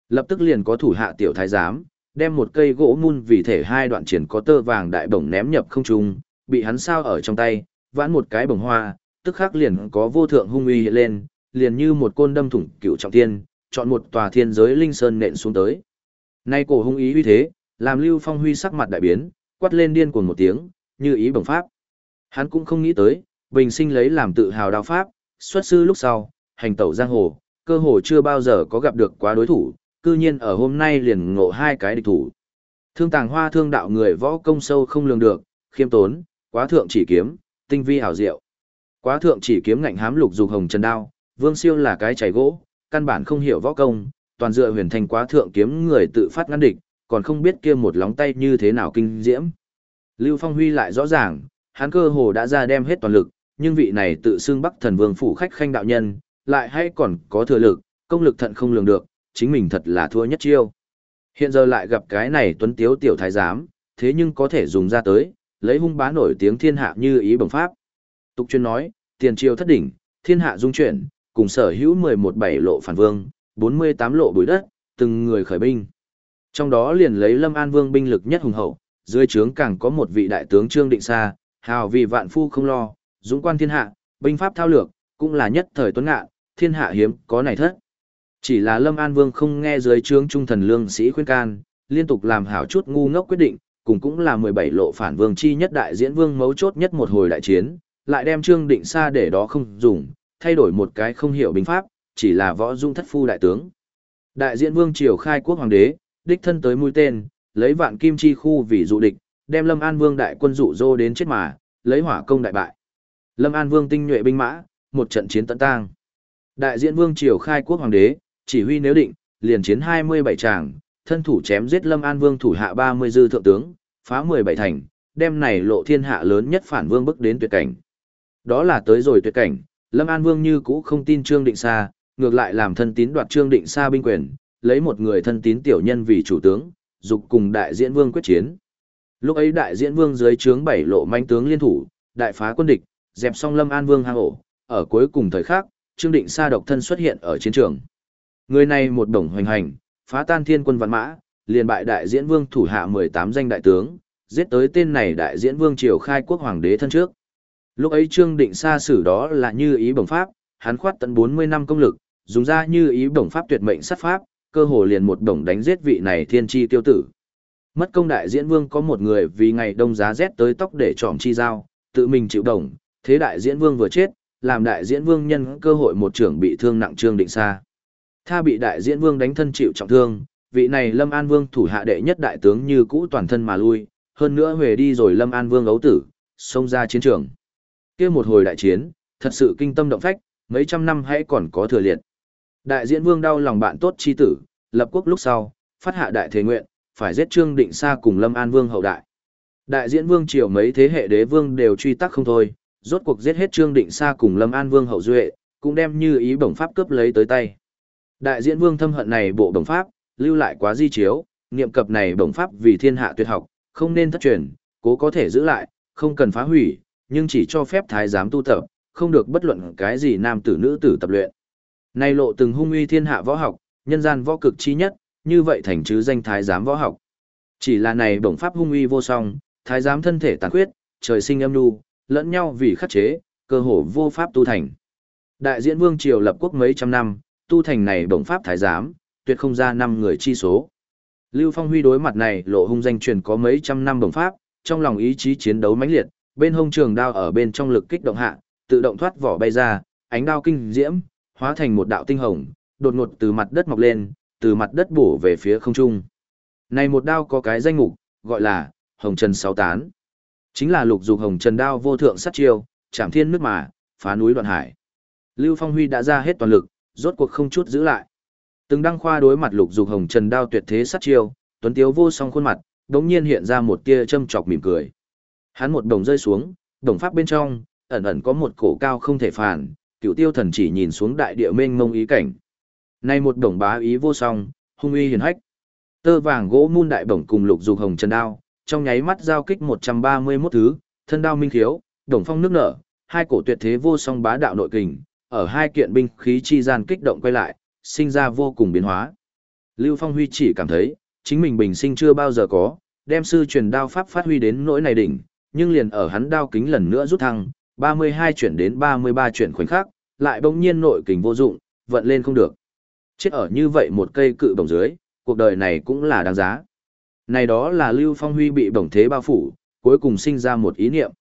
Lập tức liền có thủ hạ tiểu thái giám, đem một cây gỗ mun vì thể hai đoạn triển có tơ vàng đại bổng ném nhập không trung, bị hắn sao ở trong tay, vãn một cái bổng hoa, tức khắc liền có vô thượng hung uy hiện lên, liền như một côn đâm thủng cựu trọng thiên, chọn một tòa thiên giới linh sơn nện xuống tới. Nay cổ hung ý uy thế, làm Lưu Phong Huy sắc mặt đại biến, quát lên điên cuồng một tiếng, như ý bổng pháp. Hắn cũng không nghĩ tới, bình sinh lấy làm tự hào đao pháp, xuất sư lúc sau, hành tẩu giang hồ, cơ hồ chưa bao giờ có gặp được quá đối thủ, cư nhiên ở hôm nay liền ngộ hai cái địch thủ. Thương tàng hoa thương đạo người võ công sâu không lường được, khiêm tốn, quá thượng chỉ kiếm, tinh vi hảo diệu. Quá thượng chỉ kiếm ngạnh hám lục dục hồng trần đao, vương siêu là cái chảy gỗ, căn bản không hiểu võ công, toàn dựa huyền thành quá thượng kiếm người tự phát ngăn địch, còn không biết kia một lóng tay như thế nào kinh diễm. Lưu Phong Huy lại rõ ràng, hắn cơ hồ đã ra đem hết toàn lực, nhưng vị này tự xưng Bắc Thần Vương phủ khách khanh đạo nhân, lại hay còn có thừa lực, công lực thận không lường được, chính mình thật là thua nhất chiêu. Hiện giờ lại gặp cái này tuấn tiếu tiểu thái giám, thế nhưng có thể dùng ra tới, lấy hung bá nổi tiếng thiên hạ như ý bổng pháp. Tục chuyên nói, tiền triều thất đỉnh, thiên hạ dung chuyển, cùng sở hữu 11 bảy lộ phản vương, 48 lộ bùi đất, từng người khởi binh. Trong đó liền lấy Lâm An Vương binh lực nhất hùng hậu, dưới trướng càng có một vị đại tướng Trương Định Sa, hào vì vạn phu không lo, dũng quan thiên hạ, binh pháp thao lược, cũng là nhất thời tuấn ngạ, thiên hạ hiếm có này thất. Chỉ là Lâm An Vương không nghe dưới trướng trung thần lương sĩ khuyên can, liên tục làm hảo chút ngu ngốc quyết định, cùng cũng là 17 lộ phản vương chi nhất đại diễn vương mấu chốt nhất một hồi đại chiến, lại đem Trương Định xa để đó không dùng, thay đổi một cái không hiểu binh pháp, chỉ là võ dung thất phu đại tướng. Đại diễn vương triều khai quốc hoàng đế, đích thân tới mũi tên, lấy vạn kim chi khu vì dụ địch, đem Lâm An Vương đại quân dụ dô đến chết mà, lấy hỏa công đại bại. Lâm An Vương tinh nhuệ binh mã, một trận chiến tận tang. Đại diễn Vương triều khai quốc hoàng đế, chỉ huy nếu định, liền chiến 27 tràng, thân thủ chém giết Lâm An Vương thủ hạ 30 dư thượng tướng, phá 17 thành, đem này lộ thiên hạ lớn nhất phản vương bức đến tuyệt cảnh. Đó là tới rồi tuyệt cảnh, Lâm An Vương như cũ không tin Trương Định Sa, ngược lại làm thân tín đoạt Trương Định Sa binh quyền, lấy một người thân tín tiểu nhân vì chủ tướng, dục cùng đại diễn vương quyết chiến. Lúc ấy đại diễn vương dưới trướng bảy lộ manh tướng liên thủ, đại phá quân địch, dẹp xong Lâm An Vương hang ổ, ở cuối cùng thời khắc, Trương Định Sa độc thân xuất hiện ở chiến trường. Người này một đồng hoành hành, phá tan thiên quân văn mã, liền bại đại diễn vương thủ hạ 18 danh đại tướng, giết tới tên này đại diễn vương triều khai quốc hoàng đế thân trước. Lúc ấy Trương Định Sa xử đó là như ý bổng pháp, hắn khoát tận 40 năm công lực, dùng ra như ý bổng pháp tuyệt mệnh sát pháp, cơ hồ liền một đồng đánh giết vị này thiên chi tiêu tử. Mất công đại diễn vương có một người vì ngày đông giá rét tới tóc để trọm chi dao, tự mình chịu đồng, thế đại diễn vương vừa chết, làm đại diễn vương nhân cơ hội một trưởng bị thương nặng trương định xa. Tha bị đại diễn vương đánh thân chịu trọng thương, vị này Lâm An Vương thủ hạ đệ nhất đại tướng như cũ toàn thân mà lui, hơn nữa về đi rồi Lâm An Vương ấu tử, xông ra chiến trường. kia một hồi đại chiến, thật sự kinh tâm động phách, mấy trăm năm hãy còn có thừa liệt. Đại diễn vương đau lòng bạn tốt chi tử, lập quốc lúc sau, phát hạ đại thế nguyện, phải giết Trương Định Sa cùng Lâm An Vương hậu đại. Đại diễn vương triều mấy thế hệ đế vương đều truy tắc không thôi, rốt cuộc giết hết Trương Định Sa cùng Lâm An Vương hậu duệ, cũng đem như ý bổng pháp cướp lấy tới tay. Đại diễn vương thâm hận này bộ bổng pháp, lưu lại quá di chiếu, niệm cập này bổng pháp vì thiên hạ tuyệt học, không nên thất truyền, cố có thể giữ lại, không cần phá hủy, nhưng chỉ cho phép thái giám tu tập, không được bất luận cái gì nam tử nữ tử tập luyện. nay lộ từng hung uy thiên hạ võ học, nhân gian võ cực chi nhất, như vậy thành chứ danh thái giám võ học. Chỉ là này bổng pháp hung uy vô song, thái giám thân thể tàn khuyết, trời sinh âm nhu, lẫn nhau vì khắc chế, cơ hồ vô pháp tu thành. Đại diễn vương triều lập quốc mấy trăm năm, tu thành này bổng pháp thái giám, tuyệt không ra năm người chi số. Lưu Phong Huy đối mặt này lộ hung danh truyền có mấy trăm năm bổng pháp, trong lòng ý chí chiến đấu mãnh liệt, bên hông trường đao ở bên trong lực kích động hạ, tự động thoát vỏ bay ra, ánh đao kinh diễm, hóa thành một đạo tinh hồng, đột ngột từ mặt đất mọc lên, từ mặt đất bổ về phía không trung. Này một đao có cái danh mục, gọi là Hồng Trần Sáu Tán. Chính là lục dục Hồng Trần đao vô thượng sát chiêu, chạm thiên nước mà, phá núi đoạn hải. Lưu Phong Huy đã ra hết toàn lực, rốt cuộc không chút giữ lại. Từng đăng khoa đối mặt lục dục Hồng Trần đao tuyệt thế sát chiêu, tuấn tiếu vô song khuôn mặt, đống nhiên hiện ra một tia châm chọc mỉm cười. Hắn một đồng rơi xuống, đồng pháp bên trong, ẩn ẩn có một cổ cao không thể phản, cựu tiêu thần chỉ nhìn xuống đại địa mênh mông ý cảnh. nay một đồng bá ý vô song, hung uy hiền hách. Tơ vàng gỗ mun đại bổng cùng lục dục hồng trần đao, trong nháy mắt giao kích 131 thứ, thân đao minh khiếu, đồng phong nước nở, hai cổ tuyệt thế vô song bá đạo nội kình, ở hai kiện binh khí chi gian kích động quay lại, sinh ra vô cùng biến hóa. Lưu Phong Huy chỉ cảm thấy, chính mình bình sinh chưa bao giờ có, đem sư truyền đao pháp phát huy đến nỗi này đỉnh, nhưng liền ở hắn đao kính lần nữa rút thăng, 32 chuyển đến 33 chuyển khoảnh khắc, lại bỗng nhiên nội kình vô dụng, vận lên không được. Chết ở như vậy một cây cự bổng dưới, cuộc đời này cũng là đáng giá. Này đó là Lưu Phong Huy bị bổng thế bao phủ, cuối cùng sinh ra một ý niệm.